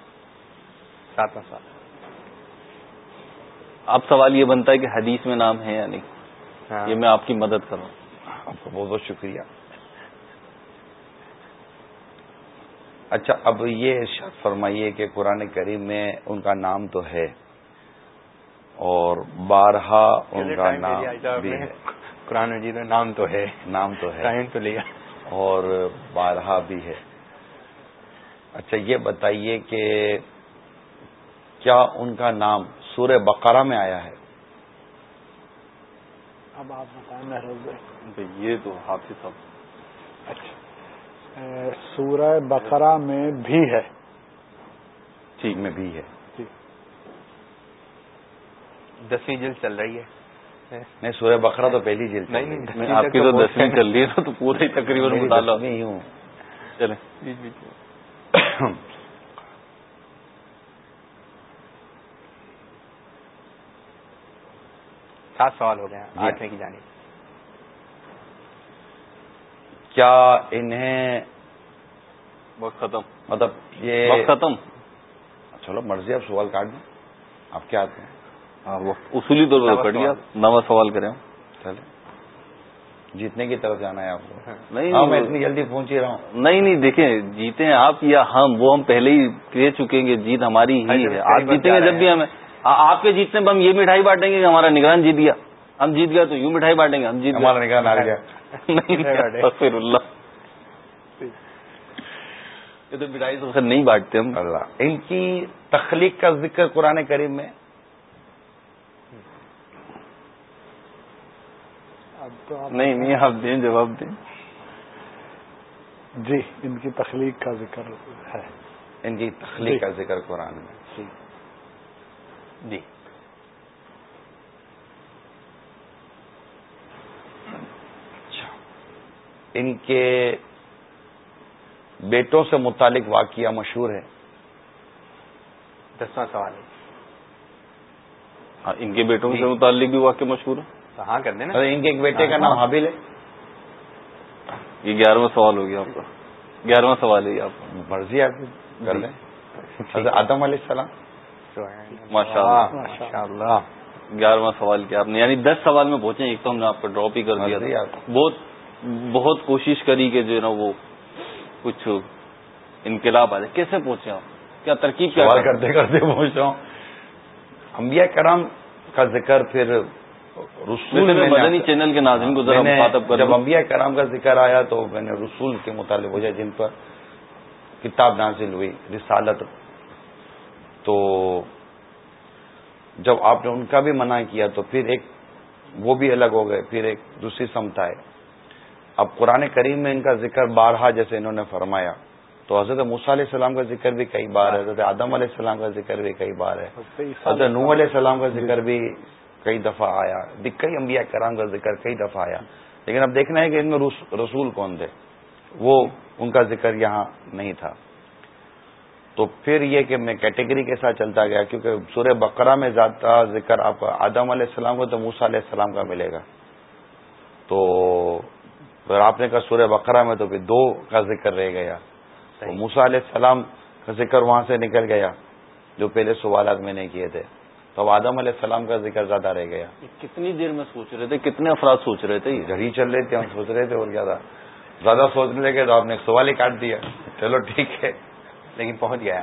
S1: ساتواں سوال۔
S2: اب سوال یہ بنتا ہے کہ حدیث میں نام ہے یا نہیں؟
S1: ہاں۔
S2: یہ میں آپ کی مدد کروں۔
S4: آپ کا بہت بہت شکریہ۔ اچھا اب یہ ارشاد فرمائیے کہ قرآن کریم میں ان کا نام تو ہے اور بارہا ان کا نام بھی۔ ہے۔
S1: قرآن مجید میں نام تو ہے۔
S4: نام تو ہے۔
S1: ٹائم تو لیا۔
S4: اور بارہا بھی ہے۔ اچھا یہ بتائیے کہ کیا ان کا نام سورہ بقرہ میں آیا ہے۔
S3: اب آپ
S2: یہ تو حافظ صاحب
S3: اچھا۔ سورہ بقرہ میں بھی ہے۔
S4: ٹھیک میں بھی ہے۔
S3: جی۔
S1: دسویں جلد چل رہی ہے۔
S4: نہیں سورہ بقرہ تو پہلی جلد
S1: نہیں
S2: آپ کی تو دسویں۔ چل رہی ہے نا تو پورا ہی تقریباً مطالعہ۔
S4: ہوں۔
S2: چلیں۔
S1: سات سوال ہو گئے ہیں
S4: جی۔
S1: آٹھویں کی جانب۔
S4: کیا انہیں
S2: وقت ختم۔
S4: مطلب یہ
S2: وقت ختم۔
S4: چلو مرضی آپ سوال کاٹ دیں۔ آپ کیا آتے ہیں؟
S2: ہاں اصولی طور پر کٹ گیا۔ نواں سوال کریں۔
S4: چلے۔ جیتنے کی طرف جانا ہے آپ کو۔
S2: نہیں
S4: ہاں میں اتنی جلدی پہنچ ہی رہا ہوں۔
S2: نہیں نہیں دیکھیں جیتے ہیں آپ یا ہم وہ ہم پہلے ہی کہہ چکیں گے جیت ہماری ہی
S1: اچھا،
S2: ہے۔
S1: صحیح
S2: آپ جیتیں گے جب بھی
S1: ہیں۔
S2: ہمیں آپ کے جیتنے پہ ہم یہ مٹھائی بانٹیں گے کہ ہمارا نگران جیت گیا۔ ہم جیت گئے تو یوں مٹھائی بانٹیں گے ہم جیت
S4: ہمارا نگاہ نہ گیا۔
S2: نہیں اللہ۔ یہ تو مٹھائی تو نہیں بانٹتے ہم۔
S4: اللہ ان کی تخلیق کا ذکر قرآن کریم میں۔
S2: نہیں نہیں آپ دیں جواب دیں۔
S3: جی ان کی تخلیق کا ذکر ہے۔
S4: ان کی تخلیق کا ذکر قرآن میں۔
S1: جی۔
S4: اچھا۔ ان کے بیٹوں سے متعلق واقعہ مشہور ہے۔
S1: دسواں سوال ہے۔
S2: ہاں ان کے بیٹوں سے متعلق بھی واقع مشہور ہے۔
S1: ہاں کر دینا۔
S4: ان کے ایک بیٹے کا نام حابل ہے۔
S2: یہ گیارہواں سوال ہو گیا آپ کا۔ گیارہواں سوال ہے یہ آپ کا۔
S4: مرضی آپ کر لیں۔ حضرت آدم علیہ السلام۔
S2: ماشاء
S1: ماشاء اللہ
S2: گیارہواں سوال کیا آپ نے۔ یعنی دس سوال میں پہنچے ایک تو ہم نے آپ کو ڈراپ ہی کر دیا بہت بہت کوشش کری کہ جو ہے نا وہ کچھ انقلاب آ جائے۔ کیسے پہنچے آپ؟ کیا ترکیب کیا
S4: سوال
S2: کرتے
S4: کرتے پہنچ رہا ہوں۔ انبیاء کرام کا ذکر پھر رسول
S2: مدنی چینل کے ناظرین کو ذرا مخاطب کر
S4: جب انبیاء کرام کا ذکر آیا تو میں نے رسول کے متعلق ہو جائے جن پر کتاب نازل ہوئی رسالت تو جب آپ نے ان کا بھی منع کیا تو پھر ایک وہ بھی الگ ہو گئے پھر ایک دوسری سمت آئے۔ اب قرآن کریم میں ان کا ذکر بارہا جیسے انہوں نے فرمایا۔ تو حضرت موسیٰ علیہ السلام کا ذکر بھی کئی بار ہے حضرت آدم علیہ السلام کا ذکر بھی کئی بار ہے۔ حضرت نو علیہ السلام کا ذکر بھی کئی دفعہ آیا۔ کئی انبیاء کرام کا ذکر کئی دفعہ آیا۔ لیکن اب دیکھنا ہے کہ ان میں رسول کون تھے۔ وہ ان کا ذکر یہاں نہیں تھا۔ تو پھر یہ کہ میں کیٹیگری کے ساتھ چلتا گیا کیونکہ سورہ بقرہ میں زیادہ ذکر آپ آدم علیہ السلام کو تو موسا علیہ السلام کا ملے گا۔ تو پھر آپ نے کہا سورہ بقرہ میں تو پھر دو کا ذکر رہ گیا۔ تو موسا علیہ السلام کا ذکر وہاں سے نکل گیا جو پہلے سوالات میں نے کیے تھے۔ تو اب آدم علیہ السلام کا ذکر زیادہ رہ گیا۔
S2: کتنی دیر میں سوچ رہے تھے؟ کتنے افراد سوچ رہے تھے
S4: گھر ہی چل رہے تھے ہم سوچ رہے تھے اور زیادہ۔ زیادہ سوچنے لگے تو آپ نے ایک سوال ہی کاٹ دیا۔ چلو ٹھیک ہے۔
S1: لیکن پہنچ گیا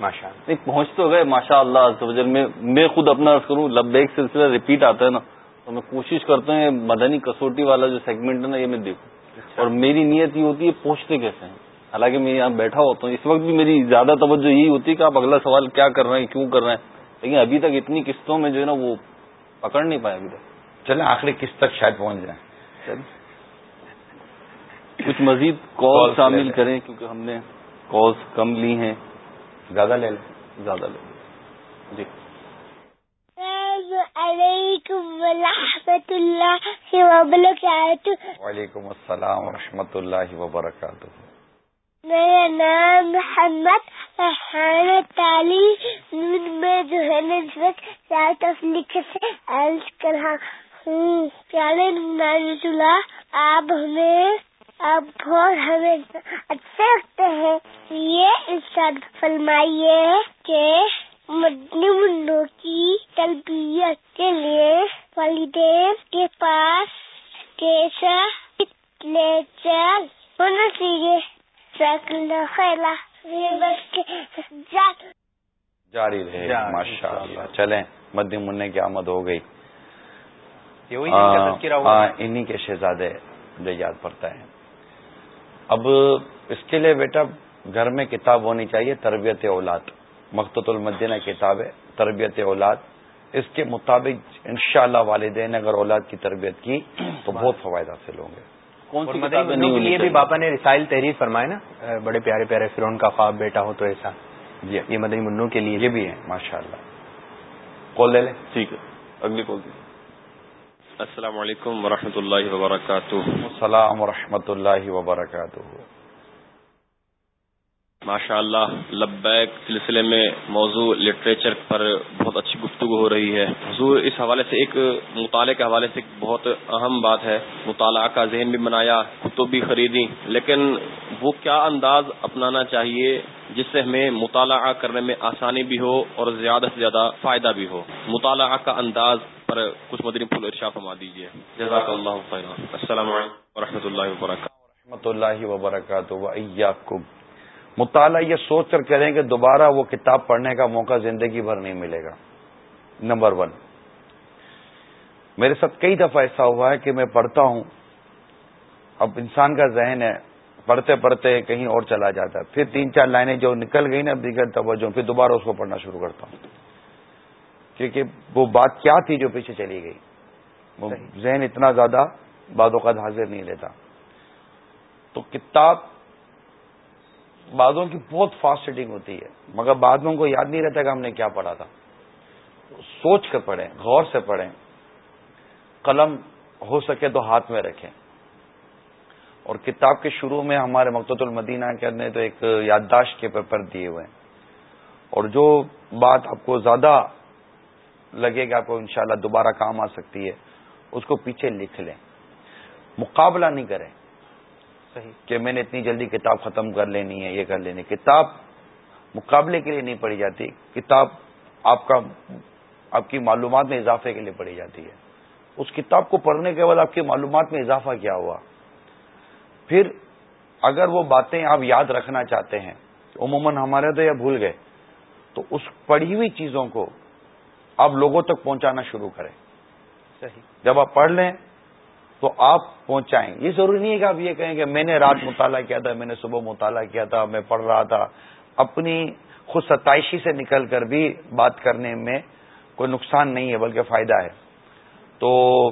S1: ماشاء اللہ۔
S2: نہیں پہنچ تو گئے ماشاء اللہ میں میں خود اپنا عرض کروں لب ایک سلسلہ ریپیٹ آتا ہے نا تو میں کوشش کرتا ہوں مدنی کسوٹی والا جو سیگمنٹ ہے نا یہ میں دیکھوں۔ اور میری نیت یہ ہوتی ہے پہنچتے کیسے ہیں؟ حالانکہ میں یہاں بیٹھا ہوتا ہوں اس وقت بھی میری زیادہ توجہ یہی ہوتی ہے کہ آپ اگلا سوال کیا کر رہے ہیں کیوں کر رہے ہیں؟ لیکن ابھی تک اتنی قسطوں میں جو ہے نا وہ پکڑ نہیں پائے ابھی تک۔
S4: چلیں آخری قسط تک شاید پہنچ جائیں۔
S2: کچھ مزید کال شامل کریں کیونکہ ہم نے کالس کم لی ہیں
S4: زیادہ لے لیں
S2: زیادہ لے لیں۔ جی۔
S8: السلام علیکم ورحمۃ اللہ وبرکاتہ۔
S4: وعلیکم السلام ورحمۃ اللہ وبرکاتہ۔
S8: میرا نام محمد تعلیم میں جو ہے سے عرض کر رہا ہوں۔ پیارے ناز اللہ آپ ہمیں بہت ہمیں اچھے لگتے ہیں یہ ارشاد فرمائیے کہ مدنی منڈوں کی تربیت کے لیے والدین کے پاس کیسا لیچر ہونا چاہیے؟
S4: جاری رہے ماشاء اللہ چلیں مدی منع کی آمد ہو گئی۔ انہی کے شہزادے مجھے یاد پڑتا ہے اب اس کے لیے بیٹا گھر میں کتاب ہونی چاہیے تربیت اولاد۔ مقت المدینہ کتاب ہے تربیت اولاد۔ اس کے مطابق انشاءاللہ والدین نے اگر اولاد کی تربیت کی تو بہت فوائد حاصل ہوں گے۔
S2: کون سی
S1: کے لیے بھی باپا نے رسائل تحریر فرمائے نا بڑے پیارے پیارے فرون کا خواب بیٹا ہو تو ایسا۔
S4: جی۔
S1: یہ مدنی منوں کے لیے
S4: یہ بھی ہے۔ ماشاء اللہ کال لے لیں۔
S2: ٹھیک ہے۔ اگلی کال دیجیے
S9: السلام علیکم ورحمۃ اللہ وبرکاتہ۔
S4: السلام ورحمۃ اللہ وبرکاتہ۔
S9: ماشاء اللہ لبیک سلسلے میں موضوع لٹریچر پر بہت اچھی گفتگو ہو رہی ہے۔ حضور اس حوالے سے ایک مطالعے کے حوالے سے ایک بہت اہم بات ہے۔ مطالعہ کا ذہن بھی بنایا کتب بھی خریدی لیکن وہ کیا انداز اپنانا چاہیے جس سے ہمیں مطالعہ کرنے میں آسانی بھی ہو اور زیادہ سے زیادہ فائدہ بھی ہو؟ مطالعہ کا انداز پر کچھ مدنی پھول ارشا فرما دیجیے جزاک اللہ خیر السلام علیکم و اللہ وبرکاتہ۔
S4: رحمۃ اللہ وبرکاتہ مطالعہ یہ سوچ کر کریں کہ دوبارہ وہ کتاب پڑھنے کا موقع زندگی بھر نہیں ملے گا۔ Number one. میرے ساتھ کئی دفعہ ایسا ہوا ہے کہ میں پڑھتا ہوں۔ اب انسان کا ذہن ہے پڑھتے پڑھتے کہیں اور چلا جاتا ہے۔ پھر تین چار لائنیں جو نکل گئی نا دیگر توجہ پھر دوبارہ اس کو پڑھنا شروع کرتا ہوں۔ کیونکہ وہ بات کیا تھی جو پیچھے چلی گئی؟ وہ ذہن اتنا زیادہ بعد اوقات حاضر نہیں لیتا تو کتاب بعدوں کی بہت فاسٹ سیٹنگ ہوتی ہے مگر بعدوں کو یاد نہیں رہتا کہ ہم نے کیا پڑھا تھا۔ سوچ کر پڑھیں غور سے پڑھیں۔ قلم ہو سکے تو ہاتھ میں رکھیں۔ اور کتاب کے شروع میں ہمارے مقت المدینہ کے اندر تو ایک یادداشت کے پیپر دیے ہوئے۔ ہیں اور جو بات آپ کو زیادہ لگے گا آپ کو انشاءاللہ دوبارہ کام آ سکتی ہے اس کو پیچھے لکھ لیں۔ مقابلہ نہیں کریں۔ صحیح۔ کہ میں نے اتنی جلدی کتاب ختم کر لینی ہے یہ کر لینی کتاب مقابلے کے لیے نہیں پڑھی جاتی کتاب آپ کا آپ کی معلومات میں اضافے کے لیے پڑھی جاتی ہے۔ اس کتاب کو پڑھنے کے بعد آپ کی معلومات میں اضافہ کیا ہوا؟ پھر اگر وہ باتیں آپ یاد رکھنا چاہتے ہیں عموماً ہمارے تو یہ بھول گئے تو اس پڑھی ہوئی چیزوں کو آپ لوگوں تک پہنچانا شروع کریں۔ صحیح۔ جب آپ پڑھ لیں تو آپ پہنچائیں۔ یہ ضروری نہیں ہے کہ آپ یہ کہیں کہ میں نے رات مطالعہ کیا تھا میں نے صبح مطالعہ کیا تھا میں پڑھ رہا تھا۔ اپنی خود ستائشی سے نکل کر بھی بات کرنے میں کوئی نقصان نہیں ہے بلکہ فائدہ ہے۔ تو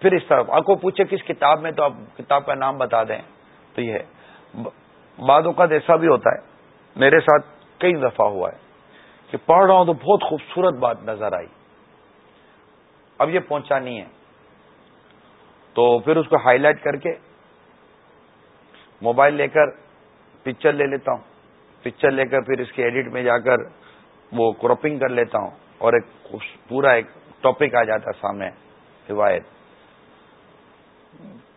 S4: پھر اس طرف آپ کو پوچھے کس کتاب میں تو آپ کتاب کا نام بتا دیں تو یہ ہے۔ بعد اوقات ایسا بھی ہوتا ہے میرے ساتھ کئی دفعہ ہوا ہے۔ کہ پڑھ رہا ہوں تو بہت خوبصورت بات نظر آئی۔ اب یہ پہنچانی ہے۔ تو پھر اس کو ہائی لائٹ کر کے موبائل لے کر پکچر لے لیتا ہوں۔ پکچر لے کر پھر اس کے ایڈٹ میں جا کر وہ کراپنگ کر لیتا ہوں اور ایک پورا ایک ٹاپک آ جاتا ہے سامنے روایت۔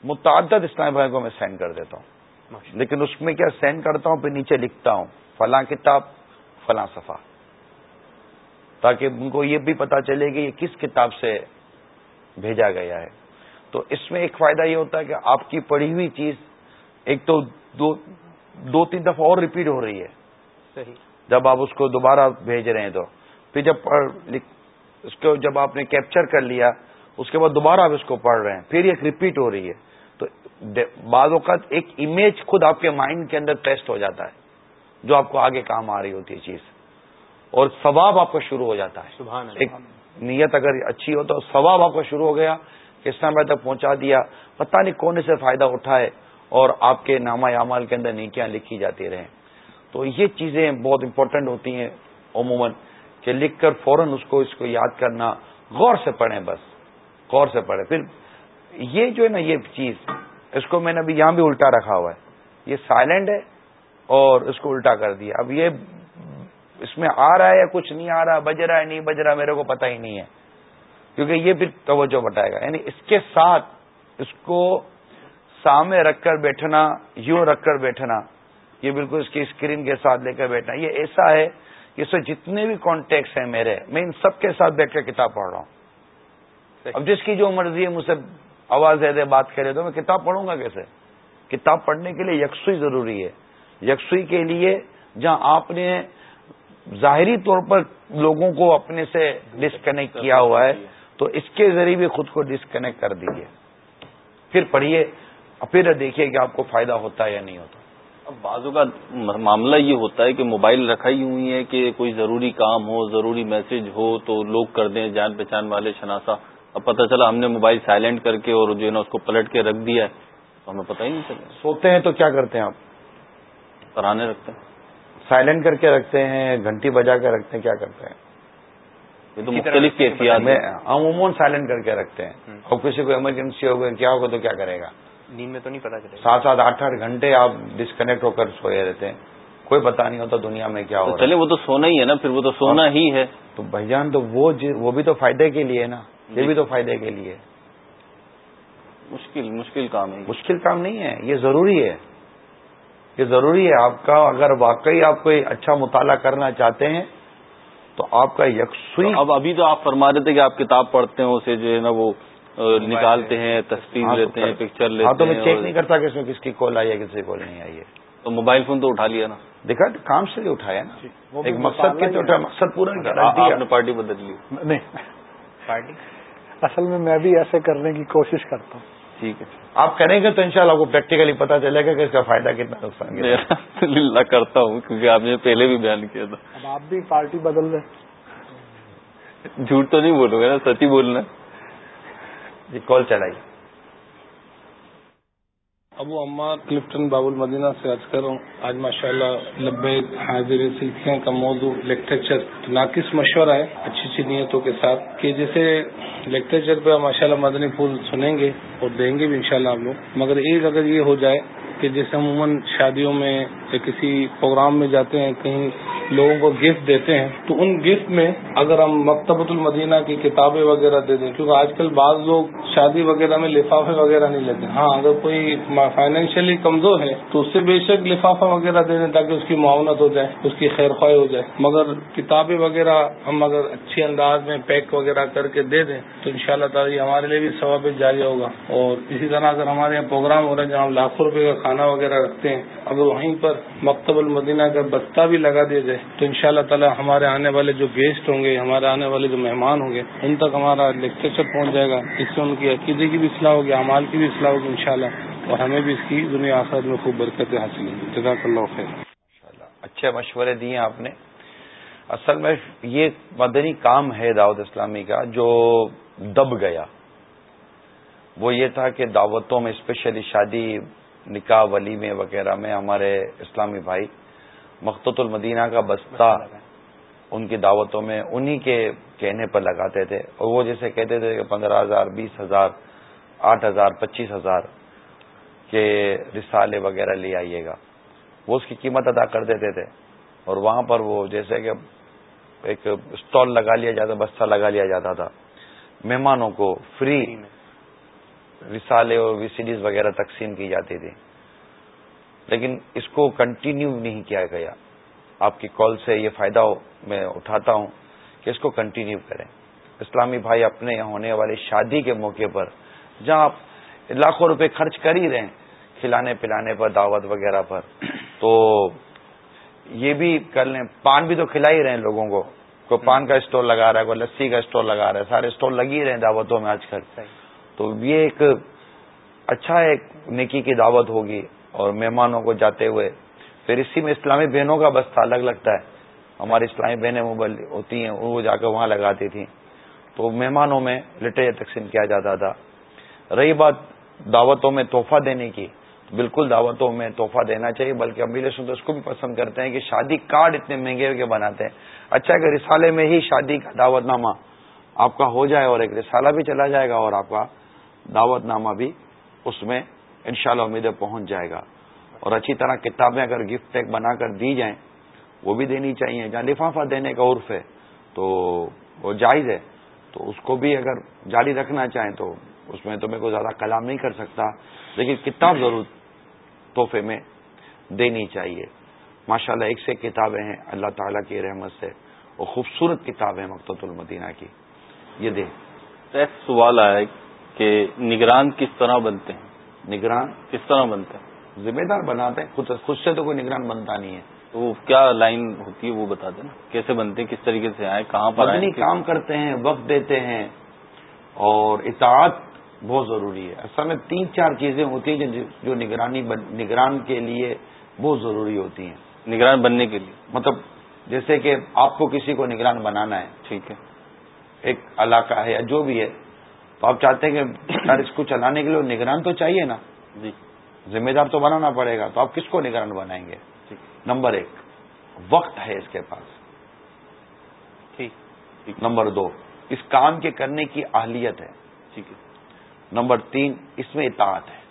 S4: متعدد اسلام بھائی کو میں سینڈ کر دیتا ہوں۔ لیکن اس میں کیا سینڈ کرتا ہوں پھر نیچے لکھتا ہوں۔ فلاں کتاب فلاں صفحہ۔ تاکہ ان کو یہ بھی پتا چلے کہ یہ کس کتاب سے بھیجا گیا ہے۔ تو اس میں ایک فائدہ یہ ہوتا ہے کہ آپ کی پڑھی ہوئی چیز ایک تو دو دو تین دفعہ اور ریپیٹ ہو رہی ہے۔ صحیح۔ جب آپ اس کو دوبارہ بھیج رہے ہیں تو۔ پھر جب اس کو جب آپ نے کیپچر کر لیا اس کے بعد دوبارہ آپ اس کو پڑھ رہے ہیں پھر ایک ریپیٹ ہو رہی ہے۔ تو بعض اوقات ایک امیج خود آپ کے مائنڈ کے اندر ٹیسٹ ہو جاتا ہے جو آپ کو آگے کام آ رہی ہوتی ہے چیز۔ اور ثواب آپ کا شروع ہو جاتا ہے۔ ایک نیت اگر اچھی ہو تو ثواب آپ کا شروع ہو گیا۔ کس طرح تک پہنچا دیا؟ پتہ نہیں کون سے فائدہ اٹھائے اور آپ کے نامہ اعمال کے اندر نیکیاں لکھی جاتی رہیں۔ تو یہ چیزیں بہت امپورٹنٹ ہوتی ہیں عموماً کہ لکھ کر فوراً اس کو اس کو یاد کرنا غور سے پڑھیں بس۔ غور سے پڑھیں۔ پھر یہ جو ہے نا یہ چیز اس کو میں نے ابھی یہاں بھی الٹا رکھا ہوا ہے۔ یہ سائلنٹ ہے اور اس کو الٹا کر دیا۔ اب یہ اس میں آ رہا ہے یا کچھ نہیں آ رہا، بج رہا ہے، نہیں بج رہا، میرے کو پتا ہی نہیں ہے۔ کیونکہ یہ پھر توجہ بٹائے گا۔ یعنی اس کے ساتھ اس کو سامنے رکھ کر بیٹھنا، یوں رکھ کر بیٹھنا، یہ بالکل اس کی اسکرین کے ساتھ لے کر بیٹھنا، یہ ایسا ہے کہ اس میں جتنے بھی کانٹیکٹس ہیں میرے، میں ان سب کے ساتھ بیٹھ کر کتاب پڑھ رہا ہوں۔ اب جس کی جو مرضی ہے، مجھ سے آواز دے دے، بات کرے تو میں کتاب پڑھوں گا کیسے؟ کتاب پڑھنے کے لیے یکسوئی ضروری ہے۔ یکسوئی کے لیے جہاں آپ نے ظاہری طور پر لوگوں کو اپنے سے ڈسکنیکٹ کیا ہوا ہے تو اس کے ذریعے بھی خود کو ڈسکنیکٹ کر دیجیے پھر پڑھیے پھر دیکھیے کہ آپ کو فائدہ ہوتا ہے یا نہیں ہوتا۔
S2: اب بازو کا معاملہ یہ ہوتا ہے کہ موبائل رکھا ہی ہوئی ہے کہ کوئی ضروری کام ہو ضروری میسج ہو تو لوگ کر دیں جان پہچان والے شناسا اب پتہ چلا ہم نے موبائل سائلنٹ کر کے اور جو ہے نا اس کو پلٹ کے رکھ دیا ہے۔ تو ہمیں پتہ ہی نہیں چلا۔
S3: سوتے ہیں تو کیا کرتے ہیں آپ؟
S2: پرانے رکھتے ہیں۔
S3: سائلنٹ کر کے رکھتے ہیں گھنٹی بجا کے رکھتے ہیں کیا کرتے ہیں؟
S2: یہ تو مختلف کیفیات
S3: میں عموماً سائلنٹ کر کے رکھتے ہیں۔ اور کسی کو ایمرجنسی ہو گئی کیا ہوگا تو کیا کرے گا؟
S1: نیند میں تو نہیں پتا چلے
S3: سات سات آٹھ آٹھ گھنٹے آپ ڈسکنیکٹ ہو کر سوئے رہتے ہیں۔ کوئی پتا نہیں ہوتا دنیا میں کیا ہو
S2: چلے وہ تو سونا ہی ہے نا پھر وہ تو سونا ہی ہے۔
S3: تو بھائی جان تو وہ وہ بھی تو فائدے کے لیے نا۔ یہ
S2: جی۔
S3: بھی تو فائدے کے لیے۔
S2: مشکل مشکل کام ہے۔
S3: مشکل کام نہیں ہے یہ ضروری ہے۔ یہ ضروری ہے آپ کا اگر واقعی آپ کوئی اچھا مطالعہ کرنا چاہتے ہیں تو آپ کا یکسوئی
S2: اب ابھی تو آپ فرما رہے تھے کہ آپ کتاب پڑھتے ہیں اسے جو ہے نا وہ نکالتے ہیں تصویر
S3: ہاں،
S2: لیتے ہیں پکچر لیتے
S3: ہیں
S2: ہاں
S3: تو میں چیک نہیں کرتا کہ اس میں کس کی کال آئی ہے کس کی کال نہیں آئی ہے۔
S2: تو موبائل فون تو اٹھا لیا نا۔
S3: دیکھا کام سے اٹھایا نا۔ جی، ایک مقصد کے اٹھایا مقصد پورا
S2: آپ نے پارٹی بدل لی۔
S3: نہیں۔ پارٹی اصل میں میں بھی ایسے کرنے کی کوشش کرتا ہوں۔
S2: ٹھیک ہے۔
S3: آپ کریں گے تو انشاءاللہ شاء آپ کو پریکٹیکلی پتا چلے گا کہ اس کا فائدہ کتنا نقصان
S2: للہ کرتا ہوں کیونکہ آپ نے پہلے بھی بیان کیا تھا۔
S3: اب آپ بھی پارٹی بدل رہے
S2: جھوٹ تو نہیں بولو گے نا سچ ہی بولنا
S3: جی کال چلائی۔
S10: ابو عمار کلفٹن باب المدینہ سے عرض کر رہا ہوں آج ماشاء اللہ حاضر سلسلے کا موضوع لیکچر ناقص مشورہ ہے اچھی اچھی نیتوں کے ساتھ کہ جیسے لیکچر پہ ماشاء اللہ مدنی پھول سنیں گے اور دیں گے بھی انشاءاللہ شاء لوگ۔ مگر ایک اگر یہ ہو جائے کہ جیسے عموماً شادیوں میں یا کسی پروگرام میں جاتے ہیں، کہیں لوگوں کو گفٹ دیتے ہیں، تو ان گفٹ میں اگر ہم مکتبۃ المدینہ کی کتابیں وغیرہ دے دیں، کیونکہ آج کل بعض لوگ شادی وغیرہ میں لفافے وغیرہ نہیں لیتے۔ ہاں اگر کوئی فائنینشلی کمزور ہے، تو اس سے بے شک لفافہ وغیرہ دے دیں تاکہ اس کی معاونت ہو جائے، اس کی خیر خواہ ہو جائے۔ مگر کتابیں وغیرہ ہم اگر اچھی انداز میں پیک وغیرہ کر کے دے دیں، تو ان شاء اللہ تعالیٰ ہمارے لیے بھی ثواب جاری ہوگا۔ اور اسی طرح اگر ہمارے یہاں پروگرام ہو رہا ہے جہاں ہم لاکھوں روپے کا کھانا وغیرہ رکھتے ہیں، اگر وہیں پر مکتب المدینہ کا بستہ بھی لگا دیا جائے تو ان شاء اللہ تعالیٰ ہمارے آنے والے جو گیسٹ ہوں گے، ہمارے آنے والے جو مہمان ہوں گے، ان تک ہمارا لیکچر پہنچ جائے گا۔ اس سے ان کی عقیدے کی بھی اصلاح ہوگی امال کی بھی اصلاح ہوگی انشاءاللہ۔ اور ہمیں بھی اس کی دنیا آساد میں خوب برکتیں حاصل ہوں گی جزاک اللہ خیر
S4: اچھے مشورے دیے آپ نے۔ اصل میں یہ مدنی کام ہے دعوت اسلامی کا جو دب گیا۔ وہ یہ تھا کہ دعوتوں میں اسپیشلی شادی نکاح ولیمے وغیرہ میں ہمارے اسلامی بھائی مخت المدینہ کا بستہ ان کی دعوتوں میں انہی کے کہنے پر لگاتے تھے اور وہ جیسے کہتے تھے کہ پندرہ ہزار، بیس ہزار، آٹھ ہزار، پچیس ہزار کے رسالے وغیرہ لے آئیے گا۔ وہ اس کی قیمت ادا کر دیتے تھے اور وہاں پر وہ جیسے کہ ایک اسٹال لگا لیا جاتا، بستہ لگا لیا جاتا تھا۔ مہمانوں کو فری رسالے اور وی وغیرہ تقسیم کی جاتی تھی۔ لیکن اس کو کنٹینیو نہیں کیا گیا۔ آپ کی کال سے یہ فائدہ میں اٹھاتا ہوں کہ اس کو کنٹینیو کریں۔ اسلامی بھائی اپنے ہونے والی شادی کے موقع پر جہاں آپ لاکھوں روپے خرچ کر ہی رہے ہیں کھلانے پلانے پر دعوت وغیرہ پر تو یہ بھی کر لیں۔ پان بھی تو کھلا ہی رہے ہیں لوگوں کو۔ کوئی پان کا اسٹور لگا رہا ہے کوئی لسی کا اسٹور لگا رہا ہے سارے اسٹور لگ ہی رہے ہیں دعوتوں میں آج کل۔ تو یہ ایک اچھا ایک نیکی کی دعوت ہوگی اور مہمانوں کو جاتے ہوئے۔ پھر اسی میں اسلامی بہنوں کا بستہ الگ لگتا ہے۔ ہماری اسلامی بہنیں ہوتی ہیں، وہ جا کے وہاں لگاتی تھیں۔ تو مہمانوں میں لٹریچر تقسیم کیا جاتا تھا۔ رہی بات دعوتوں میں تحفہ دینے کی۔ بالکل دعوتوں میں تحفہ دینا چاہیے، بلکہ امیر سن اس کو بھی پسند کرتے ہیں کہ شادی کارڈ اتنے مہنگے کے بناتے ہیں۔ اچھا کہ رسالے میں ہی شادی کا دعوت نامہ آپ کا ہو جائے اور ایک رسالہ بھی چلا جائے گا اور آپ کا دعوت نامہ بھی اس میں انشاءاللہ شاء امیدیں پہنچ جائے گا۔ اور اچھی طرح کتابیں اگر گفٹ پیک بنا کر دی جائیں، وہ بھی دینی چاہیے۔ جہاں لفافہ دینے کا عرف ہے، تو وہ جائز ہے۔ تو اس کو بھی اگر جاری رکھنا چاہیں تو اس میں تو میں کوئی زیادہ کلام نہیں کر سکتا، لیکن کتاب ضرور تحفے میں دینی چاہیے۔ ماشاء اللہ ایک سے کتابیں ہیں اللہ تعالیٰ کی رحمت سے وہ خوبصورت کتاب ہے مقت المدینہ کی۔ یہ دے
S2: سوال آیا کہ نگران کس طرح بنتے ہیں؟
S4: نگران
S2: کس طرح بنتے ہیں؟
S4: ذمہ دار بناتے ہیں خود خود سے تو کوئی نگران بنتا نہیں ہے۔
S2: تو وہ کیا لائن ہوتی ہے وہ بتا دیں کیسے بنتے ہیں؟ کس طریقے سے آئے؟ کہاں پر
S4: آئے؟ کام کرتے ہیں وقت دیتے ہیں۔ اور اطاعت بہت ضروری ہے۔ اصل میں تین چار چیزیں ہوتی ہیں جو نگرانی نگران کے لیے بہت ضروری ہوتی ہیں۔
S2: نگران بننے کے لیے۔
S4: مطلب جیسے کہ آپ کو کسی کو نگران بنانا ہے
S2: ٹھیک ہے۔
S4: ایک علاقہ ہے یا جو بھی ہے تو آپ چاہتے ہیں کہ یار اس کو چلانے کے لیے نگران تو چاہیے نا۔
S2: جی۔
S4: ذمہ دار تو بنانا پڑے گا۔ تو آپ کس کو نگران بنائیں گے؟ نمبر ایک وقت ہے اس کے پاس۔
S2: ٹھیک۔
S4: نمبر دو اس کام کے کرنے کی اہلیت ہے۔
S2: ٹھیک۔ ہے
S4: نمبر تین اس میں اطاعت ہے۔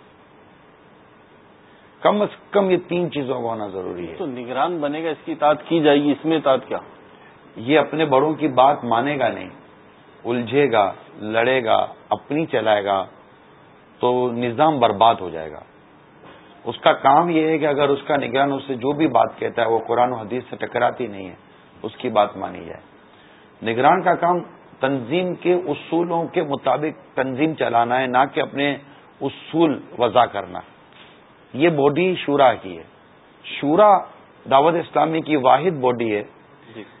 S4: کم از کم یہ تین چیزوں کا ہونا ضروری ہے۔
S2: تو نگران بنے گا اس کی اطاعت کی جائے گی اس میں اطاعت کیا؟
S4: یہ اپنے بڑوں کی بات مانے گا نہیں الجھے گا۔ لڑے گا، اپنی چلائے گا، تو نظام برباد ہو جائے گا۔ اس کا کام یہ ہے کہ اگر اس کا نگران اس سے جو بھی بات کہتا ہے، وہ قرآن و حدیث سے ٹکراتی نہیں ہے، اس کی بات مانی جائے۔ نگران کا کام تنظیم کے اصولوں کے مطابق تنظیم چلانا ہے، نہ کہ اپنے اصول وضع کرنا۔ یہ باڈی شورا کی ہے۔ شورا دعوت اسلامی کی واحد باڈی ہے۔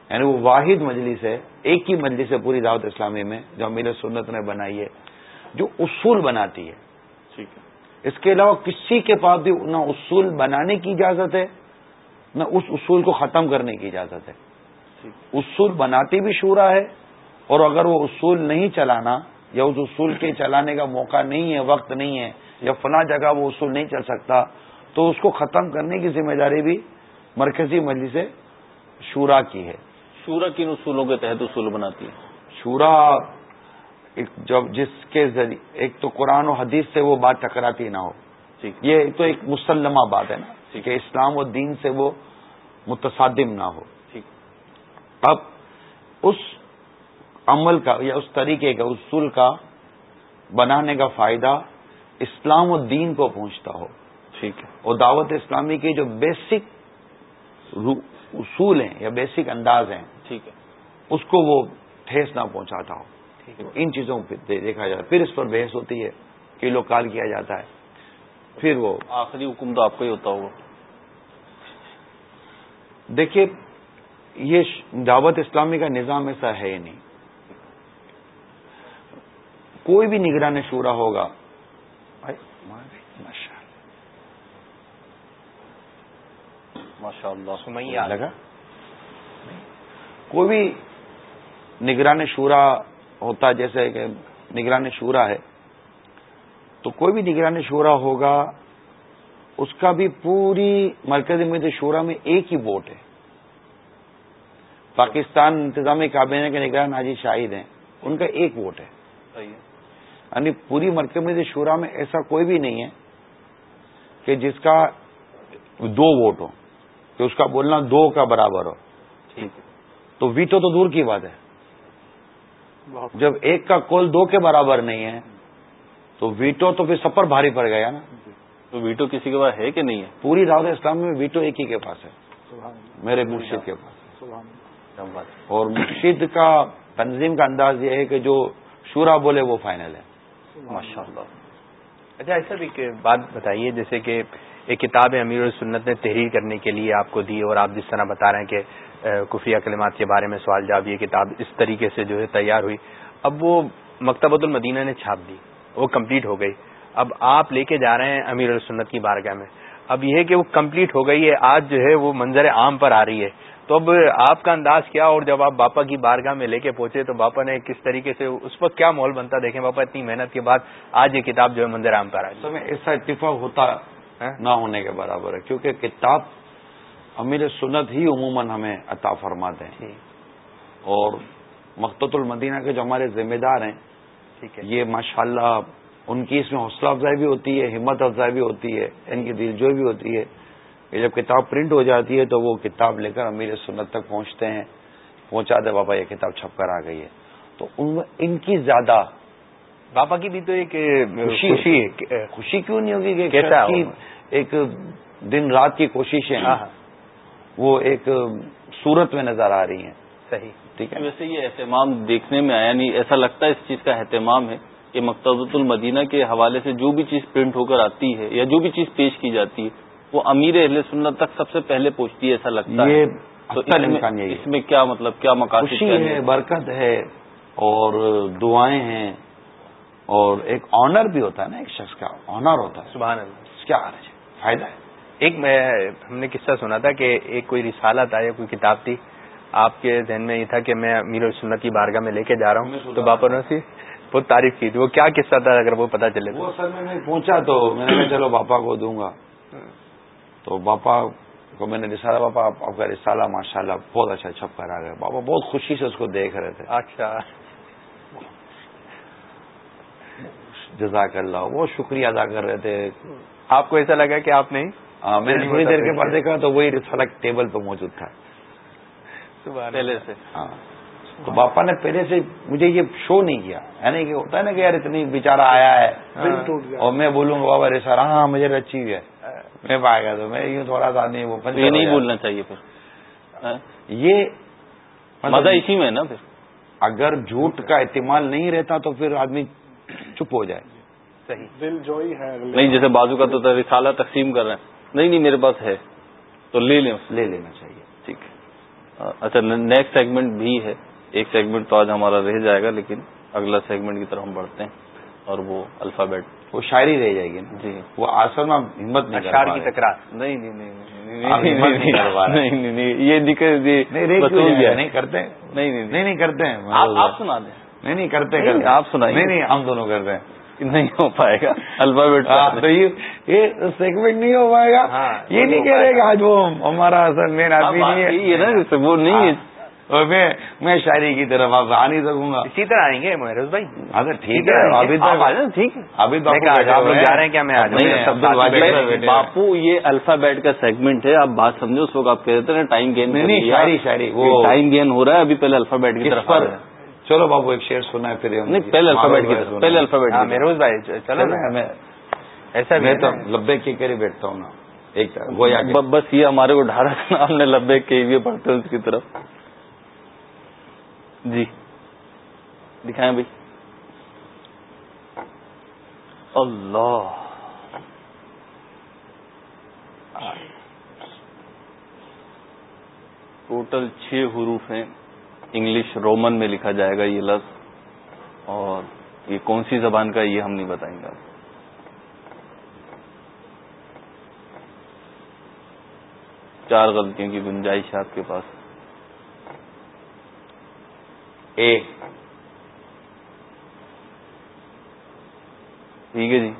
S4: یعنی وہ واحد مجلس ہے ایک ہی مجلس ہے پوری دعوت اسلامی میں جو امیر سنت نے بنائی ہے جو اصول بناتی ہے۔
S2: ٹھیک ہے۔
S4: اس کے علاوہ کسی کے پاس بھی نہ اصول بنانے کی اجازت ہے نہ اس اصول کو ختم کرنے کی اجازت ہے۔ اصول بناتی بھی شورا ہے اور اگر وہ اصول نہیں چلانا یا اس اصول کے چلانے کا موقع نہیں ہے وقت نہیں ہے یا فلاں جگہ وہ اصول نہیں چل سکتا تو اس کو ختم کرنے کی ذمہ داری بھی مرکزی مجلس شورا کی ہے۔
S2: شورا کن اصولوں کے تحت اصول بناتی ہے؟
S4: شورا جب جس کے ذریعے ایک تو قرآن و حدیث سے وہ بات ٹکراتی نہ ہو۔ یہ تو ایک مسلمہ بات ہے نا کہ اسلام و دین سے وہ متصادم نہ ہو۔ اب اس عمل کا یا اس طریقے کا اصول کا بنانے کا فائدہ اسلام و دین کو پہنچتا ہو۔
S2: ٹھیک ہے۔
S4: اور دعوت اسلامی کے جو بیسک اصول ہیں یا بیسک انداز ہیں
S2: ٹھیک ہے۔
S4: اس کو وہ ٹھیس نہ پہنچاتا ہو۔ ان چیزوں پہ دیکھا جاتا ہے۔ پھر اس پر بحث ہوتی ہے کلو کال کیا جاتا ہے۔ پھر وہ
S2: آخری حکم تو آپ کا ہی ہوتا ہوگا۔
S4: دیکھیے یہ دعوت اسلامی کا نظام ایسا ہے ہی نہیں۔ کوئی بھی نگران شورا ہوگا۔
S2: ماشاء اللہ
S4: لگا؟ کوئی بھی نگران شورا ہوتا جیسے کہ نگران شورا ہے تو کوئی بھی نگرانی شورا ہوگا اس کا بھی پوری مرکزی مد شورا میں ایک ہی ووٹ ہے۔ پاکستان انتظامی کابینہ کے نگران حاجی شاہد ہیں ان کا ایک ووٹ ہے۔ یعنی پوری مرکزی شورا میں ایسا کوئی بھی نہیں ہے کہ جس کا دو ووٹ ہو کہ اس کا بولنا دو کا برابر ہو۔ تو ویٹو تو دور کی بات ہے۔ جب ایک کا کول دو کے برابر نہیں ہے تو ویٹو تو پھر سفر بھاری پڑ گیا نا۔
S2: تو ویٹو کسی کے پاس ہے کہ نہیں ہے؟
S4: پوری دعوت اسلام میں ویٹو ایک ہی کے پاس ہے۔ میرے مرشید کے پاس اور مرشید کا تنظیم کا انداز یہ ہے کہ جو شورا بولے وہ فائنل ہے۔
S2: ماشاء اللہ۔
S1: اچھا ایسا بھی بات بتائیے جیسے کہ ایک کتاب امیر السنت نے تحریر کرنے کے لیے آپ کو دی اور آپ جس طرح بتا رہے ہیں کہ خفیہ کلمات کے بارے میں سوال جواب یہ کتاب اس طریقے سے جو ہے تیار ہوئی۔ اب وہ مکتبۃ المدینہ نے چھاپ دی وہ کمپلیٹ ہو گئی۔ اب آپ لے کے جا رہے ہیں امیر السنت کی بارگاہ میں۔ اب یہ کہ وہ کمپلیٹ ہو گئی ہے آج جو ہے وہ منظر عام پر آ رہی ہے۔ تو اب آپ کا انداز کیا اور جب آپ باپا کی بارگاہ میں لے کے پہنچے تو باپا نے کس طریقے سے اس وقت کیا ماحول بنتا دیکھیں باپا اتنی محنت کے بعد آج یہ کتاب جو ہے منظر عام پر
S4: آئی۔ ایسا اتفاق ہوتا ہاں؟ نہ ہونے کے برابر ہے کیونکہ کتاب امیر سنت ہی عموماً ہمیں عطا فرماتے ہیں اور مقت المدینہ کے جو ہمارے ذمہ دار ہیں یہ ماشاءاللہ ان کی اس میں حوصلہ افزائی بھی ہوتی ہے ہمت افزائی بھی ہوتی ہے ان کی دلجوئی بھی ہوتی ہے۔ کہ جب کتاب پرنٹ ہو جاتی ہے تو وہ کتاب لے کر امیر سنت تک پہنچتے ہیں پہنچا دے بابا یہ کتاب چھپ کر آ گئی ہے۔ تو ان کی زیادہ
S1: بابا کی بھی تو ایک
S4: خوشی خوشی کیوں نہیں ہوگی کہ ایک دن رات کی کوششیں ہاں، ہاں۔ وہ ایک صورت میں نظر آ رہی ہیں۔
S2: صحیح۔ ٹھیک ہے؟ ویسے یہ اہتمام دیکھنے میں آیا نہیں ایسا لگتا ہے اس چیز کا اہتمام ہے کہ مقتبۃ المدینہ کے حوالے سے جو بھی چیز پرنٹ ہو کر آتی ہے یا جو بھی چیز پیش کی جاتی ہے وہ امیر اہل سنت تک سب سے پہلے پہنچتی ہے ایسا لگتا ہے۔ تو اس میں کیا مطلب کیا مقاصد
S4: ہے برکت ہے اور دعائیں ہیں۔ اور ایک آنر بھی ہوتا ہے نا ایک شخص کا آنر ہوتا ہے۔
S1: سبحان اللہ۔
S4: کیا فائدہ ہے۔
S1: ایک میں ہم نے قصہ سنا تھا کہ ایک کوئی رسالہ تھا یا کوئی کتاب تھی۔ آپ کے ذہن میں یہ تھا کہ میں امیر سنت کی بارگاہ میں لے کے جا رہا ہوں۔ تو باپا نے بہت تعریف کی۔ تھی وہ کیا قصہ تھا اگر وہ پتا چلے
S4: وہ سر میں پہنچا تو میں نے کہا چلو باپا کو دوں گا۔ تو باپا کو میں نے رسالہ باپا آپ کا رسالہ ماشاء اللہ بہت اچھا چھپ کر آ گیا۔ باپا بہت خوشی سے اس کو دیکھ رہے تھے۔
S1: اچھا۔
S4: جزاک اللہ بہت شکریہ ادا کر رہے تھے۔
S1: آپ کو ایسا لگا کہ آپ نہیں؟
S4: میں نے تھوڑی دیر کے بعد دیکھا تو وہی رسالہ ٹیبل پہ موجود تھا۔
S1: پہلے سے۔
S4: ہاں۔ تو باپا نے پہلے سے مجھے یہ شو نہیں کیا۔ یعنی کہ ہوتا ہے نا کہ یار اتنی بےچارا آیا ہے۔ ہاں۔ اور میں بولوں گا بابا ریسا ہاں مجھے رچی ہوئی ہے۔ میں پا گیا تو میں یوں تھوڑا سا نہیں وہ
S2: یہ نہیں بولنا چاہیے پھر۔
S4: یہ
S2: مزہ اسی میں نا پھر۔
S4: اگر جھوٹ کا اہتمام نہیں رہتا تو پھر آدمی چپ ہو جائے۔
S3: صحیح۔ دل جو ہی ہے
S2: نہیں جیسے بازو کا تو رسالہ تقسیم کر رہے ہیں۔ نہیں نہیں میرے پاس ہے تو لے لیں
S4: لے لینا چاہیے
S2: ٹھیک ہے اچھا نیکسٹ سیگمنٹ بھی ہے ایک سیگمنٹ تو آج ہمارا رہ جائے گا لیکن اگلا سیگمنٹ کی طرف ہم بڑھتے ہیں اور وہ الفابیٹ
S4: وہ شاعری رہ جائے گی نا
S2: جی
S4: وہ آسر میں ہمت نہیں
S1: اشار کی تکرار
S2: نہیں نہیں نہیں یہ
S4: نہیں کرتے
S2: نہیں نہیں
S4: نہیں کرتے ہیں
S2: آپ سنا دیں
S4: نہیں نہیں کرتے کرتے
S2: آپ سنائیں
S4: نہیں نہیں ہم دونوں کرتے ہیں
S2: نہیں ہو پائے گا۔ الفابیٹ
S4: تو یہ سیگمنٹ نہیں ہو پائے گا۔
S1: ہاں،
S4: یہ نہیں کہہ رہے کہ آج وہ ہمارا اصل مین آدمی نہیں
S2: ہے۔ نا وہ نہیں ہے۔
S4: اور میں میں شاعری کی طرف آپ آ نہیں سکوں گا۔
S1: اسی طرح آئیں گے محروز بھائی۔
S4: ہاں تو ٹھیک ہے ابھی تو
S2: ٹھیک ہے۔
S4: ابھی تو
S1: آپ لوگ جا رہے ہیں کیا؟ میں آ
S4: نہیں
S2: باپو یہ الفابیٹ کا سیگمنٹ ہے آپ بات سمجھو اس وقت آپ کہہ دیتے ہیں ٹائم گین
S4: نہیں شاعری شاعری
S2: وہ ٹائم گین ہو رہا ہے ابھی پہلے الفابیٹ کی طرف
S4: چلو بابو ایک شعر سنا ہے پھر
S2: پہلے الفابیٹ کی طرف پہلے الفابیٹ
S1: محروز بھائی چلو
S4: میں
S1: ایسا
S4: میں تو لبے کے کرے بیٹھتا ہوں نا۔ ایک گویا
S2: بس یہ ہمارے کو ڈھارا ہم نے لبے کے ہوئے پڑھتے ہیں اس کی طرف۔ جی۔ دکھائیں بھائی۔ اللہ۔ ٹوٹل چھ حروف ہیں۔ انگلش رومن میں لکھا جائے گا یہ لفظ، اور یہ کون سی زبان کا یہ ہم نہیں بتائیں گے۔ آپ چار غلطیوں کی گنجائش ہے آپ کے پاس۔
S4: اے۔
S2: ٹھیک ہے جی۔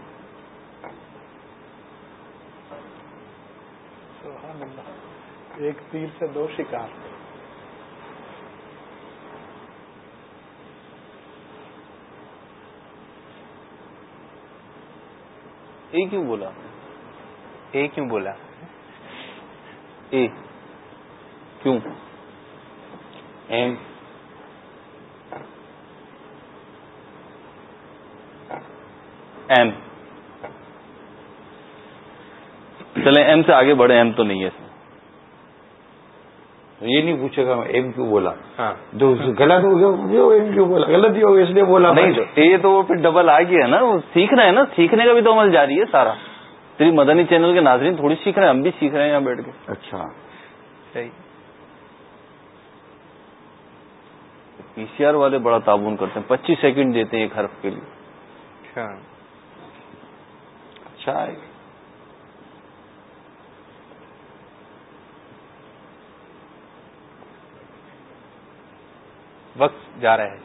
S3: ایک تیر سے دو شکار۔
S2: اے کیوں بولا؟
S1: اے کیوں بولا؟
S2: اے کیوں؟
S4: ایم
S2: ایم چلیں، ایم سے آگے بڑھے ایم تو نہیں ہے۔
S4: یہ نہیں پوچھے گا ایم کیوں بولا؟
S1: ہاں۔
S4: جو غلط ہو گیا ایم کیوں بولا؟ غلط ہی ہو گیا اس لیے بولا
S2: نہیں یہ تو وہ پھر ڈبل آ گیا ہے نا۔ وہ سیکھ رہے ہیں نا سیکھنے کا بھی تو عمل جاری ہے سارا۔ تیری مدنی چینل کے ناظرین تھوڑی سیکھ رہے ہیں ہم بھی سیکھ رہے ہیں یہاں بیٹھ کے۔
S4: اچھا۔
S1: صحیح۔
S2: پی سی آر والے بڑا تعاون کرتے ہیں پچیس سیکنڈ دیتے ہیں ایک حرف کے لیے۔
S1: اچھا
S4: اچھا۔
S1: وقت جا رہا ہے۔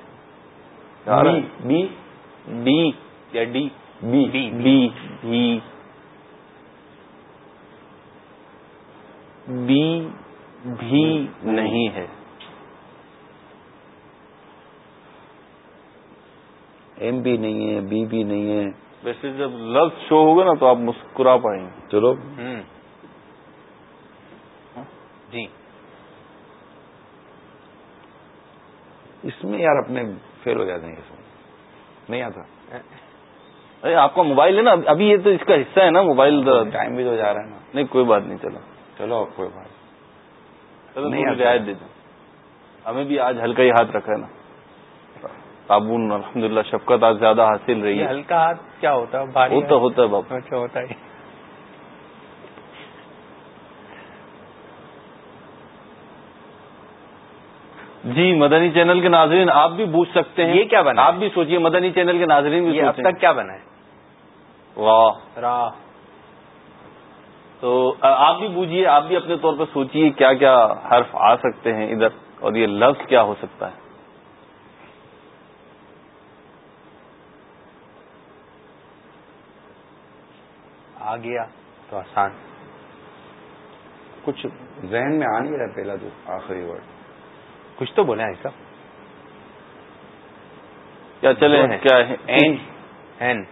S2: بی بی یا D
S1: B
S2: B B. B بھی نہیں ہے۔
S4: ایم بھی نہیں ہے بی بھی نہیں ہے۔
S2: ویسے جب لفظ شو ہوگا نا تو آپ مسکرا پائیں گے۔
S4: چلو۔
S1: جی۔
S4: اس میں یار اپنے فیل ہو جاتے ہیں اس میں نہیں آتا۔
S2: ارے آپ کا موبائل ہے نا ابھی یہ تو اس کا حصہ ہے نا موبائل
S4: ٹائم بھی تو جا رہا ہے نا۔
S2: نہیں کوئی بات نہیں چلو۔
S4: چلو کوئی بات نہیں۔
S2: رعایت دے دیں ہمیں بھی آج ہلکا ہی ہاتھ رکھا ہے نا۔ صابن الحمد للہ شفقت آج زیادہ حاصل رہی ہے۔
S1: ہلکا ہاتھ کیا ہوتا ہے؟ بھاری
S2: ہوتا ہوتا ہے باپ۔
S1: اچھا ہوتا ہے
S2: جی مدنی چینل کے ناظرین آپ بھی پوچھ سکتے ہیں۔
S1: یہ کیا بنا؟
S2: آپ بھی سوچیے مدنی چینل کے ناظرین بھی
S1: یہ اب تک کیا بنا ہے؟
S2: واہ۔
S1: راہ۔
S2: تو آپ بھی بوجھیے آپ بھی اپنے طور پر سوچیے کیا کیا حرف آ سکتے ہیں ادھر اور یہ لفظ کیا ہو سکتا ہے۔
S1: آ گیا تو آسان۔
S4: کچھ ذہن میں آ نہیں رہا پہلا جو آخری ورڈ
S1: کچھ تو بولے ایسا
S2: کیا چلے۔ کیا این۔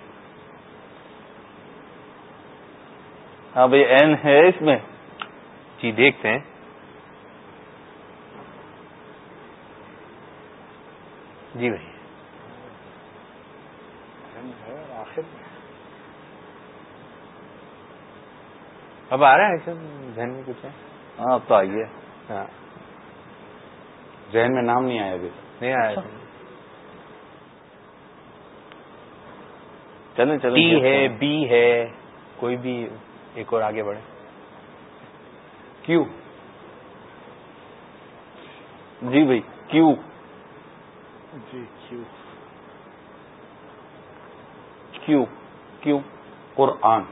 S2: ہاں بھائی این ہے اس میں۔
S1: جی دیکھتے ہیں۔ جی بھائی۔ اب آ رہا ہے ایسا ذہن میں کچھ ہے؟
S2: ہاں اب تو آئیے۔
S1: ہاں۔
S4: ذہن میں نام نہیں آیا ابھی۔
S1: نہیں آیا
S2: چلیں چلیں۔
S1: ٹی ہے بی ہے کوئی بھی ایک اور آگے بڑھے
S4: کیوں
S2: جی بھائی کیوں
S3: جی کیوں
S2: کیوں کیوں
S4: قرآن۔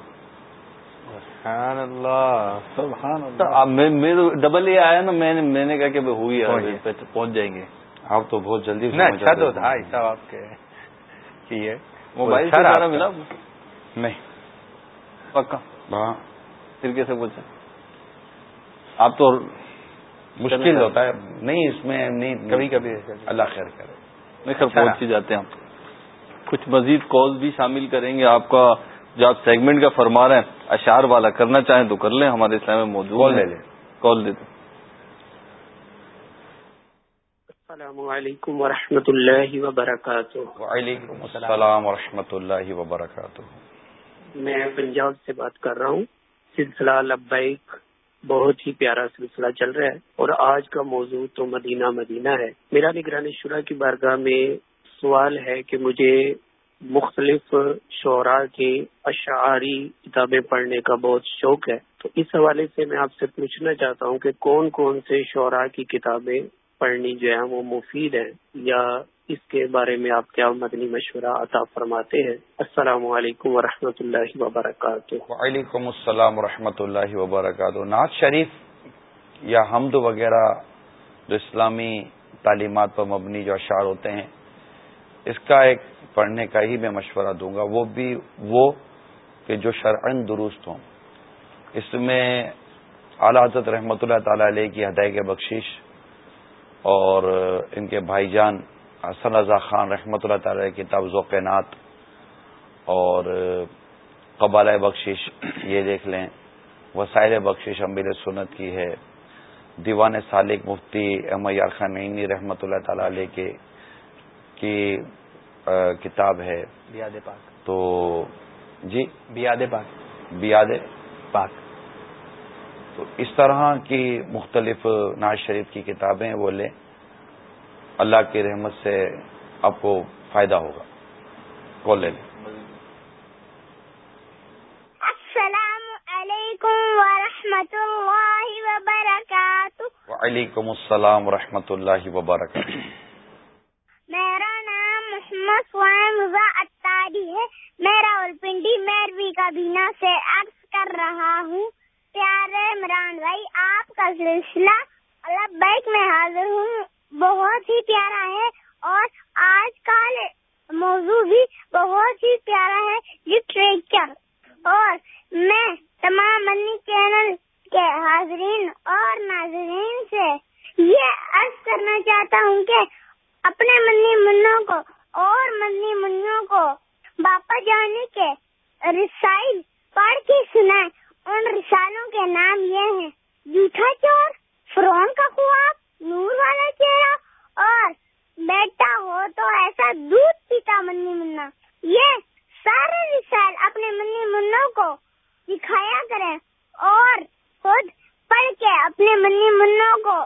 S1: سبحان اللہ.
S3: سبحان اللہ.
S2: ڈبل اے آیا نا میں نے میں نے کہا کہ ہوئی
S1: پہنچ
S2: ہے۔ پہنچ جائیں گے۔
S4: آپ تو بہت جلدی
S1: اچھا تو تھا ایسا آپ کے
S2: موبائل
S1: اچھا
S2: سے ملا؟
S4: نہیں۔
S2: پکا۔
S4: ہاں۔
S2: پھر کیسے پوچھا آپ تو
S4: مشکل ہوتا ہے۔ نہیں اس میں نہیں
S1: کبھی کبھی
S4: اللہ خیر کرے۔
S2: نہیں خیر پہنچ ہی جاتے ہیں۔ کچھ مزید کال بھی شامل کریں گے۔ آپ کا جو آپ سیگمنٹ کا فرما رہے ہیں اشار والا کرنا چاہیں تو کر لیں ہمارے اسلام میں موجود
S4: کال لے لیں۔
S2: کال دے دیں۔
S11: السلام علیکم ورحمۃ اللہ وبرکاتہ۔
S4: وعلیکم السلام ورحمۃ اللہ وبرکاتہ۔
S11: میں پنجاب سے بات کر رہا ہوں۔ سلسلہ لبیک بہت ہی پیارا سلسلہ چل رہا ہے اور آج کا موضوع تو مدینہ مدینہ ہے۔ میرا نگرانی شورا کی بارگاہ میں سوال ہے کہ مجھے مختلف شعراء کے اشعاری کتابیں پڑھنے کا بہت شوق ہے۔ تو اس حوالے سے میں آپ سے پوچھنا چاہتا ہوں کہ کون کون سے شعراء کی کتابیں پڑھنی جو ہے وہ مفید ہے یا اس کے بارے میں آپ کیا مدنی مشورہ عطا فرماتے ہیں۔ السلام علیکم ورحمۃ اللہ وبرکاتہ۔
S4: وعلیکم السلام ورحمۃ اللہ وبرکاتہ۔ نعت شریف یا حمد وغیرہ جو اسلامی تعلیمات پر مبنی جو اشعار ہوتے ہیں، اس کا ایک پڑھنے کا ہی میں مشورہ دوں گا۔ وہ بھی وہ کہ جو شرعن درست ہوں۔ اس میں اعلی حضرت رحمۃ اللہ تعالی علیہ کی ہدایت بخشش اور ان کے بھائی جان حسن رضا خان رحمۃ اللہ تعالی کتاب ذوقینات اور قبال بخشش، یہ دیکھ لیں۔ وسائل بخشش امبیر سنت کی ہے۔ دیوان سالک مفتی احمد خان نئی رحمۃ اللہ تعالی علیہ کے کی کتاب ہے۔
S1: بیاد پاک۔
S4: تو جی؟
S1: بیاد پاک۔
S4: بیاد
S1: پاک۔
S4: تو اس طرح کی مختلف ناز شریف کی کتابیں وہ لیں۔ اللہ کی رحمت سے آپ کو فائدہ ہوگا۔ کال لے لیں؟
S8: السلام علیکم ورحمۃ اللہ وبرکاتہ۔
S4: وعلیکم السلام ورحمۃ اللہ وبرکاتہ۔
S8: میرا نام محمد سوائم اتاری ہے میں راول پنڈی میروی کا بینا سے عرض کر رہا ہوں۔ پیارے عمران بھائی، آپ کا سلسلہ اللہ بیک میں حاضر ہوں۔ بہت ہی پیارا ہے اور آج کل موضوع بھی بہت ہی پیارا ہے لٹریچر اور میں تمام منی چینل کے حاضرین اور ناظرین سے یہ عرض کرنا چاہتا ہوں کہ اپنے منی منوں کو اور منی منوں کو باپا جانے کے رسائل پڑھ کے سنائیں۔ ان رسالوں کے نام یہ ہیں، جھوٹا چور فرون کا خواب، نور والا چہرہ، اور بیٹا ہو تو ایسا دودھ پیتا منی منا یہ سارے رسال اپنے منی منوں کو دکھایا کریں اور خود پڑھ کے اپنے منی منوں کو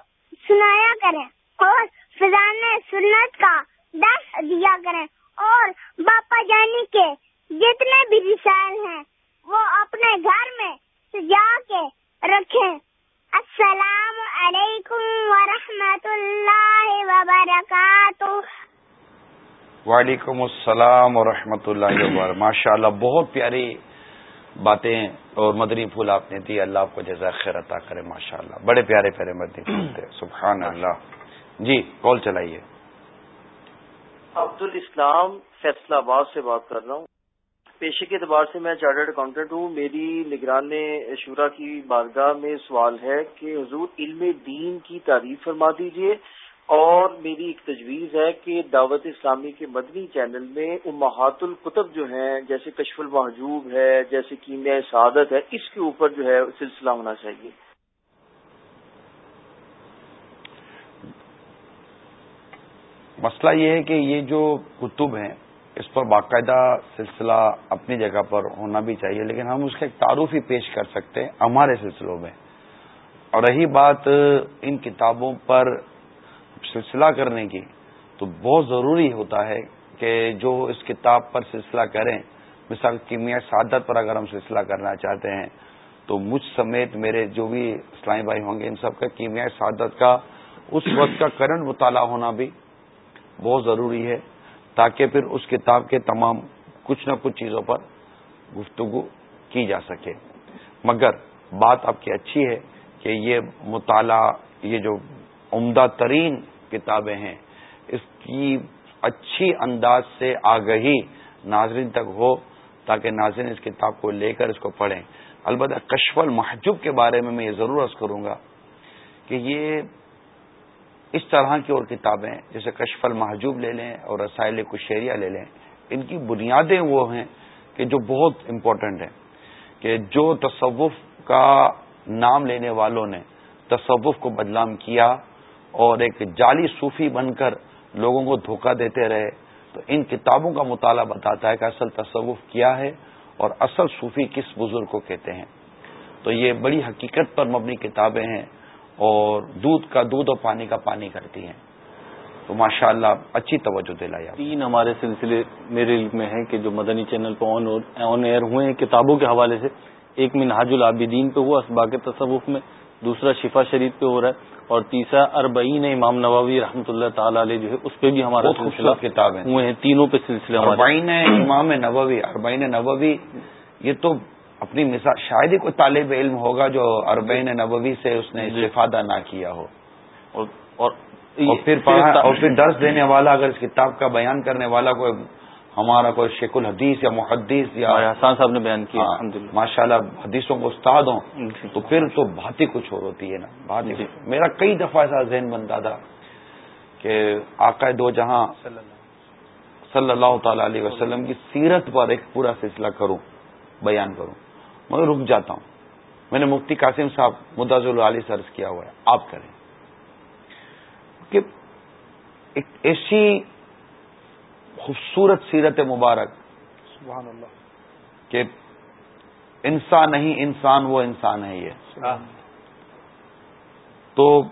S8: سنایا کریں۔ اور فضان سنت کا درس دیا کریں۔ اور باپا جانی کے جتنے بھی رسال ہیں، وہ اپنے گھر میں سجا کے رکھیں۔ السلام علیکم ورحمۃ اللہ وبرکاتہ۔
S4: وعلیکم السلام ورحمۃ اللہ وبرکاتہ۔ ماشاء اللہ بہت پیاری باتیں اور مدنی پھول آپ نے دی۔ اللہ آپ کو جیسا خیر عطا کرے ماشاء اللہ بڑے پیارے پیارے مدنی پھول تھے، سبحان اللہ۔ جی کال چلائیے۔
S12: عبد الاسلام فیصلہ آباد سے بات کر رہا ہوں۔ پیشے کے اعتبار سے میں چارٹرڈ اکاؤنٹنٹ ہوں۔ میری نگران شورا کی بارگاہ میں سوال ہے کہ حضور علم دین کی تعریف فرما دیجیے اور میری ایک تجویز ہے کہ دعوت اسلامی کے مدنی چینل میں امہات القتب جو ہیں، جیسے کشف المحجوب ہے، جیسے کیمیا سعادت ہے، اس کے اوپر جو ہے سلسلہ ہونا چاہیے۔
S4: مسئلہ یہ ہے کہ یہ جو کتب ہیں، اس پر باقاعدہ سلسلہ اپنی جگہ پر ہونا بھی چاہیے، لیکن ہم اس کا ایک تعارف ہی پیش کر سکتے ہیں ہمارے سلسلوں میں۔ اور رہی بات، ان کتابوں پر سلسلہ کرنے کی، تو بہت ضروری ہوتا ہے کہ جو اس کتاب پر سلسلہ کریں، مثال کیمیا سعادت پر اگر ہم سلسلہ کرنا چاہتے ہیں، تو مجھ سمیت میرے جو بھی اسلامی بھائی ہوں گے، ان سب کا کیمیا سعادت کا، اس وقت کا کرنٹ مطالعہ ہونا بھی بہت ضروری ہے تاکہ پھر اس کتاب کے تمام کچھ نہ کچھ چیزوں پر گفتگو کی جا سکے۔ مگر بات آپ کی اچھی ہے کہ یہ مطالعہ، یہ جو عمدہ ترین کتابیں ہیں، اس کی اچھی انداز سے آگہی ناظرین تک ہو تاکہ ناظرین اس کتاب کو لے کر اس کو پڑھیں۔ البتہ کشف المحجوب کے بارے میں میں یہ ضرور عرض کروں گا کہ یہ اس طرح کی اور کتابیں، جیسے کشف المحجوب لے لیں اور رسائل کشیریہ لے لیں، ان کی بنیادیں وہ ہیں کہ جو بہت امپورٹنٹ ہیں، کہ جو تصوف کا نام لینے والوں نے تصوف کو بدنام کیا اور ایک جعلی صوفی بن کر لوگوں کو دھوکہ دیتے رہے، تو ان کتابوں کا مطالعہ بتاتا ہے کہ اصل تصوف کیا ہے اور اصل صوفی کس بزرگ کو کہتے ہیں۔ تو یہ بڑی حقیقت پر مبنی کتابیں ہیں۔ اور دودھ کا دودھ اور پانی کا پانی کرتی ہیں۔ تو ماشاء اللہ اچھی توجہ دلائی
S2: تین ہمارے سلسلے میرے علم میں ہے کہ جو مدنی چینل پہ آن ایئر ہوئے ہیں کتابوں کے حوالے سے۔ ایک منہاج العابدین پہ ہوا اسباق تصوف میں۔ دوسرا شفا شریف پہ ہو رہا ہے۔ اور تیسرا اربعین امام نووی رحمۃ اللہ تعالی علیہ جو ہے اس پہ بھی ہمارا
S4: سلسلہ کتابیں
S2: ہوئے ہیں۔ تینوں پہ سلسلے
S4: اربعین امام نووی اربعین نووی یہ تو اپنی مثال شاید ہی کوئی طالب علم ہوگا جو اربعین نبوی سے اس نے جی۔ استفادہ نہ کیا ہو اور پھر اور پھر درس دینے والا اگر اس کتاب کا بیان کرنے والا کوئی ہمارا کوئی شیخ الحدیث یا محدث یا
S2: حسان صاحب نے بیان کیا
S4: ہاں، ماشاء اللہ حدیثوں کو استاد ہوں جی۔ تو پھر تو بات ہی کچھ اور ہوتی ہے نا بات ہی جی۔ میرا کئی دفعہ ایسا ذہن بنتا تھا کہ آقا دو جہاں صلی اللہ تعالی علیہ وسلم کی سیرت پر ایک پورا سلسلہ کروں بیان کروں میں رک جاتا ہوں۔ میں نے مفتی قاسم صاحب مداز العلی سے عرض کیا ہوا ہے آپ کریں۔ کہ ایک ایسی خوبصورت سیرت مبارک سبحان اللہ۔ کہ انسان نہیں انسان وہ انسان ہے یہ۔ تو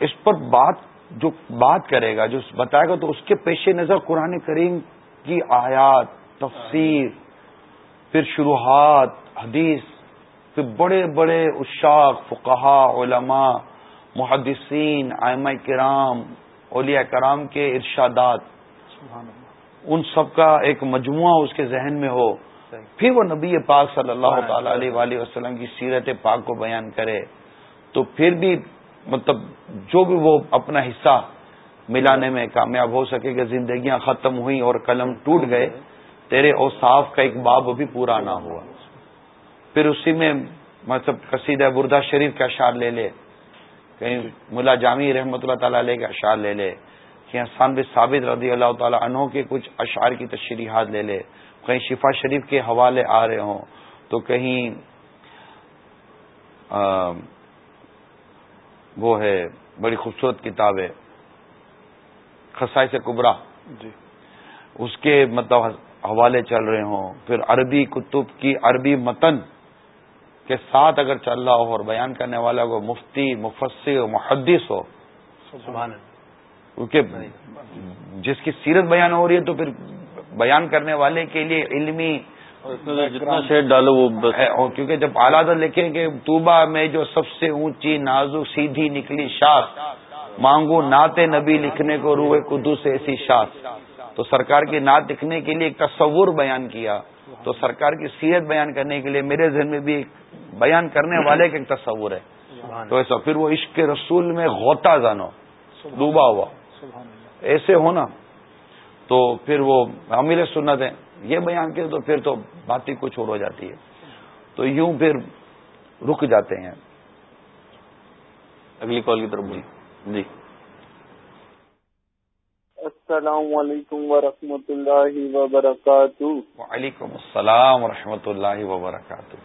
S4: اس پر بات جو بات کرے گا جو بتائے گا تو اس کے پیش نظر قرآن کریم کی آیات تفسیر پھر شروحات حدیث پھر بڑے بڑے اشاق فقہا علماء محدثین آئمہ کرام اولیاء کرام کے ارشادات۔ ان سب کا ایک مجموعہ اس کے ذہن میں ہو۔ پھر وہ نبی پاک صلی اللہ تعالی علیہ وآلہ وسلم کی سیرت پاک کو بیان کرے تو پھر بھی مطلب جو بھی وہ اپنا حصہ ملانے میں کامیاب ہو سکے کہ زندگیاں ختم ہوئیں اور قلم ٹوٹ گئے۔ تیرے اوصاف کا ایک باب بھی پورا نہ ہوا۔ پھر اسی میں مطلب قصید بردہ شریف کا اشار لے لے۔ کہیں ملا جامی رحمۃ اللہ تعالی علیہ کا اشار لے لے۔ کہ حسان بن ثابت رضی اللہ تعالیٰ عنہ کے کچھ اشعار کی تشریحات لے لے۔ کہیں شفا شریف کے حوالے آ رہے ہوں۔ تو کہیں وہ ہے بڑی خوبصورت کتاب ہے خسائی سے کبرا۔ جی۔ اس کے مطلب حوالے چل رہے ہوں۔ پھر عربی کتب کی عربی متن کے ساتھ اگر چل رہا ہو اور بیان کرنے والا کو مفتی مفسر محدث ہو کیونکہ جس کی سیرت بیان ہو رہی ہے تو پھر بیان کرنے والے کے لیے علمی
S2: جتنا شیڈ ڈالو وہ
S4: کیونکہ جب اعلیٰ لکھیں کہ توبہ میں جو سب سے اونچی نازک سیدھی نکلی شاخ مانگو ناتے نبی لکھنے کو روئے کدو سے ایسی شاخ۔ تو سرکار کی نعت لکھنے کے لیے ایک تصور بیان کیا۔ تو سرکار کی سیرت بیان کرنے کے لیے میرے ذہن میں بھی ایک بیان کرنے والے کا ایک تصور ہے۔ تو ایسا پھر وہ عشق رسول میں غوطہ جانو ڈوبا ہوا۔ ایسے ہونا تو پھر وہ امیر سنت ہیں۔ یہ بیان کے تو پھر تو بات ہی کچھ اور ہو جاتی ہے تو یوں پھر رک جاتے ہیں۔
S2: اگلی کال کی طرف جی جی۔
S13: السلام علیکم ورحمۃ اللہ وبرکاتہ۔
S4: وعلیکم السلام ورحمۃ اللہ وبرکاتہ۔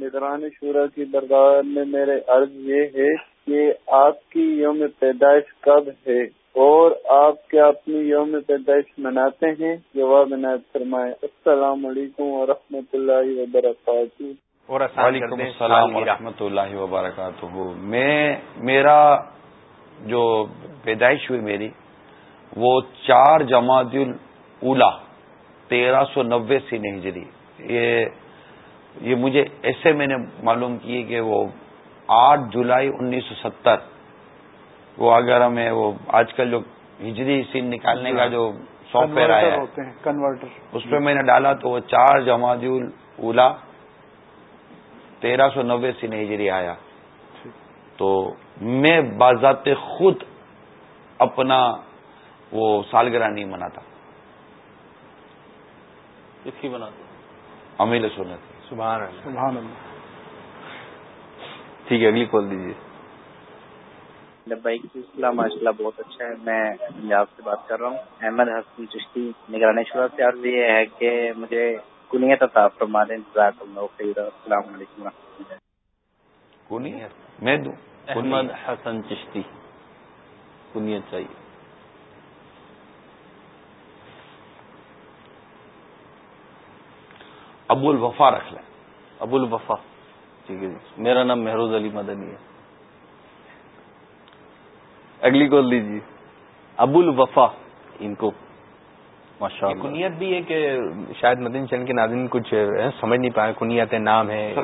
S13: نگران شورا کی درگاہ میں میرے عرض یہ ہے کہ آپ کی یوم پیدائش کب ہے اور آپ کیا اپنی یوم پیدائش مناتے ہیں؟ جواب عنایت فرمائے السلام علیکم ورحمۃ اللہ وبرکاتہ۔
S4: وعلیکم السلام ورحمۃ اللہ وبرکاتہ۔ میں میرا جو پیدائش ہوئی میری وہ چار جماعت الا تیرہ سو نوے سی ہجری۔ یہ یہ مجھے ایسے میں نے معلوم کی کہ وہ آٹھ جولائی انیس سو ستر وہ اگر ہمیں وہ آج کل جو ہجری سین نکالنے کا جو سافٹ ویئر آیا کنورٹر اس پہ میں نے ڈالا تو وہ چار جماعت الا تیرہ سو نوے سی ہجری آیا۔ تو میں بذات خود اپنا وہ سالگرہ نہیں مناتا۔
S2: کس کی
S4: امیل سنت۔
S1: سبحان اللہ۔
S3: سبحان اللہ۔
S2: ٹھیک ہے اگلی کال دیجیے
S14: بائک سلسلہ ماشاء اللہ بہت اچھا ہے۔ میں پنجاب سے بات کر رہا ہوں۔ احمد حسن چشتی نگرانی شورا سے۔ عرض یہ ہے کہ مجھے کنیت عطا فرما دیں جزاک اللہ خیر السلام علیکم و رحمۃ اللہ
S4: کنیت؟ میں دوں؟
S2: احمد حسن چشتی۔ کنیت چاہیے۔
S4: ابو الوفا رکھ لیں۔
S2: ابو الوفا۔ ٹھیک ہے جی۔ میرا نام مہروز علی مدنی ہے۔ اگلی کال دیجیے۔ ابو الوفا ان کو ماشاء اللہ
S1: کنیت بھی ہے کہ شاید مدین چند کے ناظرین کچھ سمجھ نہیں پائے کنیت ہے نام ہے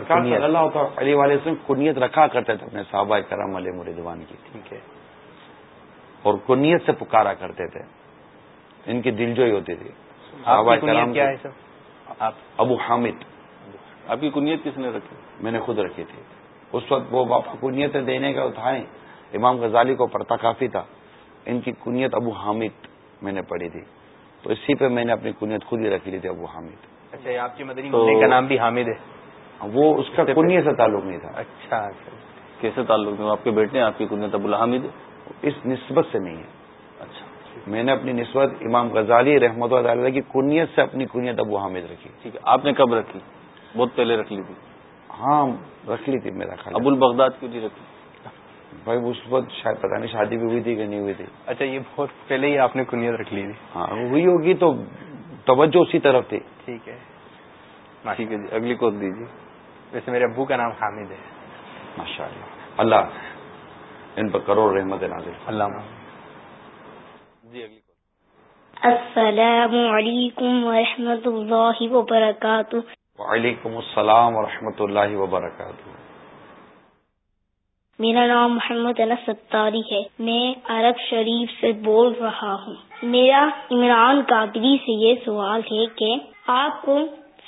S4: وآلہ وسلم کنیت رکھا کرتے تھے اپنے صحابہ کرام علیہ مردوان کی۔
S1: ٹھیک ہے۔
S4: اور کنیت سے پکارا کرتے تھے۔ ان کی دلجوئی ہوتی تھی۔ صحابہ کرام
S1: کنیت کیا
S4: کی-
S1: ہے سر؟ آپ
S4: ابو حامد.
S2: آپ کی کنیت کس نے رکھی؟
S4: میں نے خود رکھی تھی. اس وقت وہ کنیتیں دینے کا اٹھائیں. امام غزالی کو پڑھتا کافی تھا. ان کی کنیت ابو حامد میں نے پڑھی تھی. تو اسی پہ میں نے اپنی کنیت خود ہی رکھی لی تھی ابو حامد.
S1: اچھا یہ آپ کے مدنی کا نام بھی حامد ہے.
S4: وہ اس کا کنیت سے تعلق نہیں تھا.
S1: اچھا اچھا.
S2: کیسے تعلق ہے آپ کے بیٹے ہیں آپ کی کنیت ابو الحامد
S4: اس نسبت سے نہیں ہے. میں نے اپنی نسبت امام غزالی رحمۃ اللہ علیہ کی کنیت سے اپنی کنیت ابو حامد رکھی۔
S2: ٹھیک ہے آپ نے کب رکھی؟ بہت پہلے رکھ لی تھی۔
S4: ہاں رکھ لی تھی میرا خیال
S2: ابو البغداد کیوں نہیں رکھی؟
S4: بھائی اس وقت شاید پتہ نہیں شادی بھی ہوئی تھی کہ نہیں ہوئی تھی۔
S1: اچھا یہ بہت پہلے ہی آپ نے کنیت رکھ لی تھی۔
S4: ہاں ہوئی ہوگی تو توجہ اسی طرف تھی۔
S1: ٹھیک ہے۔
S2: ٹھیک ہے جی اگلی کال دیجیے۔
S1: ویسے میرے ابو کا نام حامد ہے۔
S4: ماشاء اللہ اللہ ان پر کروڑ رحمت نازل۔
S1: اللہ
S2: جی اگلی
S8: السلام علیکم ورحمۃ اللہ وبرکاتہ۔
S4: وعلیکم السلام ورحمۃ اللہ وبرکاتہ۔
S8: میرا نام محمد انس ستاری ہے۔ میں عرب شریف سے بول رہا ہوں۔ میرا عمران کابری سے یہ سوال ہے کہ آپ کو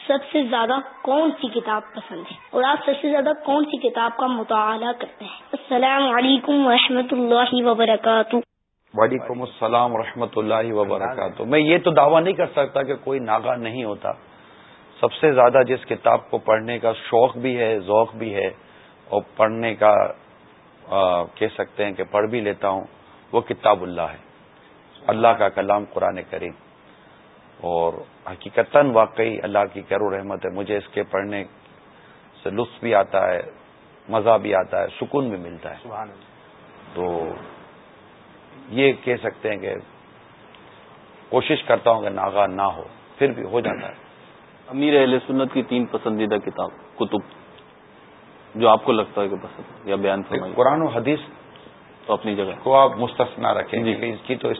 S8: سب سے زیادہ کون سی کتاب پسند ہے؟ اور آپ سب سے زیادہ کون سی کتاب کا مطالعہ کرتے ہیں؟ السلام علیکم ورحمۃ اللہ وبرکاتہ۔
S4: وعلیکم السلام ورحمۃ اللہ وبرکاتہ۔ میں یہ تو دعویٰ نہیں کر سکتا کہ کوئی ناگا نہیں ہوتا۔ سب سے زیادہ جس کتاب کو پڑھنے کا شوق بھی ہے ذوق بھی ہے اور پڑھنے کا کہہ سکتے ہیں کہ پڑھ بھی لیتا ہوں وہ کتاب اللہ ہے۔ اللہ کا کلام قرآن کریم۔ اور حقیقتا واقعی اللہ کی کیر و رحمت ہے۔ مجھے اس کے پڑھنے سے لطف بھی آتا ہے مزہ بھی آتا ہے سکون بھی ملتا ہے۔ تو یہ کہہ سکتے ہیں کہ کوشش کرتا ہوں کہ ناغا نہ ہو پھر بھی ہو جاتا ہے۔
S2: امیر اہل سنت کی تین پسندیدہ کتاب کتب جو آپ کو لگتا ہے کہ پسند یا بیان فرمائیے۔
S4: قرآن و حدیث
S2: تو اپنی جگہ۔
S4: کو آپ مستثنا رکھیں
S2: جی۔
S4: کہ اس کی تو اس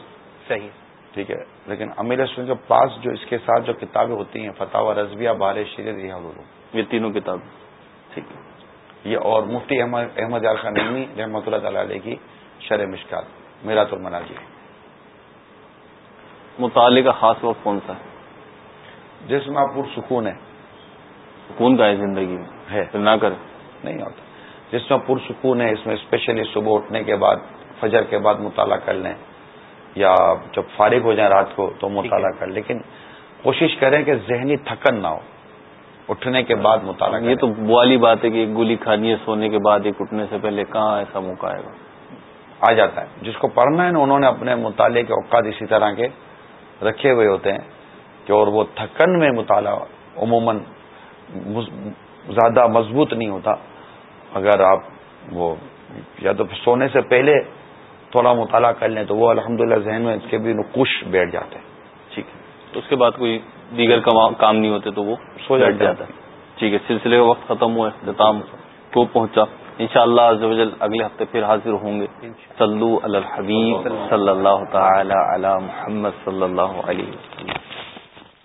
S1: صحیح۔
S4: ٹھیک ہے لیکن امیر سن کے پاس جو اس کے ساتھ جو کتابیں ہوتی ہیں فتح و رضویہ بار شیر
S2: یہ تینوں کتاب۔
S4: ٹھیک۔ ہے یہ اور مفتی احمد احمد یار خان نعیمی رحمۃ اللہ تعالی علیہ کی شر مشکات۔ میرا تو مناجی
S2: مطالعے کا خاص وقت کون سا؟ ہے
S4: جس میں آپ پرسکون ہے
S2: سکون کا ہے زندگی میں۔
S4: ہے۔
S2: پھر نہ کریں
S4: نہیں ہوتا۔ جس میں پرسکون ہے اس میں اسپیشلی صبح اٹھنے کے بعد فجر کے بعد مطالعہ کر لیں۔ یا جب فارغ ہو جائیں رات کو تو مطالعہ کر لیکن کوشش کریں کہ ذہنی تھکن نہ ہو۔ اٹھنے کے بعد مطالعہ
S2: یہ تو والی بات ہے کہ ایک گولی کھانی ہے سونے کے بعد ایک اٹھنے سے پہلے کہاں ایسا موقع آئے گا؟
S4: آ جاتا ہے۔ جس کو پڑھنا ہے نا انہوں نے اپنے مطالعے کے اوقات اسی طرح کے رکھے ہوئے ہوتے ہیں کہ اور وہ تھکن میں مطالعہ عموماً زیادہ مضبوط نہیں ہوتا۔ اگر آپ وہ یا تو سونے سے پہلے تھوڑا مطالعہ کر لیں تو وہ الحمدللہ ذہن میں اس کے بھی نقوش بیٹھ جاتے ہیں۔
S2: ٹھیک ہے۔ اس کے بعد کوئی دیگر کام نہیں ہوتے تو وہ
S4: سو
S2: بیٹھ
S4: جاتا ہے۔
S2: ٹھیک ہے سلسلے کا وقت ختم ہوا اختتام کو پہنچا؟ انشاءاللہ شاء اللہ اگلے ہفتے پھر حاضر ہوں گے. صلو علی الحبیب صلی اللہ تعالی علی محمد صلی اللہ علیہ وسلم.